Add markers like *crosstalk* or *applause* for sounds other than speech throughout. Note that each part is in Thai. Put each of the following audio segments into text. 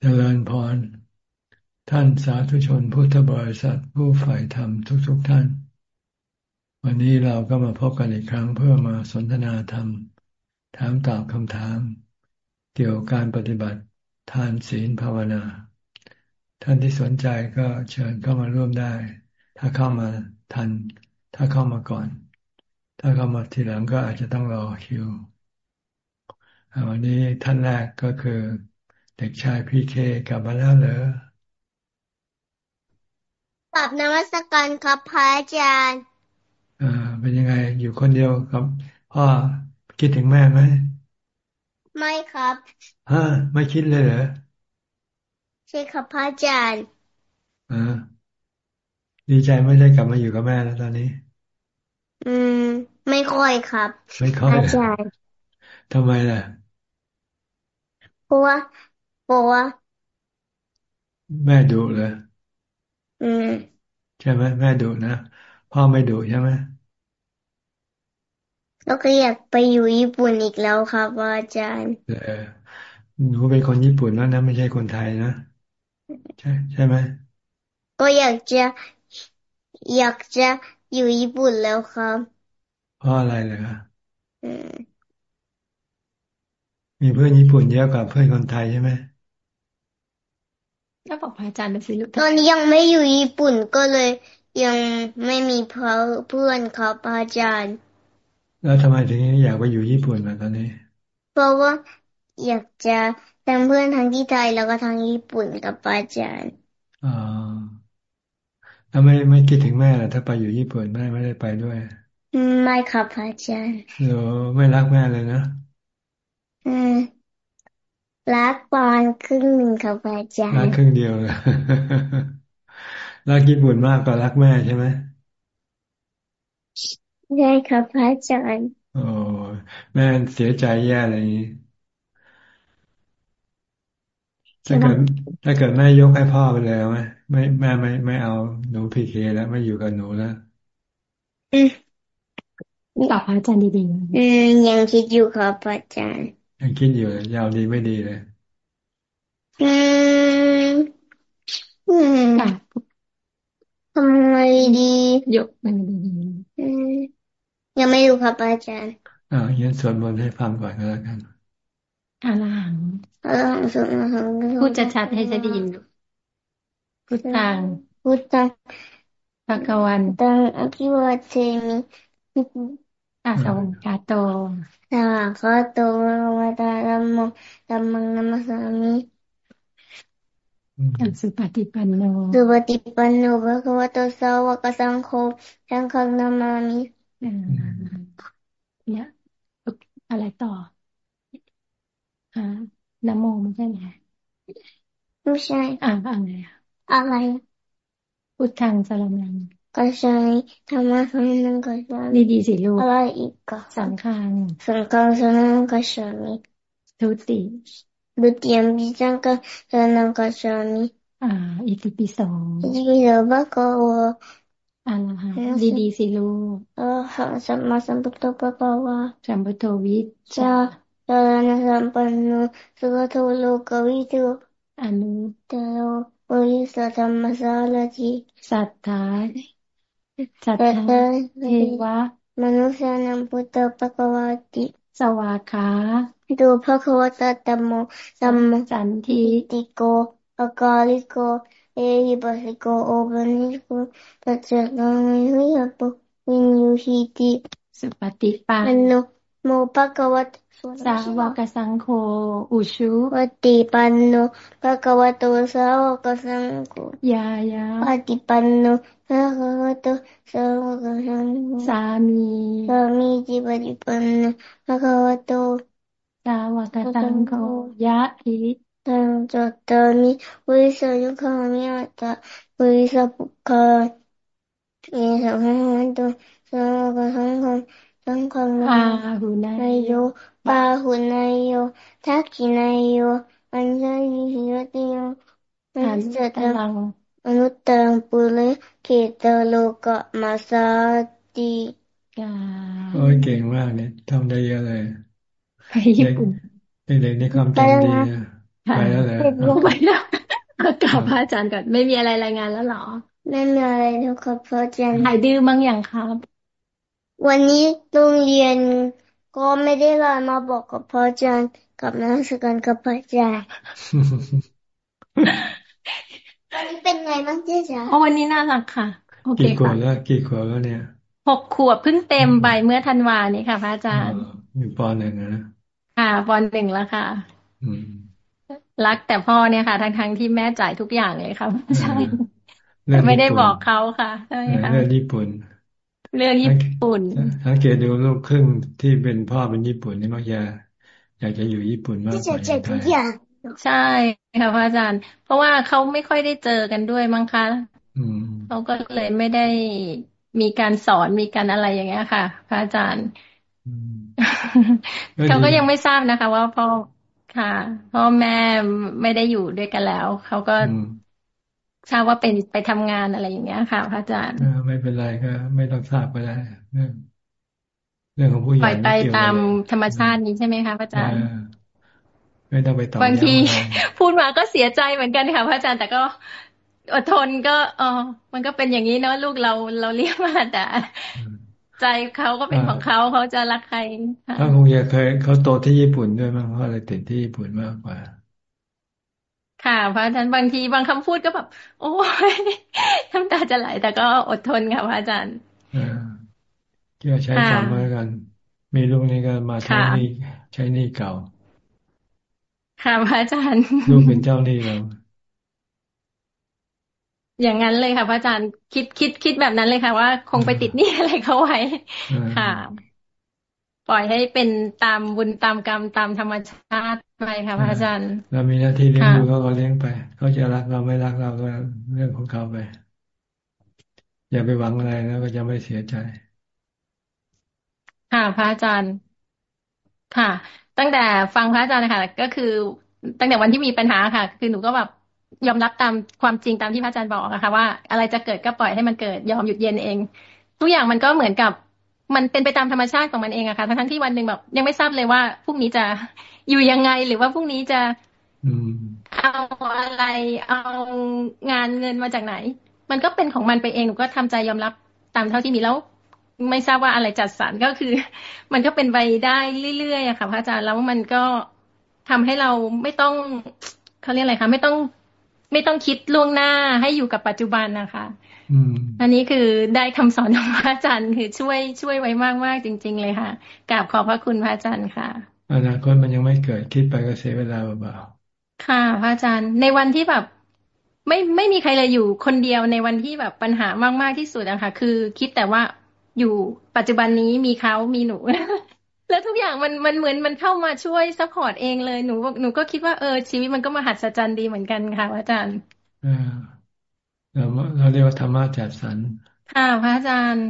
เจริญพร ท่านสาธุชนพุทธบริษัทผู้ฝ่ายธรรมทุกๆทท่าน วันนี้เราก็มาพบกันอีกครั้งเพื่อมาสนทนาธรรม ถามตอบคำถาม เกี่ยวกับการปฏิบัติทานศีลภาวนา ท่านที่สนใจก็เชิญเข้ามาร่วมได้ ถ้าเข้ามาทัน ถ้าเข้ามาก่อน ถ้าเข้ามาทีหลังก็อาจจะต้องรอคิววันนี้ท่านแรกก็คือ เด็กชายพีเคกลับมาแล้วเหรอกลับนวัตการครับพระอาจารย์อ่าเป็นยังไง อยู่คนเดียวครับพ่อคิดถึงแม่ไหมไม่ครับฮะไม่คิดเลยเหรอใช่ครับพระอาจารย์อ่าดีใจไม่ได้กลับมาอยู่กับแม่แล้วตอนนี้ อืม ไม่ค่อยครับ ไม่ค่อยอาจารย์ทำไมล่ะเพราะว่า เพราะว่าแม่ดุเลย อืม ใช่ไหมแม่ดุนะพ่อไม่ดุใช่ไหมแล้วก็อยากไปอยู่ญี่ปุ่นอีกแล้วครับอาจารย์ เออหนูเป็นคนญี่ปุ่นแล้วนะไม่ใช่คนไทยนะใช่ ใช่ไหมก็อยากจะอยากจะอยู่ญี่ปุ่นแล้วครับ เพราะอะไรเลยครับมีเพื่อนญี่ปุ่นเยอะกว่าเพื่อนคนไทยใช่ไหม ก็บอกพระอาจารย์ไปสิลูกตอนนี้ยังไม่อยู่ญี่ปุ่นก็เลย ยังไม่มีเพื่อนเพื่อนครับอาจารย์ แล้วทำไมถึงอยากไปอยู่ญี่ปุ่นล่ะตอนนี้ เพราะว่าอยากจะทั้งเพื่อนทั้งที่ไทยแล้วก็ทั้งญี่ปุ่นกับอาจารย์อ๋อแล้วไม่ไม่คิดถึงแม่ล่ะถ้าไปอยู่ญี่ปุ่นแม่ไม่ได้ไปด้วย ไม่ครับอาจารย์หรือไม่รักแม่เลยนะ อืม รักประมาณครึ่งหนึ่งครับอาจารย์รักครึ่งเดียวเลยรักญี่ปุ่นมากกว่ารักแม่ใช่ไหมใช่ครับอาจารย์โอ้แม่เสียใจแย่เลยถ้าเกิดถ้าเกิดแม่ยกให้พ่อไปเลยไหมไม่แม่ไม่ไม่เอาหนูพีเคแล้วไม่อยู่กับหนูแล้วอืมตอบอาจารย์ดีๆอืมยังคิดอยู่ครับอาจารย์ ยังคิดอยู่ยาวดีไม่ดีเลยอืมอืมทำไมดียกมันดีอืมยังไม่รู้ครับอาจารย์อ่ายันสวดมนต์ให้ฟังก่อนก็แล้วกันอาลังอาลังสวดมนต์พูดจะชัดให้จะดีพุทธังพุทธังภะคะวันตังอภิวาเทมิ อาสวังกาโตสวากาโตวะตาลัมโมธัมมังนัมสามิสุปฏิปันโนสุปฏิปันโนภะคะวะโตสาวกสังโฆสังฆนามามิเนี่ยอะไรต่อฮะนโมไม่ใช่ไหมไม่ใช่อ่านอะไรอะไรพุทธังสารนัง กัจฉามิธรรมะสังฆังกัจฉามิดีดีสิลูกอะไรอีกก็สังฆังสังฆังสารนังกัจฉามิทุติดุติยมปิสังฆังสารนังกัจฉามิอ่า อิติปิโสอิติปิโสบะกวะอะระหังดีดีสิลูกอะหังสัมมาสัมพุทโธปะกวะสัมพุทโธวิชาสารณสัมปันโนสุขโทโลกวิทูอนุตโลบริสัทธรรมสารจิสัทธา สัทธาเทวะ มนุษย์นัมพุทธปะกวาติ สวาคาดูพระควตตัมโมสัมสันทิติโกอากาลิโก เอหิปัสสิโกโอปันิโกตัจจตังวิหปุวินยูหิติ สุปฏิปันโน โมปะกวัตสาวกสังโฆอุชุปฏิปันโนภะคะวะโตสาวกสังโฆยายาปฏิปันโนภะคะวะโตสาวกสังโฆสามีสามีจิปฏิปันโนภะคะวะโต สาวกสังโฆยะทิตังจัตตามิวิสยุคามิอัตตาวิสัพุคาเอสังฆันโตสาวกสังโฆสังฆังนาหุนายโยปาหุนายโยทักขินายโยอัญญาญิหิรติโยอนุตตังอนุตตังปุเรเกตโลกะมาสาติกาโอ้ยเก่งมากเนี่ยทำได้เยอะเลยไปญี่ปุ่นเด็กๆในความจำดีนะไปแล้วเลยลงไปแล้วกลับพระอาจารย์ก่อนไม่มีอะไรรายงานแล้วหรอไม่มีอะไรแล้วครับพระอาจารย์หายดื้อบ้างอย่างครับ วันนี้โรงเรียนก็ไม่ได้ไลน์มาบอกกับพระอาจารย์กับนักศึกษากับพระอาจารย์วันนี้เป็นไงบ้างเจ๊จ๋าอ๋อวันนี้น่ารักค่ะโอเคค่ะกี่ขวบแล้วกี่ขวบแล้วเนี่ยหกขวบเพิ่งเต็มไปเมื่อธันวานี้ค่ะพระอาจารย์อยู่ปหนึ่งนะค่ะปหนึ่งแล้วค่ะรักแต่พ่อเนี่ยค่ะทั้งทั้งที่แม่จ่ายทุกอย่างเลยค่ะใช่แต่ไม่ได้บอกเขาค่ะใช่ค่ะเรื่องญี่ปุ่น เรื่องญี่ปุ่นสังเกตดูลูกครึ่งที่เป็นพ่อเป็นญี่ปุ่นนี่มักจะอยากจะอยู่ญี่ปุ่นมากกว่าไทยใช่ค่ะพระอาจารย์ เพราะว่าเขาไม่ค่อยได้เจอกันด้วยมั้งคะเขาก็เลยไม่ได้มีการสอนมีการอะไรอย่างเงี้ยค่ะ พระอาจารย์เขาก็ยังไม่ทราบนะคะ ว่าพ่อค่ะพ่อแม่ไม่ได้อยู่ด้วยกันแล้วเขาก็ ทราบว่าเป็นไปทำงานอะไรอย่างเงี้ยค่ะพระอาจารย์ไม่เป็นไรก็ ไม่ต้องทราบก็ได้เรื่องเรื่องของผู้ใหญ่ปล่อยไปตามธรรมชาตินี้ใช่ไหมคะพระอาจารย์ไม่ต้องไปต่อบางทีพูดมาก็เสียใจเหมือนกันค่ะพระอาจารย์แต่ก็อดทนก็เออมันก็เป็นอย่างนี้เนาะลูกเราเราเลี้ยงมาแต่ใจเขาก็เป็นของเขาเขาจะรักใครถ้าคงจะเคยเขาโตที่ญี่ปุ่นด้วยมั้งเพราะอะไรติดที่ญี่ปุ่นมากกว่า ค่ะพระอาจารย์บางทีบางคำพูดก็แบบ โอ้ยน้ำตาจะไหลแต่ก็อดทนค่ะพระอาจารย์อ่าก็ใช้คำมากัน มีลูกนี้ก็มาใช้นี่ใช้นี่เก่า ค่ะพระอาจารย์ลูกเป็นเจ้านี่เราอย่างนั้นเลยค่ะพระอาจารย์คิดคิดคิดแบบนั้นเลยค่ะ ว่า คงไปติดนี่อะไรเขาไว้ค่ะ ปล่อยให้เป็นตามบุญตามกรรมตามธรรมชาติไปค่ะพระอาจารย์ เรามีหน้าที่เลี้ยงดูเขาก็เลี้ยงไปเขาจะรักเราไม่รักเราก็เรื่องของเขาไป อย่าไปหวังอะไรแล้วก็จะไม่เสียใจ ค่ะพระอาจารย์ค่ะ ตั้งแต่ฟังพระอาจารย์นะคะก็คือตั้งแต่วันที่มีปัญหาค่ะ คือหนูก็แบบยอมรับตามความจริงตามที่พระอาจารย์บอกนะคะว่าอะไรจะเกิดก็ปล่อยให้มันเกิดยอมหยุดเย็นเอง ทุกอย่างมันก็เหมือนกับ มันเป็นไปตามธรรมชาติของมันเองอะค่ะทั้งที่วันหนึ่งแบบ ยังไม่ทราบเลยว่าพรุ่งนี้จะอยู่ยังไงหรือว่าพรุ่งนี้จะเอาอะไรเอางานเงินมาจากไหน มันก็เป็นของมันไปเองหนูก็ทำใจยอมรับตามเท่าที่มีแล้ว ไม่ทราบว่าอะไรจัดสรรก็คือ มันก็เป็นไปได้เรื่อยๆอะค่ะพระอาจารย์แล้วมันก็ทำให้เราไม่ต้องเขาเรียกอะไรคะไม่ต้อง ไม่ต้องคิดล่วงหน้าให้อยู่กับปัจจุบันนะคะ อันนี้คือได้คำสอนของพระอาจารย์คือช่วยช่วยไว้มากมากจริง ๆ เลยค่ะกราบขอบพระคุณพระอาจารย์ค่ะอนาคตมันยังไม่เกิดคิดไปก็เสียเวลาเปล่าค่ะ พระอาจารย์ในวันที่แบบไม่ไม่มีใครเลยอยู่คนเดียวในวันที่แบบปัญหามาก ๆ ที่สุดอะค่ะ คือคิดแต่ว่าอยู่ปัจจุบันนี้มีเขามีหนู แล้วทุกอย่างมันมันเหมือนมันเข้ามาช่วย support เองเลยหนูหนูก็คิดว่าเออชีวิตมันก็มหัศจรรย์ดีเหมือนกันค่ะอาจารย์เรา เราเรียกว่าธรรมะจัดสรรค่ะพระอาจารย์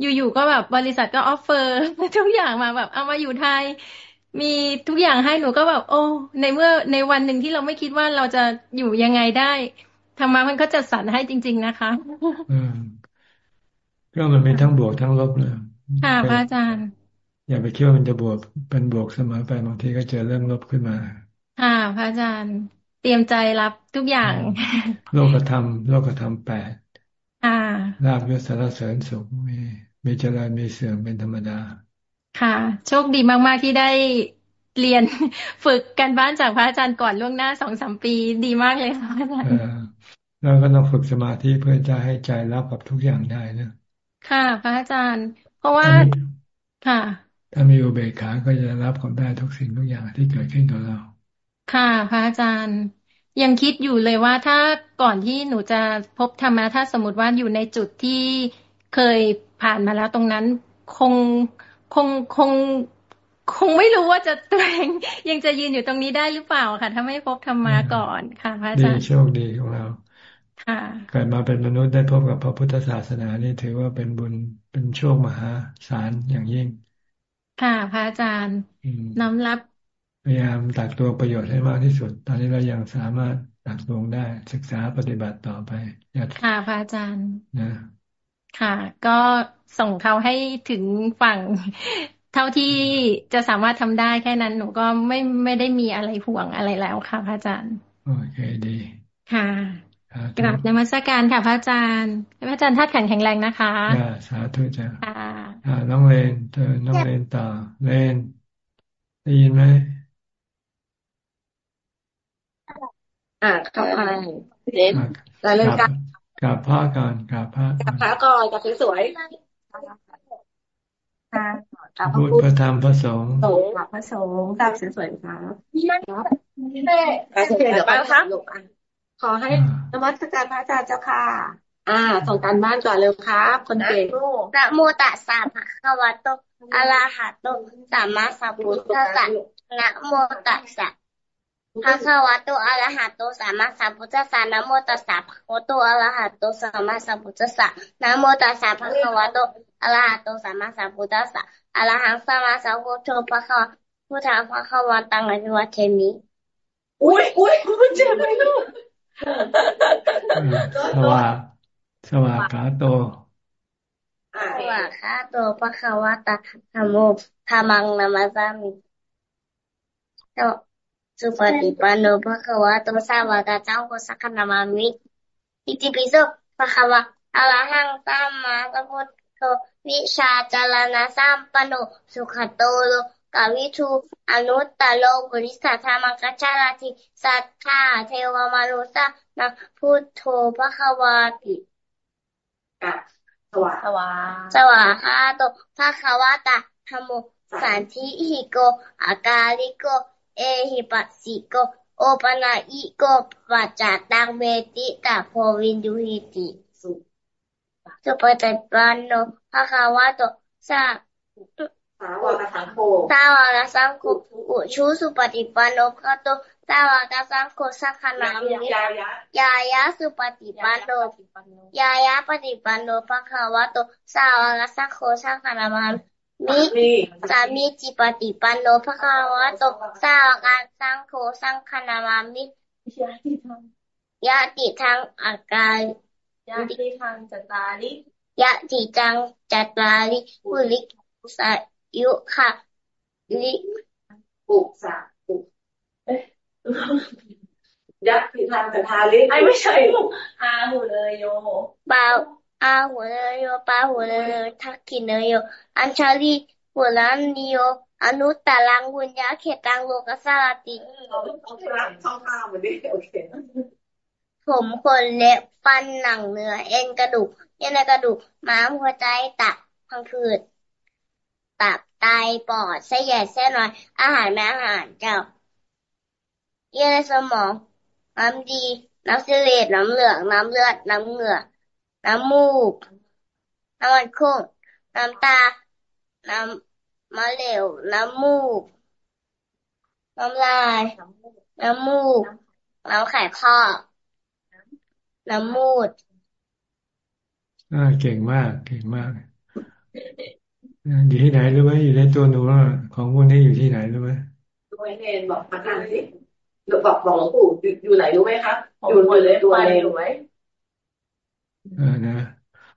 อยู่ๆก็แบบบริษัทก็ offer ทุกอย่างมาแบบ เอามาอยู่ไทย มีทุกอย่างให้หนูก็แบบ โอ้ ในเมื่อในวันหนึ่งที่เราไม่คิดว่าเราจะอยู่ยังไงได้ธรรมะมันก็จัดสรรให้จริง ๆนะคะก็มันมีทั้งบวกทั้งลบเลยค่ะพระอาจารย์ อย่าไปคิดว่ามันจะบวกเป็นบวกเสมอไปบางทีก็เจอเรื่องลบขึ้นมา ค่ะพระอาจารย์ เตรียมใจรับทุกอย่าง โลกธรรมโลกธรรมแปดลาบยศสารเสริญสุขมีมีเจริญมีเสื่อมเป็นธรรมดา ค่ะ โชคดีมาก ๆ ที่ได้เรียนฝึกกันบ้านจากพระอาจารย์ก่อนล่วงหน้าสองสามปีดีมากเลยค่ะอาจารย์แล้วก็ต้องฝึกสมาธิเพื่อจะให้ใจรับกับทุกอย่างได้นะค่ะ พระอาจารย์ เพราะว่าค่ะ ถ้ามีอุเบกขาก็จะรับความได้ทุกสิ่งทุกอย่างที่เกิดขึ้นกับเรา ค่ะ พระอาจารย์ ยังคิดอยู่เลยว่าถ้าก่อนที่หนูจะพบธรรมะถ้าสมมติว่าอยู่ในจุดที่เคยผ่านมาแล้วตรงนั้น คงคงคง คงไม่รู้ว่าจะตัวเองยังจะยืนอยู่ตรงนี้ได้หรือเปล่าค่ะ ถ้าไม่พบธรรมะก่อนค่ะ พระอาจารย์โชคดีของเราค่ะเกิดมาเป็นมนุษย์ได้พบกับพระพุทธศาสนานี่ถือว่าเป็นบุญเป็นโชคมหาศาลอย่างยิ่ง ค่ะ พระอาจารย์น้อมรับพ ยายามตักตัวประโยชน์ให้มากที่สุด ตอนนี้เรายังสามารถตักตวงได้ศึกษาปฏิบัติต่อไปค่ะพระอาจารย์นะค่ะ ก็ส่งเขาให้ถึงฝั่ง เท่าที่จะสามารถทำได้แค่นั้นหนูก็ไม่ไม่ได้มีอะไรห่วงอะไรแล้วค่ะพระอาจารย์โอเคดี ค่ะกราบนมัสการค่ะพระอาจารย์พระอาจารย์ท่าแข็งแข็งแรงนะคะสาธุจ้ะน้องเลนเธอน้องเลนต่อเลนได้ยินไหม อ่าเข้าไปเด็นแล้วเรื่องการกราบพระก่อนกราบพระกราบพระก่อนกราบสวยพูดพระธรรมพระสงฆ์สงฆ์พระสงฆ์กราบสวยๆครับครับเดี๋ยวไปครับขอให้นมัสการพระอาจารย์เจ้าค่ะ อ่า ส่งการบ้านก่อนเร็วครับ คนเก่งนะโมตัสสะภะคะวะโตอะระหะโตสัมมาสัมพุทธัสสะนะโมตัสสะ ภะคะวะโตอะระหะโตสัมมาสัมพุทธัสสะนะโมตัสสะภะคะวะโตอะระหะโตสัมมาสัมพุทธัสสะนะโมตัสสะภะคะวะโตอะระหะโตสัมมาสัมพุทธัสสะอะระหังสัมมาสัมพุทโธภะคะวะพุทธังภะคะวันตังอภิวะเทมิอุ้ยอุ้ยคุณเจ็บไหมลูกสวาสวาขาโตสวาขาโตภะคะวะตาธรรมโมธรรมังนามาสามิ สุปฏิปันโนภะคะวะโตสาวกเจังโกสักนามามิอิติปิโสภะคะวะอะระหังสัมมาสัมพุทโธวิชาจารณะสัมปันโนสุขโตโลกาวิทูอนุตตโลกริสัทธามังกัจจาราธิสัทธาเทวมานุสานะพุทโธพระคะวาติสวาสวาสวาคาโตพระคะวาตาธรรมสันทิหิโก อากาลิโก เอหิปัสสิโก โอปนาอิโกปัจจตังเวติตาโพวินดุหิติสุสุปฏิปันโนภะคะวะโตสาสาวกสังโฆสาวกสังโฆอุชุสุปฏิปันโนภะโตสาวกสังโฆสังฆนามิยายะสุปฏิปันโนยายะปฏิปันโนภะคะวะโตสาวกสังโฆสังฆนามิ มิสามีจิปฏิปันโนภะคะวะโตสาวกสังโฆสังฆนามิยะติทังอากายยะติทังจตาริยะติทังจตาริปุริสายุค่ะลิปุกสะปุกยักษ์ผิดทางแต่ทาลิไอ้ไม่ใช่ลูกอาหูเลยโยปาอาหูเลยโยปา หูเลยทักกินเลยโยอัญชาลีหัวล้านนิโยอนุตตลังวุญญาเขตังโลกสาติเอาเอาเข้าข้าวมาดิโอเคผมขนเล็บฟันหนังเนื้อเอ็นกระดูกเอ็นกระดูกม้ามหัวใจตับพังผืดตับไตปอดเส้นใหญ่เส้นน้อย อาหารแม่อาหารเจ้าเยื่อในสมองน้ำดี น้ำเสลดน้ำเหลืองน้ำเลือดน้ำเหงื่อ น้ำมูก น้ำมันข้นน้ำตา น้ำมะเหลว น้ำมูก น้ำลาย น้ำมูก น้ำไข่ข้อน้ำมูดอ่าเก่งมาก เก่งมากอยู่ที่ไหนรู้ไหมอยู่ในตัวหนูของพวกนี้อยู่ที่ไหนรู้ไหมรู้ไหมเนนบอกอาจารย์สิบอกบอกหลวงปู่อยู่ไหนรู้ไหมคะอยู่บนเลยตัวเองรู้ไหม เออนะ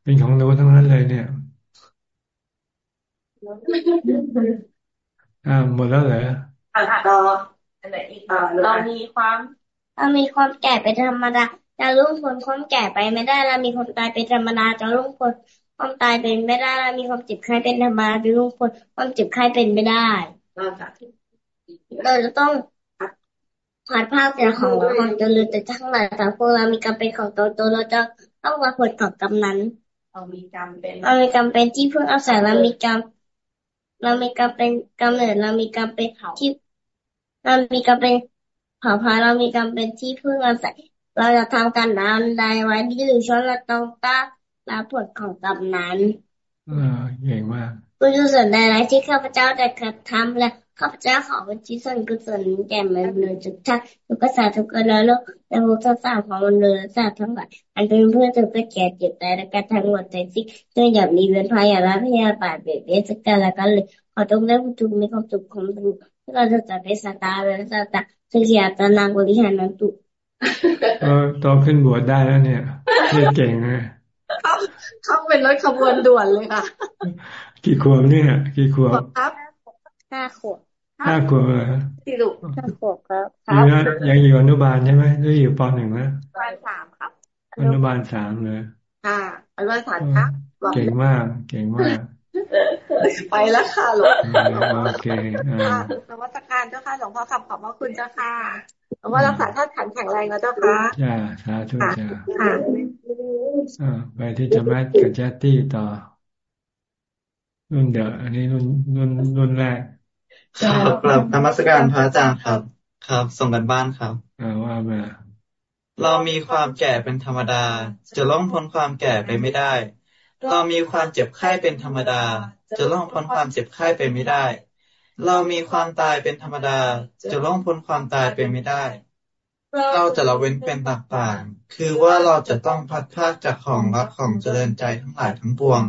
เป็นของหนูทั้งนั้นเลยเนี่ยอ่าหมดแล้วเหรออ่าต่ออันไหนอีกเรามีความเรามีความแก่เป็นธรรมดาจะรุ่งพ้นความแก่ไปไม่ได้เรามีความตายเป็นธรรมดาจะรุ่งพ้นความตายเป็นไม่ได้มีความเจ็บไข้เป็นธรรมดาเป็นทุกคนความเจ็บไข้เป็นไม่ได้เราจะต้องผ่านภาคแต่ของเราของจลือแต่ทั้งหลายแต่พวกเรามีกรรมเป็นของตัวตัวเราจะ ต้องรับผลของกรรมนั้น เรามีกรรมเป็นเรามีกรรมเป็นที่พึ่งอาศัยเรามีกรรมเรามีกรรมเป็นกรรมเนิดเรามีกรรมเป็นที่เรามีกรรมเป็นเผ่าพันธุ์เรามีกรรมเป็นที่พึ่งอาศัยเราจะทำการใดใดไว้ที่หรือช้อนเราต้องตั้งรับผลของกรรมนั้นอ่าเก่งมากกุศลใดๆที่ข้าพเจ้าได้กระทำและ ข้าพเจ้าขอเป็นที่ส่วนกุศลแก่มนุษย์ทุกท่านทุกษาทุกคนแล้วโลกและพวกสาวของมนุษย์สาทั้งหลายอันเป็นเพื่อนทุกแก่เจ็บตายและการทั้งหมดใจสิ่งด้วยอย่างมีเวียนพายาละพยาบาทเบียดเบียนสักการละกันเลยขอจงได้ผู้ทุกมีความสุขความสุขที่เราจะจัดเป็นสตาร์เป็นสตาร์ซึ่งอยากจะนางบริหารนั้นตุโตขึ้นบวชได้แล้วเนี่ยเก่งเลยเข้าเป็นรถขบวนด่วนเลยค่ะ กี่ขวบเนี่ย กี่ขวบครับห้าขวบ ห้าขวบเลยสี่ลูกห้าขวบครับยังยังอยู่อนุบาลใช่ไหมหรืออยู่ปหนึ่งนะอนุบาลสามครับอนุบาลสามเลยค่ะอนุบาลสามครับเก่งมาก เก่งมาก ไปแล้วค่ะหลวงโอเคนวัตการเจ้าค่ะหลวงพ่อคำขอบพระคุณเจ้าค่ะหลวงพ่อรักษาท่านขันแข็งแรงนะเจ้าค่ะจ้าสาธุจ้าไปที่จะแมทกับแจตตี้ต่อ รุ่นเดียวอันนี้รุ่นรุ่นรุ่นแรก ครับกลับนมัสการพระอาจารย์ครับ ครับ ส่งกันบ้านครับอ่าว่ามาเรามีความแก่เป็นธรรมดา จะล่องพ้นความแก่ไปไม่ได้ เรามีความเจ็บไข้เป็นธรรมดา จะล่องพ้นความเจ็บไข้ไปไม่ได้ เรามีความตายเป็นธรรมดา จะล่องพ้นความตายไปไม่ได้ เราจะละเว้นเป็นต่างๆ คือว่าเราจะต้องพัดพากจากของรักของเจริญใจทั้งหลายทั้งปวง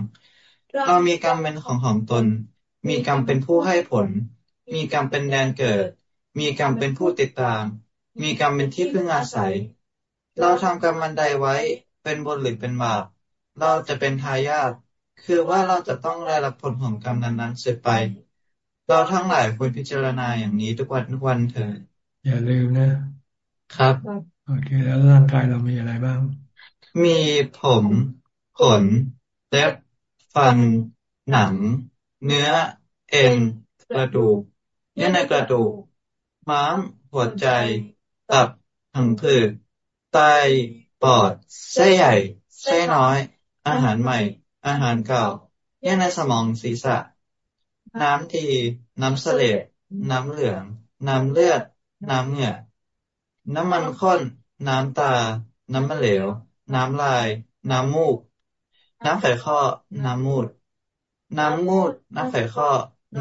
เรามีกรรมเป็นของของตน มีกรรมเป็นผู้ให้ผล มีกรรมเป็นแดนเกิด มีกรรมเป็นผู้ติดตาม มีกรรมเป็นที่พึ่งอาศัย เราทำกรรมมันใดไว้ เป็นบุญหรือเป็นบาป เราจะเป็นทายาท คือว่าเราจะต้องได้รับผลของกรรมนั้นๆสืบไป เราทั้งหลายควรพิจารณาอย่างนี้ทุกวันทุกวันเถิด อย่าลืมนะ ครับ โอเค แล้วร่างกายเรามีอะไรบ้าง มีผม ขน เล็บ ฟัน หนัง เนื้อ เอ็น กระดูก เยื่อในกระดูก ม้าม หัวใจ ตับผังผืดไต ปอด ไส้ใหญ่ ไส้น้อย อาหารใหม่ อาหารเก่าเยื่อในสมองศีรษะ น้ำทีน้ำเสลดน้ำเหลือง น้ำเลือด น้ำเหงื่อ น้ำมันข้น น้ำตา น้ำมะเหลว น้ำลาย น้ำมูก น้ำไขข้อ น้ำมูด น้ำมูด น้ำไขข้อ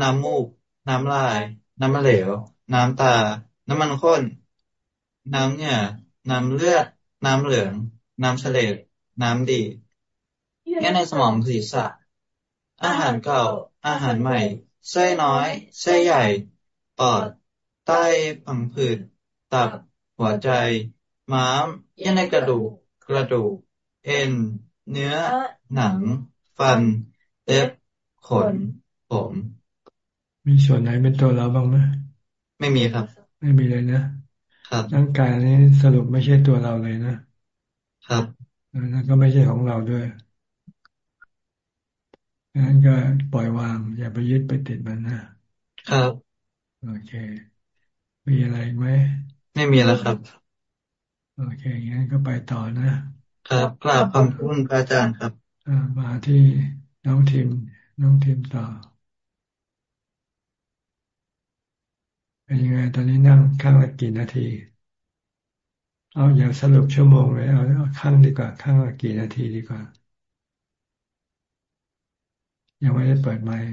น้ำมูก น้ำลาย น้ำมะเหลว น้ำตา น้ำมันข้น น้ำเหงื่อน้ำเลือด น้ำเหลือง น้ำเฉลดน้ำดีแค่ในสมองศีรษะ อาหารเก่า อาหารใหม่ไส้น้อยไส้ใหญ่ ปอด ไตผังผืด ตับ หัวใจ ม้ามเยื่อในกระดูก กระดูก เอ็น เนื้อ หนัง ฟัน เล็บ ขน ผม มีส่วนไหนเป็นตัวเราบ้างไหมไม่มีครับ ไม่มีเลยนะครับร่างกายนี้สรุปไม่ใช่ตัวเราเลยนะครับแล้วก็ไม่ใช่ของเราด้วยงั้นก็ปล่อยวาง อย่าไปยึดไปติดมันนะครับโอเค มีอะไรไหมไม่มีแล้วครับ โอเคงั้นก็ไปต่อนะครับกราบขอบคุณพระอาจารย์ครับมาที่น้องทิมน้องทิมต่อ เป็นยังไงตอนนี้นั่งข้างละกี่นาที เอาอย่าสรุปชั่วโมงเลยเอาข้างดีกว่าข้างละกี่นาทีดีกว่า ยังไม่ได้เปิดไมค์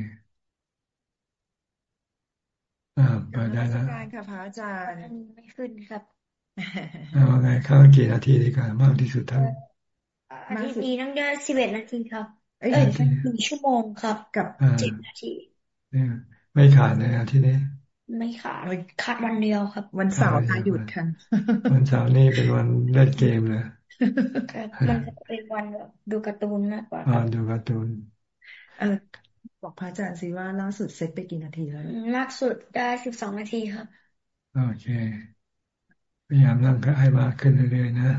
อ่าเปิดได้แล้วการค่ะพระอาจารย์ไม่ขึ้นครับเอาไงข้างกี่นาทีดีกว่ามากที่สุดทั้งอาทิตย์นี้ต้องได้สิบเอ็ดนาทีครับ เอ้ยหนึ่งชั่วโมงครับกับเจ็ดนาทีไม่ขาดเลยอาทิตย์นี้ ไม่ขาดขาดวันเดียวครับ วันเสาร์ค่ะหยุดค่ะวันเสาร์นี่เป็นวันเล่นเกมเลยมันจะเป็นวันดูการ์ตูนมากกว่าอ่าดูการ์ตูนเออบอกพระอาจารย์สิว่าล่าสุดเซตไปกี่นาทีแล้วล่าสุดได้สิบสองนาทีครับโอเค พยายามนั่งให้มากขึ้นเรื่อยๆนะ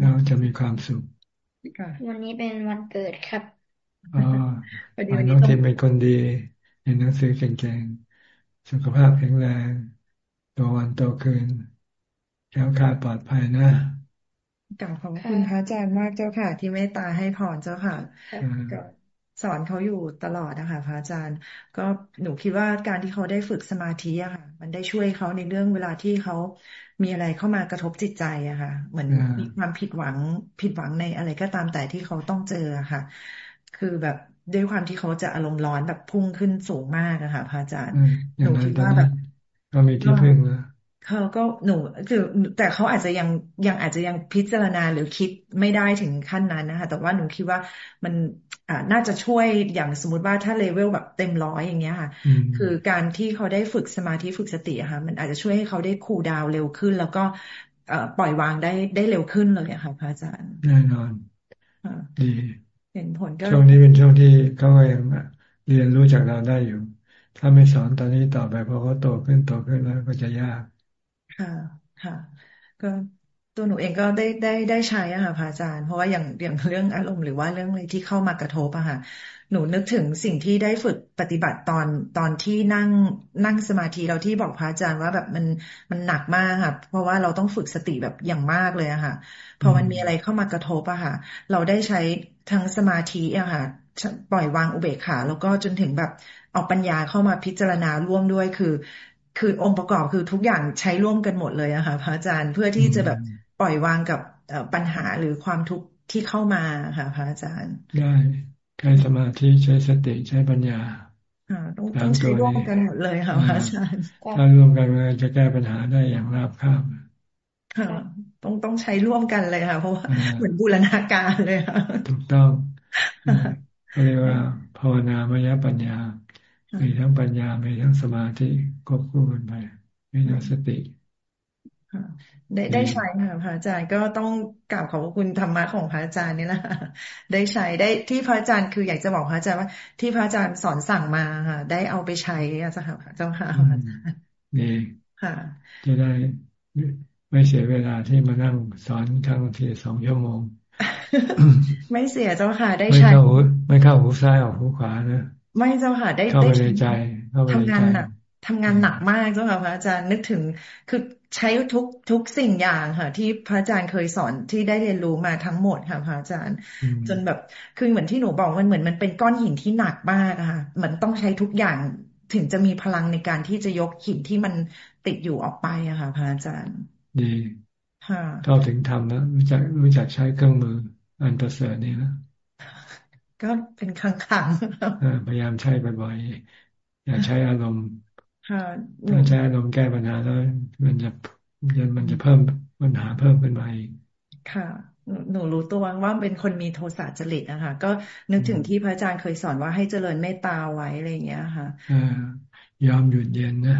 เราจะมีความสุขวันนี้เป็นวันเกิดครับอ๋อน้องเทมเป็นคนดีเรียนหนังสือเก่งๆ สุขภาพแข็งแรงตัววันโตคืนแข็งขาปลอดภัยนะกล่าวขอบคุณพระอาจารย์มากเจ้าค่ะ ที่เมตตาให้พรเจ้าค่ะก็สอนเขาอยู่ตลอดนะคะพระอาจารย์ ก็หนูคิดว่าการที่เขาได้ฝึกสมาธิอะค่ะ มันได้ช่วยเขาในเรื่องเวลาที่เขามีอะไรเข้ามากระทบจิตใจอะค่ะ เหมือนมีความผิดหวังผิดหวังในอะไรก็ตามแต่ที่เขาต้องเจอค่ะ คือแบบ ด้วยความที่เขาจะอารมณ์ร้อนแบบพุ่งขึ้นสูงมากอะค่ะพระอาจารย์หนูคิดว่าแบบก็มีที่พึ่งนะเขาก็หนูคือแต่เขาอาจจะยังยังอาจจะยังพิจารณาหรือคิดไม่ได้ถึงขั้นนั้นนะคะแต่ว่าหนูคิดว่ามันอ่าน่าจะช่วยอย่างสมมติว่าถ้าเลเวลแบบเต็มร้อยอย่างเงี้ยค่ะ คือการที่เขาได้ฝึกสมาธิฝึกสติค่ะมันอาจจะช่วยให้เขาได้คูลดาวเร็วขึ้น แล้วก็ปล่อยวางได้ได้เร็วขึ้นเลยค่ะพระอาจารย์แน่นอนดี เห็นผลก็ช่วงนี้เป็นช่วงที่เขาก็ยังเรียนรู้จากเราได้อยู่ ถ้าไม่สอนตอนนี้ต่อไปพอเขาโตขึ้นโตขึ้นแล้วก็จะยากค่ะค่ะ ก็ตัวหนูเองก็ได้ได้ได้ใช้อะค่ะพระอาจารย์ เพราะว่าอย่างอย่างเรื่องอารมณ์หรือว่าเรื่องอะไรที่เข้ามากระทบอะค่ะ หนูนึกถึงสิ่งที่ได้ฝึกปฏิบัติตอนตอนที่นั่งนั่งสมาธิเราที่บอกพระอาจารย์ว่าแบบมันมันหนักมากค่ะ เพราะว่าเราต้องฝึกสติแบบอย่างมากเลยอะค่ะ พอมันมีอะไรเข้ามากระทบอะค่ะ เราได้ใช้ทั้งสมาธิอะค่ะ ปล่อยวางอุเบกขา แล้วก็จนถึงแบบเอาปัญญาเข้ามาพิจารณาร่วมด้วยคือ คือองค์ประกอบคือทุกอย่างใช้ร่วมกันหมดเลยอะค่ะ พระอาจารย์เพื่อที่จะแบบปล่อยวางกับปัญหาหรือความทุกข์ที่เข้ามาค่ะ พระอาจารย์ได้ ใช้สมาธิใช้สติใช้ปัญญาต้องใช้ร่วมกันหมดเลยค่ะพระอาจารย์ถ้ารวมกันมันจะแก้ปัญหาได้อย่างราบคาบค่ะต้องต้องใช้ร่วมกันเลยค่ะ เพราะว่าเหมือนบูรณาการเลยค่ะถูกต้องเรียกว่าภาวนามยปัญญา มีทั้งปัญญา มีทั้งสมาธิควบคู่กันไปมีทั้งสติ ได้ได้ใช้ค่ะพระอาจารย์ก็ต้องกราบขอบคุณธรรมะของพระอาจารย์นี่แหละได้ใช้ได้ที่พระอาจารย์คืออยากจะบอกพระอาจารย์ว่า ที่พระอาจารย์สอนสั่งมาค่ะ ได้เอาไปใช้อาจารย์เจ้าค่ะนี่ค่ะ จะได้ไม่เสียเวลาที่มานั่งสอนครั้งทีสองชั่วโมง ไม่เสียเจ้าค่ะ ได้ใช้ไม่เข้าหูไม่เข้าหูซ้ายออกหูขวานะไม่เจ้าค่ะได้เข้าไปในใจทำงานหนักทำงานหนักมากเจ้าค่ะพระอาจารย์นึกถึงคือ ใช้ทุกทุกสิ่งอย่างค่ะ ที่พระอาจารย์เคยสอนที่ได้เรียนรู้มาทั้งหมดค่ะพระอาจารย์ จนแบบคือเหมือนที่หนูบอกมันเหมือนมันเป็นก้อนหินที่หนักมากค่ะเหมือนต้องใช้ทุกอย่างถึงจะมีพลังในการที่จะยกหินที่มันติดอยู่ออกไปอะค่ะพระอาจารย์ดีค่ะเข้าถึงทำแล้วรู้จักรู้จักใช้เครื่องมืออันประเสริฐนี่นะก็เป็นครั้งครั้งพยายามใช้บ่อยๆอย่าใช้อารมณ์ ถ้าใช้อารมณ์แก้ปัญหาแล้วมันจะมันจะเพิ่มปัญหาเพิ่มขึ้นมาอีกค่ะหนูรู้ตัวว่าเป็นคนมีโทสะจริตนะคะก็นึกถึงที่พระอาจารย์เคยสอนว่าให้เจริญเมตตาไว้อะไรอย่างเงี้ยค่ะยอมหยุดเย็นนะ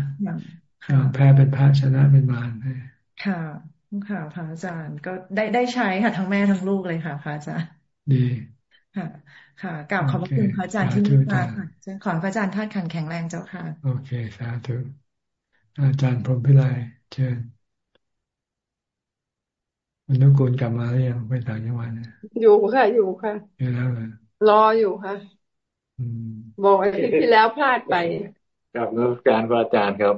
ยอมแพ้เป็นพระชนะเป็นมารค่ะค่ะพระอาจารย์ก็ได้ได้ใช้ค่ะทั้งแม่ทั้งลูกเลยค่ะพระอาจารย์ดีค่ะ ค่ะกล่าวขอบพระคุณพระอาจารย์ที่มีมาค่ะขอพระอาจารย์ท่านขันแข็งแรงเจ้าค่ะ โอเค สาธุ อาจารย์พรมพิไลเชิญมันนุกูลกลับมาหรือยังไปต่างจังหวัดอยู่ค่ะ อยู่ค่ะอยู่แล้วรออยู่ค่ะบอกอาทิตย์ที่แล้วพลาดไปกับนักการพระอาจารย์ครับ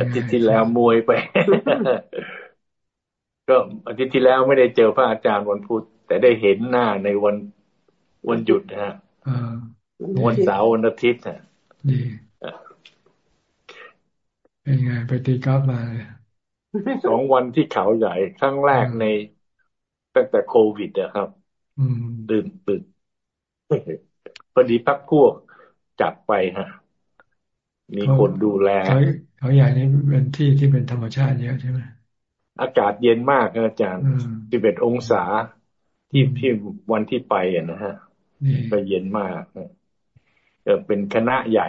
อาทิตย์ที่แล้วมวยไป ก็อาทิตย์ที่แล้วไม่ได้เจอพระอาจารย์วันพุธแต่ได้เห็นหน้าในวัน วันหยุดฮะวันเสาร์วันอาทิตย์ฮะดีเป็นไงไปตีกอล์ฟมาเลยสองวันที่เขาใหญ่ครั้งแรกในตั้งแต่โควิดอะครับตื่นตื่นพอดีพักพวกจัดไปฮะ มีคนดูแลเขาใหญ่นี่เป็นที่ที่เป็นธรรมชาติเยอะใช่ไหมอากาศเย็นมากอาจารย์สิบเอ็ดองศาที่ที่วันที่ไปอะนะฮะ ไปเย็นมากเป็นคณะใหญ่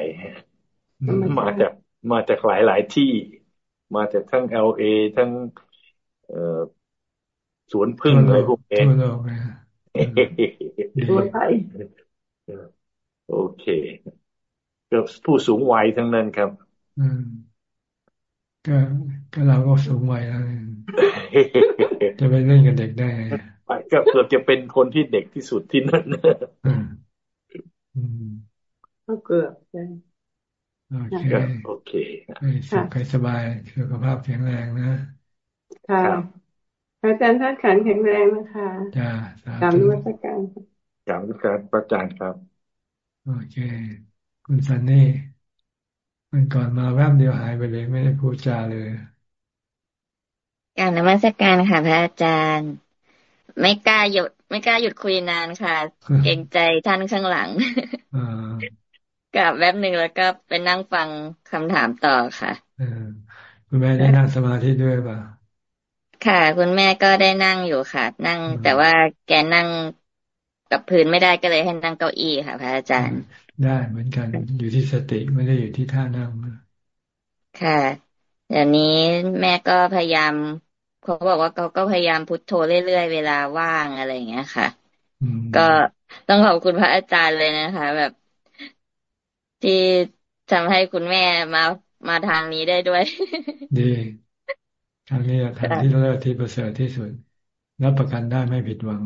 มาจากมาจากหลายหลายที่ มาจากทั้งเอลเอทั้ง เอสวนพึ่งอะไรพวกนี้ทั่วไทยโอเคก็ผู้สูงวัยทั้งนั้นครับ อืมก็ก็เราก็สูงวัยแล้วจะไปเล่นกับเด็กได้ ก็เกือบจะเป็นคนที่เด็กที่สุดที่นั่นก็เกือบใช่โอเคโอเคสุขสบายสุขภาพแข็งแรงนะ ค่ะอาจารย์ท่านขันแข็งแรงนะคะจ้าตามวัตการกามการประจานครับ โอเค คุณซันนี่มันก่อนมาแวบเดียวหายไปเลย ไม่ได้พูดจาเลยการนมัสการค่ะพระอาจารย์ ไม่กล้าหยุด ไม่กล้าหยุดคุยนานค่ะ เกรงใจท่านข้างหลังกับแวบหนึ่งแล้วก็ไปนั่งฟังคำถามต่อค่ะคุณแม่ได้นั่งสมาธิด้วยป่ะค่ะ คุณแม่ก็ได้นั่งอยู่ค่ะ นั่ง แต่ว่าแกนั่งกับพื้นไม่ได้ก็เลยให้นั่งเก้าอี้ค่ะ พระอาจารย์ ได้เหมือนกันอยู่ที่สติไม่ได้อยู่ที่ท่านั่งค่ะเดี๋ยวนี้แม่ก็พยายาม เขาบอกว่าเขาก็พยายามพุทโธเรื่อยๆเวลาว่างอะไรอย่างเงี้ยค่ะ ก็ต้องขอบคุณพระอาจารย์เลยนะคะ แบบ ที่ทำให้คุณแม่มามาทางนี้ได้ด้วย ดีทางนี้ทางที่เลิศที่ประเสริฐที่สุดรับประกันได้ไม่ผิดหวัง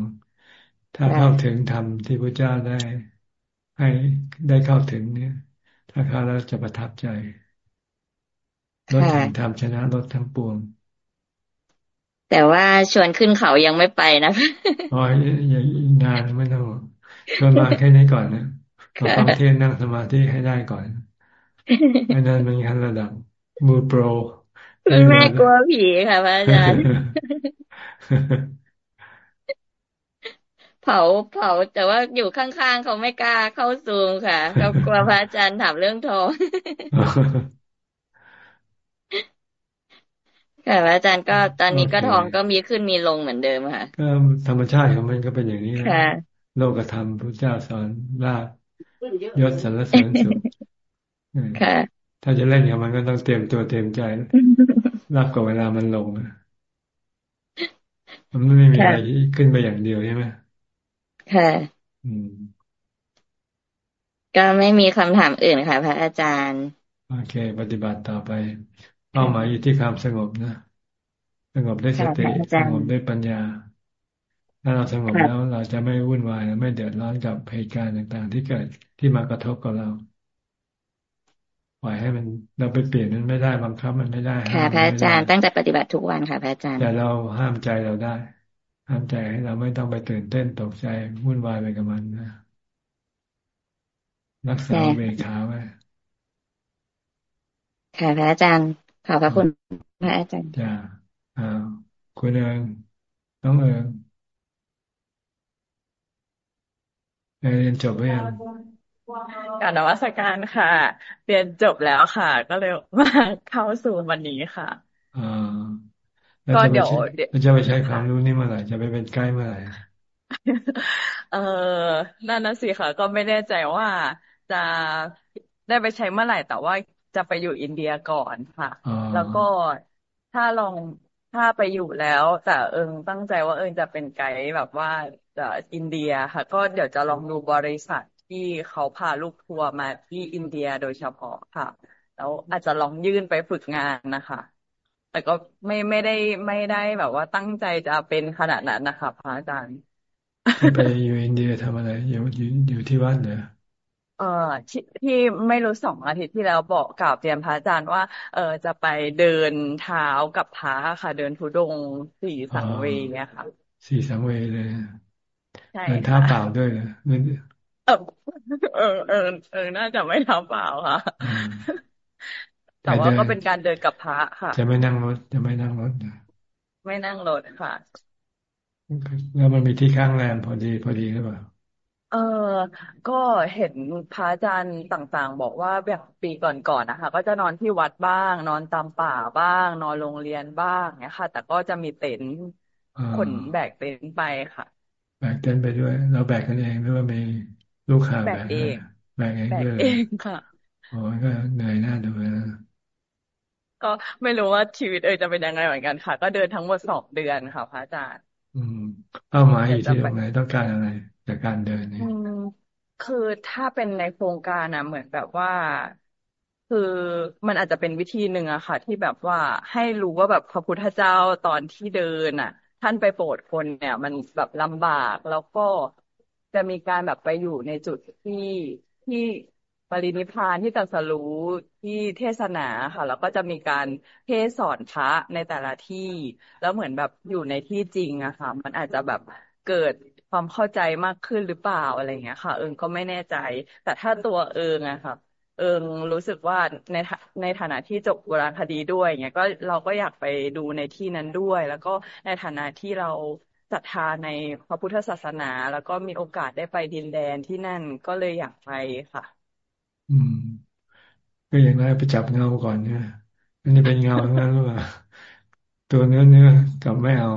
ถ้าเข้าถึงธรรมที่พระเจ้าได้ ให้ได้เข้าถึงเนี่ย ถ้าเข้าแล้วจะประทับใจรถแห่งธรรมชนะรถทั้งปวง แต่ว่าชวนขึ้นเขายังไม่ไปนะคะอ๋อยังนานไม่ต้องชวนมาแค่นี้ก่อนนะมาฟังเทศนั่งสมาธิให้ได้ก่อนไม่นั้นมันขั้นระดับมือโปรคุณแม่กลัวผีค่ะพระอาจารย์เผาเผา แต่ว่าอยู่ข้างๆเขาไม่กล้าเข้าซูมค่ะเขากลัวพระอาจารย์ถามเรื่องทอง ค่ะพระอาจารย์ก็ตอนนี้ก็ทองก็มีขึ้นมีลงเหมือนเดิมค่ะก็ธรรมชาติของมันก็เป็นอย่างนี้นะโลกธรรมพระเจ้าสอนลาบยศสรรเสริญสุขถ้าจะเล่นกับมันก็ต้องเตรียมตัวเตรียมใจรับกับเวลามันลงมันไม่มีอะไรขึ้นไปอย่างเดียวใช่ไหมค่ะก็ไม่มีคำถามอื่นค่ะ พระอาจารย์ โอเค ปฏิบัติต่อไป เป้าหมายอยู่ที่ความสงบนะสงบด้วยสติสงบด้วยปัญญา ถ้าเราสงบแล้วเราจะไม่วุ่นวายไม่เดือดร้อนกับเหตุการณ์ต่าง ๆ ที่เกิดที่มากระทบกับเราปล่อยให้มันเราไปเปลี่ยนมันไม่ได้บังคับมันไม่ได้ค่ะพระอาจารย์ตั้งแต่ปฏิบัติทุกวันค่ะพระอาจารย์แต่เราห้ามใจเราได้ ห้ามใจให้เราไม่ต้องไปตื่นเต้นตกใจวุ่นวายไปกับมันนะรักษาเบขาไว้ค่ะพระอาจารย์ ขอบพระคุณพระอาจารย์จ้าอ่าคุณเอิงน้องเอิงเรียนจบหรือยังการนวัตการค่ะ เรียนจบแล้วค่ะ ก็เลยมาเข้าสู่วันนี้ค่ะอ่าก็เดี๋ยวจะไปใช้ความรู้นี่เมื่อไหร่จะไปเป็นใกล้เมื่อไหร่เออนั่นนะสิค่ะ ก็ไม่แน่ใจว่าจะได้ไปใช้เมื่อไหร่แต่ว่า จะไปอยู่อินเดียก่อนค่ะ แล้วก็ถ้าลองถ้าไปอยู่แล้ว แต่เอิงตั้งใจว่าเอิงจะเป็นไกด์แบบว่าจะอินเดียค่ะ ก็เดี๋ยวจะลองดูบริษัทที่เขาพาลูกทัวร์มาที่อินเดียโดยเฉพาะค่ะ แล้วอาจจะลองยื่นไปฝึกงานนะคะแต่ก็ไม่ไม่ได้ไม่ได้แบบว่าตั้งใจจะเป็นขนาดนั้นนะคะพระอาจารย์ไปอยู่อินเดียทำอะไรอยู่อยู่อยู่ที่วัดเหรอ เออที่ที่ไม่รู้สองอาทิตย์ที่แล้วบอกกล่าวเตรียมพระอาจารย์ว่า เออจะไปเดินเท้ากับพระค่ะ เดินทุดงสี่สังเวยเนี่ยค่ะสี่สังเวยเลยเดินเท้าเปล่าด้วยเหรอเออเออเออเออน่าจะไม่ทำเปล่าค่ะแต่ว่าก็เป็นการเดินกับพระค่ะ จะไม่นั่งรถ จะไม่นั่งรถไม่นั่งรถค่ะ แล้วมันมีที่ข้างแรมพอดีพอดีหรือเปล่า เออก็เห็นพระอาจารย์ต่างๆ บอกว่าแบบปีก่อนๆนะคะก็จะนอนที่วัดบ้าง นอนตามป่าบ้าง นอนโรงเรียนบ้างเนี่ยค่ะ แต่ก็จะมีเต็นท์ขนแบกเต็นท์ไปค่ะ แบกเต็นท์ไปด้วย เราแบกกันเองหรือว่ามีลูกค้าแบกเองแบกเองด้วยเองค่ะ โอ้ก็เหนื่อยหน้าดูนะก็ไม่รู้ว่าชีวิตเอยจะเป็นยังไงเหมือนกันค่ะ ก็เดินทั้งหมดสองเดือนค่ะพระอาจารย์อืม เป้าหมายอยู่ที่ตรงไหนต้องการอะไร จากการเดินเนี่ยคือถ้าเป็นในโครงการนะเหมือนแบบว่า คือมันอาจจะเป็นวิธีหนึ่งอะค่ะ ที่แบบว่าให้รู้ว่าแบบพระพุทธเจ้าตอนที่เดินอะท่านไปโปรดคนเนี่ย มันแบบลำบากแล้วก็จะมีการแบบไปอยู่ในจุดที่ที่ปรินิพพานที่ตรัสรู้ที่เทศนาค่ะ แล้วก็จะมีการเทศสอนพระในแต่ละที่ แล้วเหมือนแบบอยู่ในที่จริงอะค่ะ มันอาจจะแบบเกิด ความเข้าใจมากขึ้นหรือเปล่าอะไรเงี้ยค่ะ เอิงก็ไม่แน่ใจ แต่ถ้าตัวเอิงอะค่ะ เอิงรู้สึกว่าในในฐานะที่จบโบราณคดีด้วยเงี้ยก็เราก็อยากไปดูในที่นั้นด้วย แล้วก็ในฐานะที่เราศรัทธาในพระพุทธศาสนา แล้วก็มีโอกาสได้ไปดินแดนที่นั่นก็เลยอยากไปค่ะ อืม ก็อย่างไรไปจับเงาก่อนเนี่ยอันนี้เป็นเงาทั้งนั้นหรือเปล่าตัวเนื้อเนื้อกับไม่เอา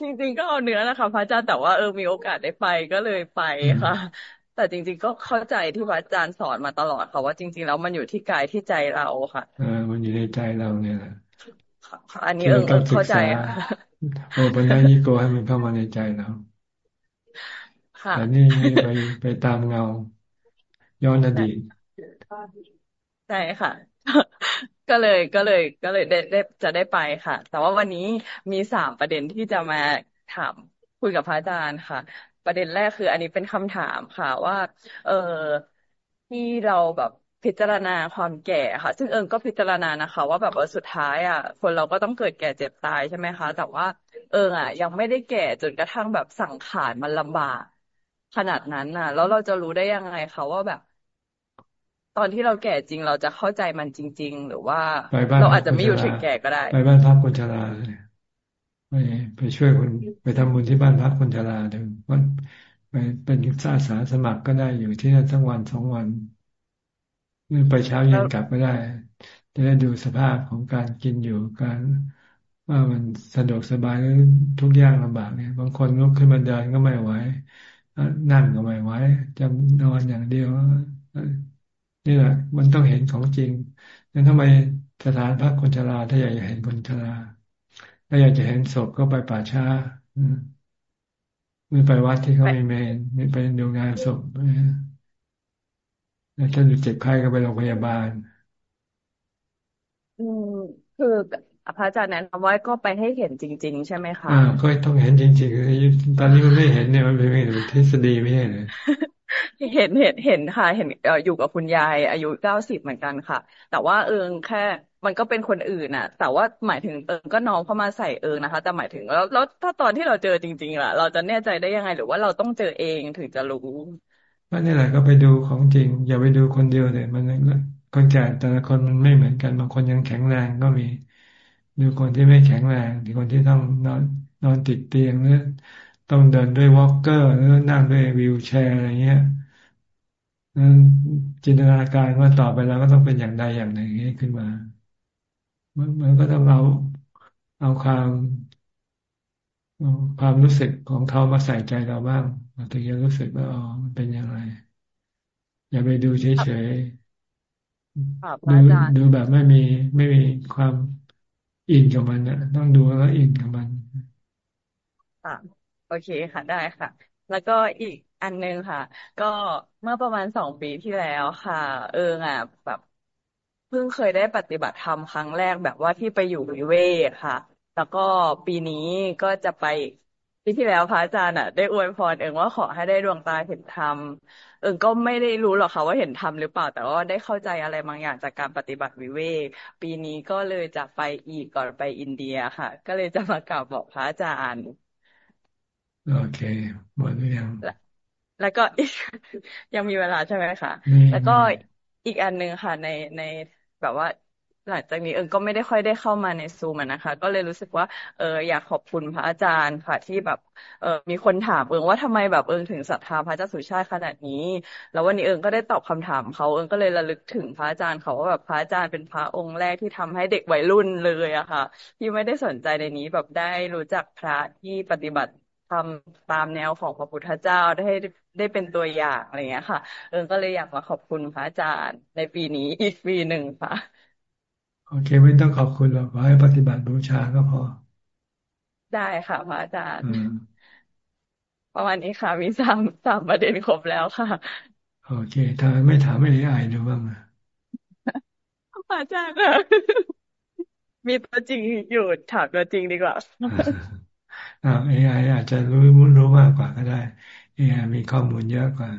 จริงๆก็เอาเนื้อนะคะพระอาจารย์แต่ว่าเออมีโอกาสได้ไปก็เลยไปค่ะ แต่จริง ๆ ก็เข้าใจที่พระอาจารย์สอนมาตลอดค่ะว่าจริง ๆ แล้วมันอยู่ที่กายที่ใจเราค่ะเออมันอยู่ในใจเราเนี่ยค่อันนี้เอิงเอิงเข้าใจโอปัญญาญิโกให้มันเข้ามาในใจเราแต่นี่ไปไปตามเงา ย้อนอดีต ใช่ค่ะ ก็เลยก็เลย ก็เลยได้ได้จะได้ไปค่ะ แต่ว่าวันนี้มีสามประเด็นที่จะมาถามคุยกับพระอาจารย์ค่ะ ประเด็นแรกคือ อันนี้เป็นคำถามค่ะว่า เออที่เราแบบพิจารณาความแก่ค่ะ ซึ่งเอิงก็พิจารณานะคะ ว่าแบบเออสุดท้ายอะ คนเราก็ต้องเกิดแก่เจ็บตายใช่ไหมคะ แต่ว่าเอิงอะ ยังไม่ได้แก่จนกระทั่งแบบสังขารมันลำบากขนาดนั้นน่ะ แล้วเราจะรู้ได้ยังไงคะว่าแบบ ตอนที่เราแก่จริงเราจะเข้าใจมันจริง ๆ หรือว่าเราอาจจะไม่อยู่ถึงแก่ก็ได้ ไปบ้านพักคนชราไปไปช่วยคนไปทำบุญที่บ้านพักคนชราถึงวันไปเป็นอาสาสมัครก็ได้อยู่ที่นั่นทั้งวันสองวันหรือไปเช้าเย็นกลับก็ได้ จะได้ดูสภาพของการกินอยู่การว่ามันสะดวกสบายหรือทุกอย่างลำบากเนี่ย บางคนลุกขึ้นมาเดินก็ไม่ไหวนั่งก็ไม่ไหวจะนอนอย่างเดียว นี่แหละ มันต้องเห็นของจริงนั้นทำไมสถานพักคนชราถ้าอยากจะเห็นคนชราถ้าอยากจะเห็นศพก็ไปป่าช้าไม่ไปวัดที่เขามีเมนไม่ไปดูงานศพแล้วถ้าเจ็บไข้ก็ไปโรงพยาบาล อืมคือพระอาจารย์แนะนำว่าก็ไปให้เห็นจริง ๆ ใช่ไหมคะอ่าก็ต้องเห็นจริงๆตอนนี้มันไม่เห็นเนี่ยมันเป็นทฤษฎีไม่ใช่เลย เห็นเห็นเห็นค่ะ เห็นอยู่กับคุณยายอายุเก้าสิบเหมือนกันค่ะ แต่ว่าเอิงแค่มันก็เป็นคนอื่นน่ะ แต่ว่าหมายถึงเอิงก็น้องเข้ามาใส่เอิงนะคะ แต่หมายถึงแล้วแล้วถ้าตอนที่เราเจอจริงๆล่ะ เราจะแน่ใจได้ยังไง หรือว่าเราต้องเจอเองถึงจะรู้ก็นี่แหละก็ไปดูของจริง อย่าไปดูคนเดียวเลยมันคนแก่แต่ละคนมันไม่เหมือนกันบางคนยังแข็งแรงก็มีดูคนที่ไม่แข็งแรงที่คนที่ต้องนอนนอนติดเตียงหรือ ต้องเดินด้วยวอล์กเกอร์หรือนั่งด้วยวีลแชร์อะไรเงี้ยนั้นจินตนาการว่าต่อไปเราก็ต้องเป็นอย่างใดอย่างหนึ่งนี้ขึ้นมา มันมันก็ต้องเอาเอาความความรู้สึกของเขามาใส่ใจเราบ้างเราถึงจะรู้สึกว่าอ๋อมันเป็นอย่างไร อย่าไปดูเฉยๆดูดูแบบไม่มีไม่มีความอินกับมันนะต้องดูแล้วอินกับมันค่ะโอ เคค่ะ ได้ค่ะ แล้วก็อีกอันนึงค่ะ ก็เมื่อประมาณสองปีที่แล้วค่ะ เอิงอะแบบเพิ่งเคยได้ปฏิบัติธรรมครั้งแรกแบบว่าที่ไปอยู่วิเวกค่ะ แล้วก็ปีนี้ก็จะไปปีที่แล้วพระอาจารย์อะ ได้อวยพรเอิงว่าขอให้ได้ดวงตาเห็นธรรมเอิงก็ไม่ได้รู้หรอกค่ะว่าเห็นธรรมหรือเปล่า แต่ว่าได้เข้าใจอะไรบางอย่างจากการปฏิบัติวิเวกปีนี้ก็เลยจะไปอีกก่อนไปอินเดียค่ะ ก็เลยจะมากราบบอกพระอาจารย์ โอเคหมดหรือยังแล้วก็ยังมีเวลาใช่ไหมคะแล้วก็อีกอันหนึ่งค่ะ ในในแบบว่าหลังจากนี้เอิงก็ไม่ได้ค่อยได้เข้ามาในซูมนะคะ ก็เลยรู้สึกว่าเอออยากขอบคุณพระอาจารย์ค่ะที่แบบเออมีคนถามเอิงว่าทำไมแบบเอิงถึงศรัทธาพระเจ้าสุชาติขนาดนี้ แล้ววันนี้เอิงก็ได้ตอบคำถามเขาเอิงก็เลยระลึกถึงพระอาจารย์เขาว่าแบบพระอาจารย์เป็นพระองค์แรกที่ทำให้เด็กวัยรุ่นเลยอะค่ะ ที่ไม่ได้สนใจในนี้แบบได้รู้จักพระที่ปฏิบัติ ทำตามแนวของพระพุทธเจ้าได้ได้เป็นตัวอย่างอะไรเงี้ยค่ะ เอิงก็เลยอยากมาขอบคุณพระอาจารย์ในปีนี้อีกปีหนึ่งค่ะโอเคไม่ต้องขอบคุณหรอกขอให้ปฏิบัติบูชาก็พอ ได้ค่ะพระอาจารย์ประมาณนี้ค่ะมีสามสามประเด็นครบแล้วค่ะ โอเคถ้าไม่ถามไม่ได้อายดูบ้างอะพระอาจารย์มีตัวจริงอยู่ถามตัวจริงดีกว่าอ่า เอไออาจจะรู้รู้มากกว่าก็ได้เอไอมีข้อมูลเยอะกว่า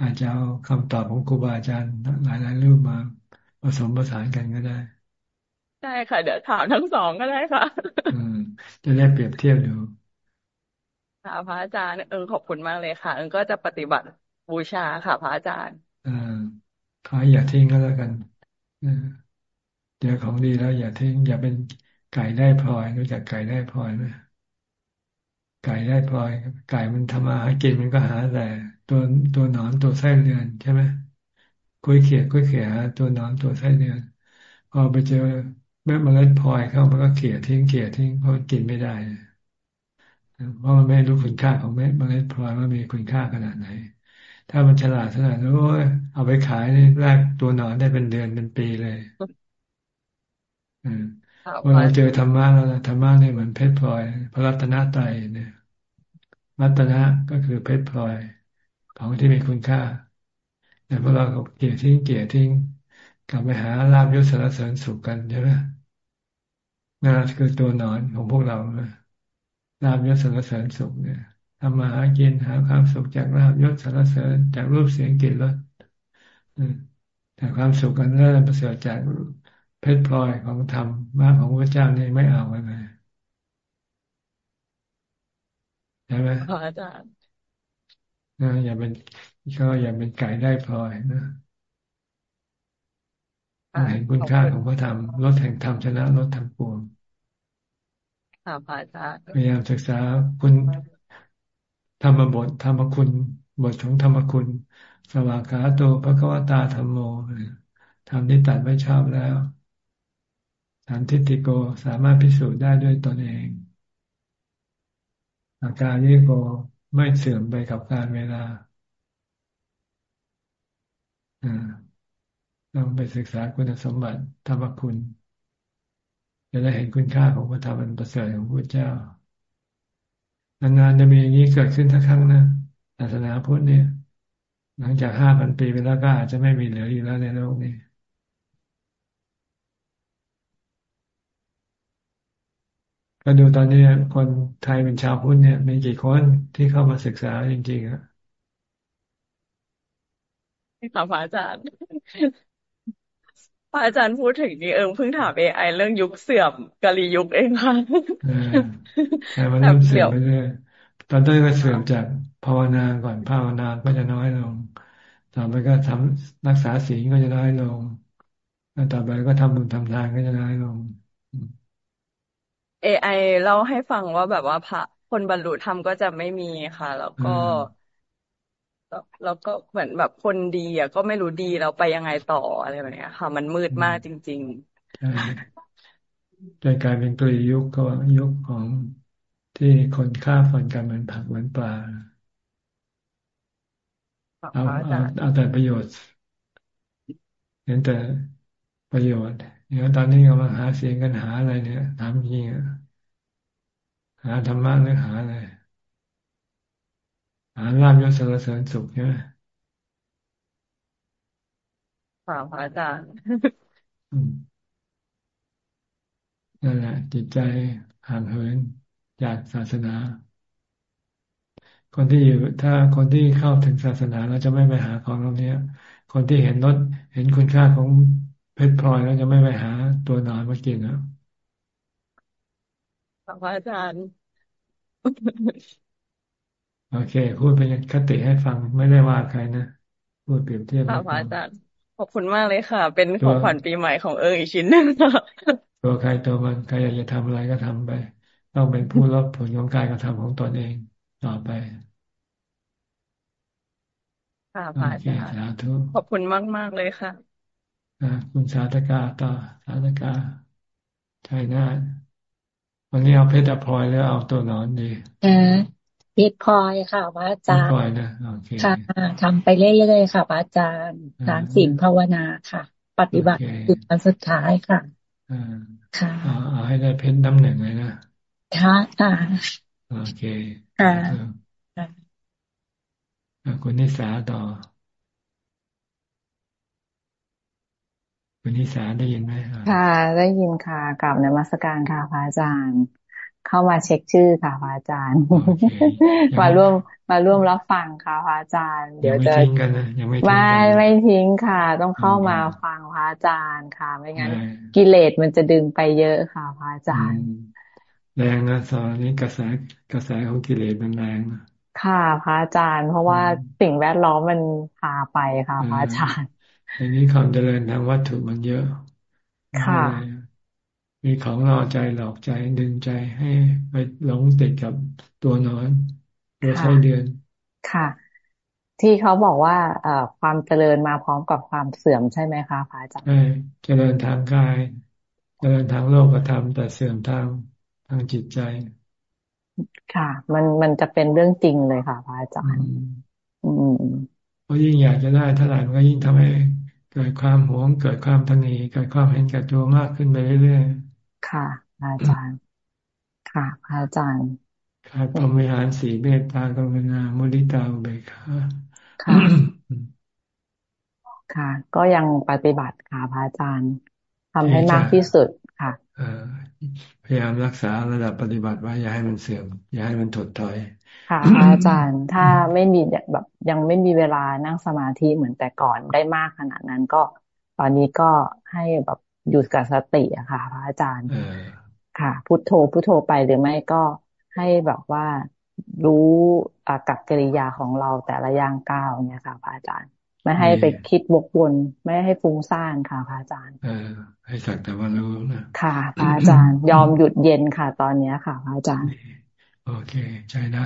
อาจจะเอาคำตอบของครูบาอาจารย์หลายๆรูปมาผสมผสานกันก็ได้ได้ค่ะ เดี๋ยวถามทั้งสองก็ได้ค่ะ อืม จะได้เปรียบเทียบดูค่ะพระอาจารย์เอิงขอบคุณมากเลยค่ะ เอิงก็จะปฏิบัติบูชาค่ะพระอาจารย์อ่าขออย่าทิ้งก็แล้วกันเจอของดีแล้วอย่าทิ้งอย่าเป็นไก่ได้พลอยรู้จักไก่ได้พลอยไหม ไก่ได้พลอย ไก่มันทำมาหากินมันก็หาแต่ตัวตัวหนอนตัวไส้เดือนใช่ไหมกุ้ยเขียกุ้ยเขียตัวหนอนตัวไส้เดือนพอไปเจอเม็ดเมล็ดพลอยเข้ามันก็เขี่ยทิ้งเขี่ยทิ้งเพราะกินไม่ได้เพราะมันไม่รู้คุณค่าของเม็ดเมล็ดพลอยว่ามีคุณค่าขนาดไหน ถ้ามันฉลาดขนาดนั้นโอ้ยเอาไปขายนี่แรกตัวหนอนได้เป็นเดือนเป็นปีเลยอืม เวลาเจอธรรมะแล้วธรรมะเนี่ยเหมือนเพชรพลอย พระรัตนตรัยเนี่ย รัตนะก็คือเพชรพลอย ของที่มีคุณค่าแต่พวกเราเกลียดทิ้งเกลียดทิ้งกลับไปหาลาบยศสารเสริญสุขกันใช่ไหมนั่นคือตัวหนอนของพวกเราลาบยศสารเสริญสุขเนี่ยทำมาหากินหาความสุขจากลาบยศสารเสริญจากรูปเสียงกลิ่นรสแต่ความสุขกันเลิศประเสริฐจาก เพชรพลอยของธรรมมากของพระเจ้านี่ไม่เอาไว้เลยใช่ไหมอาจารย์นะอย่าเป็นก็อย่าเป็นไก่ได้พลอยนะเห็นคุณค่าของพระธรรมลดแห่งธรรมชนะลดทั้งปวงค่ะพระอาจารย์พยายามศึกษาคุณธรรมบทธรรมคุณ บทของธรรมคุณ สวากาโตพระกวตาธรรมโมธรรมที่ตัดไว้ชอบแล้ว สันทิติโกสามารถพิสูจน์ได้ด้วยตนเอง อาการนี้โกไม่เสื่อมไปกับการเวลาต้องไปศึกษาคุณสมบัติธรรมคุณจะได้เห็นคุณค่าของพระธรรมอันประเสริฐของพระเจ้านานๆจะมีอย่างนี้เกิดขึ้นทักครั้งนะศาสนาพุทธเนี่ย หลังจากห้าพันปีไปแล้วก็อาจจะไม่มีเหลืออยู่แล้วในโลกนี้ ก็ดูตอนนี้คนไทยเป็นชาวพุทธเนี่ย มีกี่คนที่เข้ามาศึกษาจริงๆอะค่ะพระอาจารย์พระอาจารย์พูดถึงนี่เอิงเพิ่งถามเอไอเรื่องยุคเสื่อมกาลียุคเองค่ะใช่มันเริ่มเสื่อมไปเรื่อยตอนต้นก็เสื่อมจากภาวนาก่อนภาวนาก็จะน้อยลง ต่อไปก็ทำรักษาศีลก็จะน้อยลงแล้วต่อไปก็ทำบุญทำทานก็จะน้อยลง AI เล่าให้ฟังว่าแบบว่าพระคนบรรลุธรรมก็จะไม่มีค่ะ แล้วก็แล้วก็เหมือนแบบคนดีอะก็ไม่รู้ดีเราไปยังไงต่ออะไรแบบนี้ค่ะ มันมืดมากจริงๆใช่ใจกลายเป็นกลียุคก็ยุคของที่คนฆ่าฟันกันเหมือนผักเหมือนปลาเอาเอาเอาแต่ประโยชน์เห็นแต่ประโยชน์ เนี่ยตอนนี้กำลังหาเสียงกันหาอะไรเนี่ยถามจริงอะหาธรรมะหรือหาอะไรหาลาบยศสารเสริญสุขใช่ไหมค่ะพระอาจารย์นั่นแหละ จิตใจห่างเหินจากศาสนา คนที่อยู่ ถ้าคนที่เข้าถึงศาสนาเราจะไม่ไปหาของเหล่านี้คนที่เห็นรถเห็นคุณค่าของเพ ชรพลอยแล้วจะไม่ไปหาตัวนอนมากินนะพระอาจารย์ โอเค พูดเป็นคติให้ฟังไม่ได้ว่าใครนะ พูดเปรียบเทียบค่ะพระอาจารย์ ขอบคุณมากเลยค่ะ เป็นของขวัญปีใหม่ของเอออีกชิ้นหนึ่งค่ะตัวใครตัวมันใครอยากจะทำอะไรก็ทำไป ต้องเป็นผู้รับผลของการกระทำของตนเองต่อไปค่ะพระอาจารย์ขอบคุณมากมากเลยค่ะ คุณสาธกาต่อสาธกาใช่นาวันนี้เอาเพชรพลอยแล้วเอาตัวนอนดีเออเพชรพลอยค่ะพระอาจารย์พลอยนะโอเคค่ะทำไปเรื่อยๆค่ะพระอาจารย์ทานศีลภาวนาค่ะ ปฏิบัติจุดสุดท้ายค่ะค่ะเอาให้ได้เพชรน้ำหนึ่งเลยนะค่ะค่ะโอเคค่ะคุณนิสาต่อ คุณนิสาได้ยินไหมค่ะ ได้ยินค่ะกลับในมัสการค่ะพระอาจารย์ เข้ามาเช็คชื่อค่ะพระอาจารย์ มาร่วมมาร่วมรับฟังค่ะพระอาจารย์ เดี๋ยวจะไม่ไม่ทิ้งค่ะ ต้องเข้ามาฟังพระอาจารย์ค่ะ ไม่งั้นกิเลสมันจะดึงไปเยอะค่ะพระอาจารย์แรงนะสอนนี้กระแสกระแสของกิเลสมันแรงนะค่ะพระอาจารย์ เพราะว่าสิ่งแวดล้อมมันพาไปค่ะพระอาจารย์ อันนี้ความเจริญทางวัตถุมันเยอะค่ะมีของล่อใจหลอกใจดึงใจให้ไปหลงติดกับตัวนอนตัวใช้เดือน ค่ะ ที่เขาบอกว่าเอ่อความเจริญมาพร้อมกับความเสื่อมใช่ไหมคะพระอาจารย์ใช่เจริญทางกาย เจริญทางโลกธรรมแต่เสื่อมทางทางจิตใจ ค่ะ มันมันจะเป็นเรื่องจริงเลยค่ะพระอาจารย์ อืมเพราะยิ่งอยากจะได้เท่าไหร่มันก็ยิ่งทำให้ เกิดความหวง เกิดความทนีเกิดความเห็นแก่ตัวมากขึ้นไปเรื่อยค่ะอาจารย์ค่ะอาจารย์ ค่ะพรหมิหารสีเมตตากรุณามุริตาอุเบกขาค่ะ ค่ะ ก็ยังปฏิบัติค่ะพระอาจารย์ทำให้มากที่สุดค่ะพยายามรักษาระดับปฏิบัติไว้อย่าให้มันเสื่อม อย่าให้มันถดถอย ค่ะอาจารย์ถ้าไม่มีแบบยังไม่มีเวลานั่งสมาธิเหมือนแต่ก่อนได้มากขนาดนั้นก็ ตอนนี้ก็ให้แบบอยู่กับสติอะค่ะ พระอาจารย์ค่ะ พุทโธพุทโธไปหรือไม่ก็ให้แบบว่ารู้อากับกิริยาของเราแต่ละย่างก้าวเนี่ยค่ะ พระอาจารย์ ไม่ให้ไปคิดวกวนไม่ให้ฟุ้งซ่านค่ะ พระอาจารย์เออให้สักแต่ว่ารู้นะค่ะ พระอาจารย์ยอมหยุดเย็นค่ะ ตอนเนี้ยค่ะ พระอาจารย์ โอเค ใช้ได้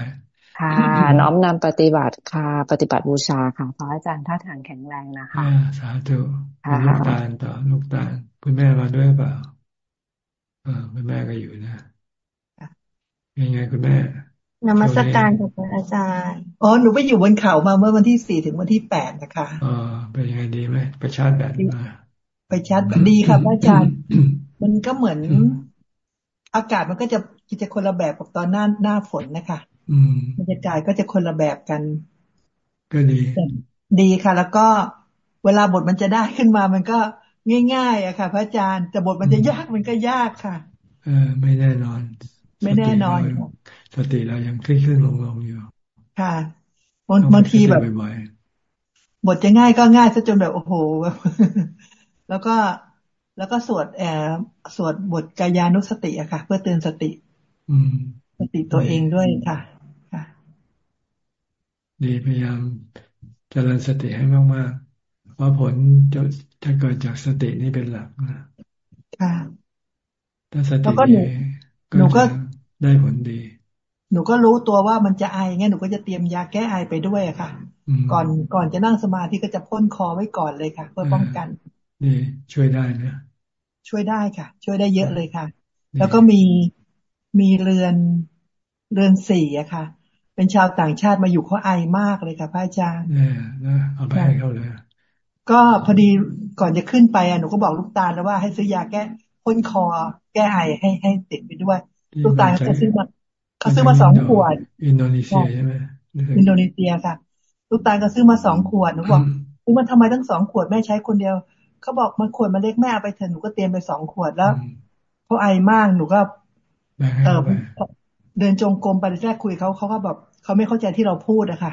ค่ะ น้อมนำปฏิบัติค่ะ ปฏิบัติบูชาค่ะพระอาจารย์ท่าทางแข็งแรงนะคะสาธุลูกตาลต่อลูกตาลคุณแม่มาด้วยเปล่าเออคุณแม่ก็อยู่นะยังไงคุณแม่นมัสการค่ะอาจารย์อ๋อหนูไปอยู่บนเขามาเมื่อวันที่สี่ถึงวันที่แปดนะคะอ๋อเป็นยังไงดีไหมไปชาร์จแบตมาไปชาร์จแบตดีค่ะอาจารย์ มันก็เหมือน อากาศมันก็จะจะคนละแบบกับตอนหน้าหน้าฝนนะคะ บรรยากาศก็จะคนละแบบกัน ก็ดี ดีค่ะ แล้วก็เวลาบทมันจะได้ขึ้นมามันก็ง่ายๆอะค่ะ พระอาจารย์แต่บทมันจะยากมันก็ยากค่ะ เออ ไม่แน่นอน ไม่แน่นอนสติเรายังขึ้นขึ้นลงลงอยู่ ค่ะบางทีแบบบทจะง่ายก็ง่ายซะจนแบบโอ้โหแล้วก็แล้วก็สวดแอบสวดบทกายานุสติอะค่ะ เพื่อเตือนสติ อืมสติตัวเองด้วยค่ะค่ะ ดีพยายามเจริญสติให้มากๆ เพราะผลจะจะเกิดจากสตินี่เป็นหลักนะค่ะถ้าสติดีหนูก็ได้ผลดี หนูก็รู้ตัวว่ามันจะไอไงหนูก็จะเตรียมยาแก้ไอไปด้วยอะค่ะ ก่อนก่อนจะนั่งสมาธิก็จะพ่นคอไว้ก่อนเลยค่ะ เพื่อป้องกันนี่ช่วยได้นะช่วยได้ค่ะ ช่วยได้เยอะเลยค่ะ แล้วก็มีมีเรือนเรือนสี่อะค่ะ เป็นชาวต่างชาติมาอยู่เขาไอมากเลยค่ะพระอาจารย์เนี่ยนะเอาไปให้เขาเลย ก็พอดีก่อนจะขึ้นไปอะหนูก็บอกลูกตาแล้วว่าให้ซื้อยาแก้พ่นคอ แก้ไอให้ให้ติดไปด้วย ลูกตาเขาซื้อมาเขาซื้อมาสองขวด อินโดนีเซียใช่ไหมอินโดนีเซียค่ะ ลูกตาก็ซื้อมาสองขวดหนูบอกซื้อมาทำไมตั้งสองขวดแม่ใช้คนเดียวเขาบอกมันขวดมันเล็กแม่เอาไปเถอะหนูก็เตรียมไปสองขวดแล้วเขาไอมากหนูก็เออ เดินจงกรมไปแรกคุยเขาเขาก็แบบเขาไม่เข้าใจที่เราพูดอะค่ะ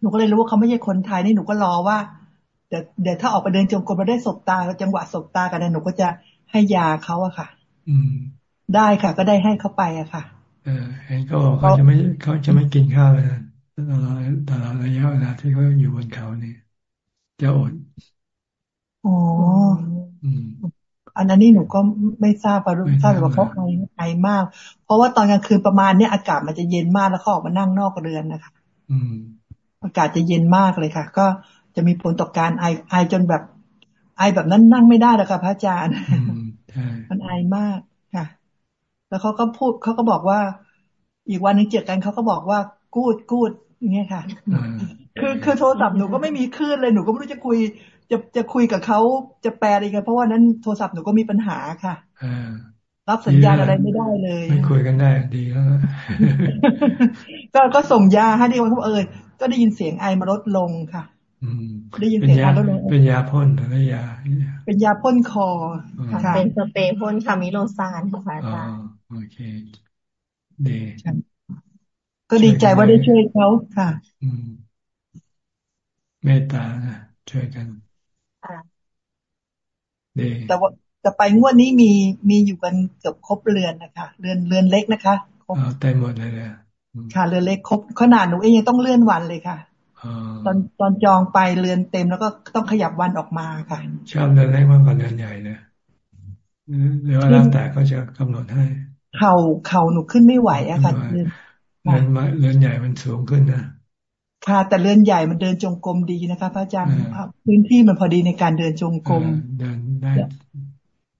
หนูก็เลยรู้ว่าเขาไม่ใช่คนไทยนี่หนูก็รอว่าเดี๋ยวเดี๋ยวถ้าออกไปเดินจงกรมเราได้สบตาจังหวะสบตากันหนูก็จะให้ยาเขาอะค่ะ อืม ได้ค่ะ ก็ได้ให้เขาไปอะค่ะ เออเห็นเขาบอกเขาจะไม่เขาจะไม่กินข้าวเลยตลอดตลอดระยะเวลาที่เขาอยู่บนเขานี่จะอดอ๋อ อันนั้นนี่หนูก็ไม่ทราบปรู้ทราบแต่ว่าเขาไอไอมาก เพราะว่าตอนกลางคืนประมาณเนี้ยอากาศมันจะเย็นมากแล้วเขาออกมานั่งนอกเรือนนะคะ อืม อากาศจะเย็นมากเลยค่ะ ก็จะมีผลต่อการไอไอจนแบบไอแบบนั้นนั่งไม่ได้แล้วค่ะพระอาจารย์มันไอมากค่ะ แล้วเขาก็พูดเขาก็บอกว่า อีกวันนึงเจอกันเขาก็บอกว่ากูดกูดอย่างเงี้ยค่ะคือคือโทรศัพท์หนูก็ไม่มีคลื่นเลยหนูก็ไม่รู้จะคุย จะจะคุยกับเขาจะแปลอะไรกันเพราะว่านั้นโทรศัพท์หนูก็มีปัญหาค่ะรับสัญญาณอะไรไม่ได้เลย ไม่คุยกันได้ดีแล้วก็ก็ส่งยาให้ดีวันเขาเออก็ได้ยินเสียงไอมาลดลงค่ะได้ยินเสียงไอลดลงเป็นยาพ่นหรือยา เป็นยาพ่นคอค่ะเป็นสเปรย์พ่นคามิโลซานค่ะอาจารย์โอเคดีก็ดีใจว่าได้ช่วยเขาค่ะอืมเมตตานะช่วยกันดี แต่ว่าแต่ไปงวดนี้มีมีอยู่กันเกือบครบเรือนนะคะ เรือนเรือนเล็กนะคะครบเต็มหมดเลยเลยค่ะ เรือนเล็กครบขนาดหนูเองยังต้องเลื่อนวันเลยค่ะตอนตอนจองไปเรือนเต็มแล้วก็ต้องขยับวันออกมาค่ะชอบเรือนเล็กมากกว่าเรือนใหญ่เลยหรือว่าแล้วแต่ก็จะกำหนดให้ เข่าเข่าหนูขึ้นไม่ไหวอะค่ะเรือนเรือนใหญ่มันสูงขึ้นนะ ค่ะ แต่เลื่อนใหญ่มันเดินจงกรมดีนะคะพระอาจารย์พื้นที่มันพอดีในการเดินจงกรมเดินได้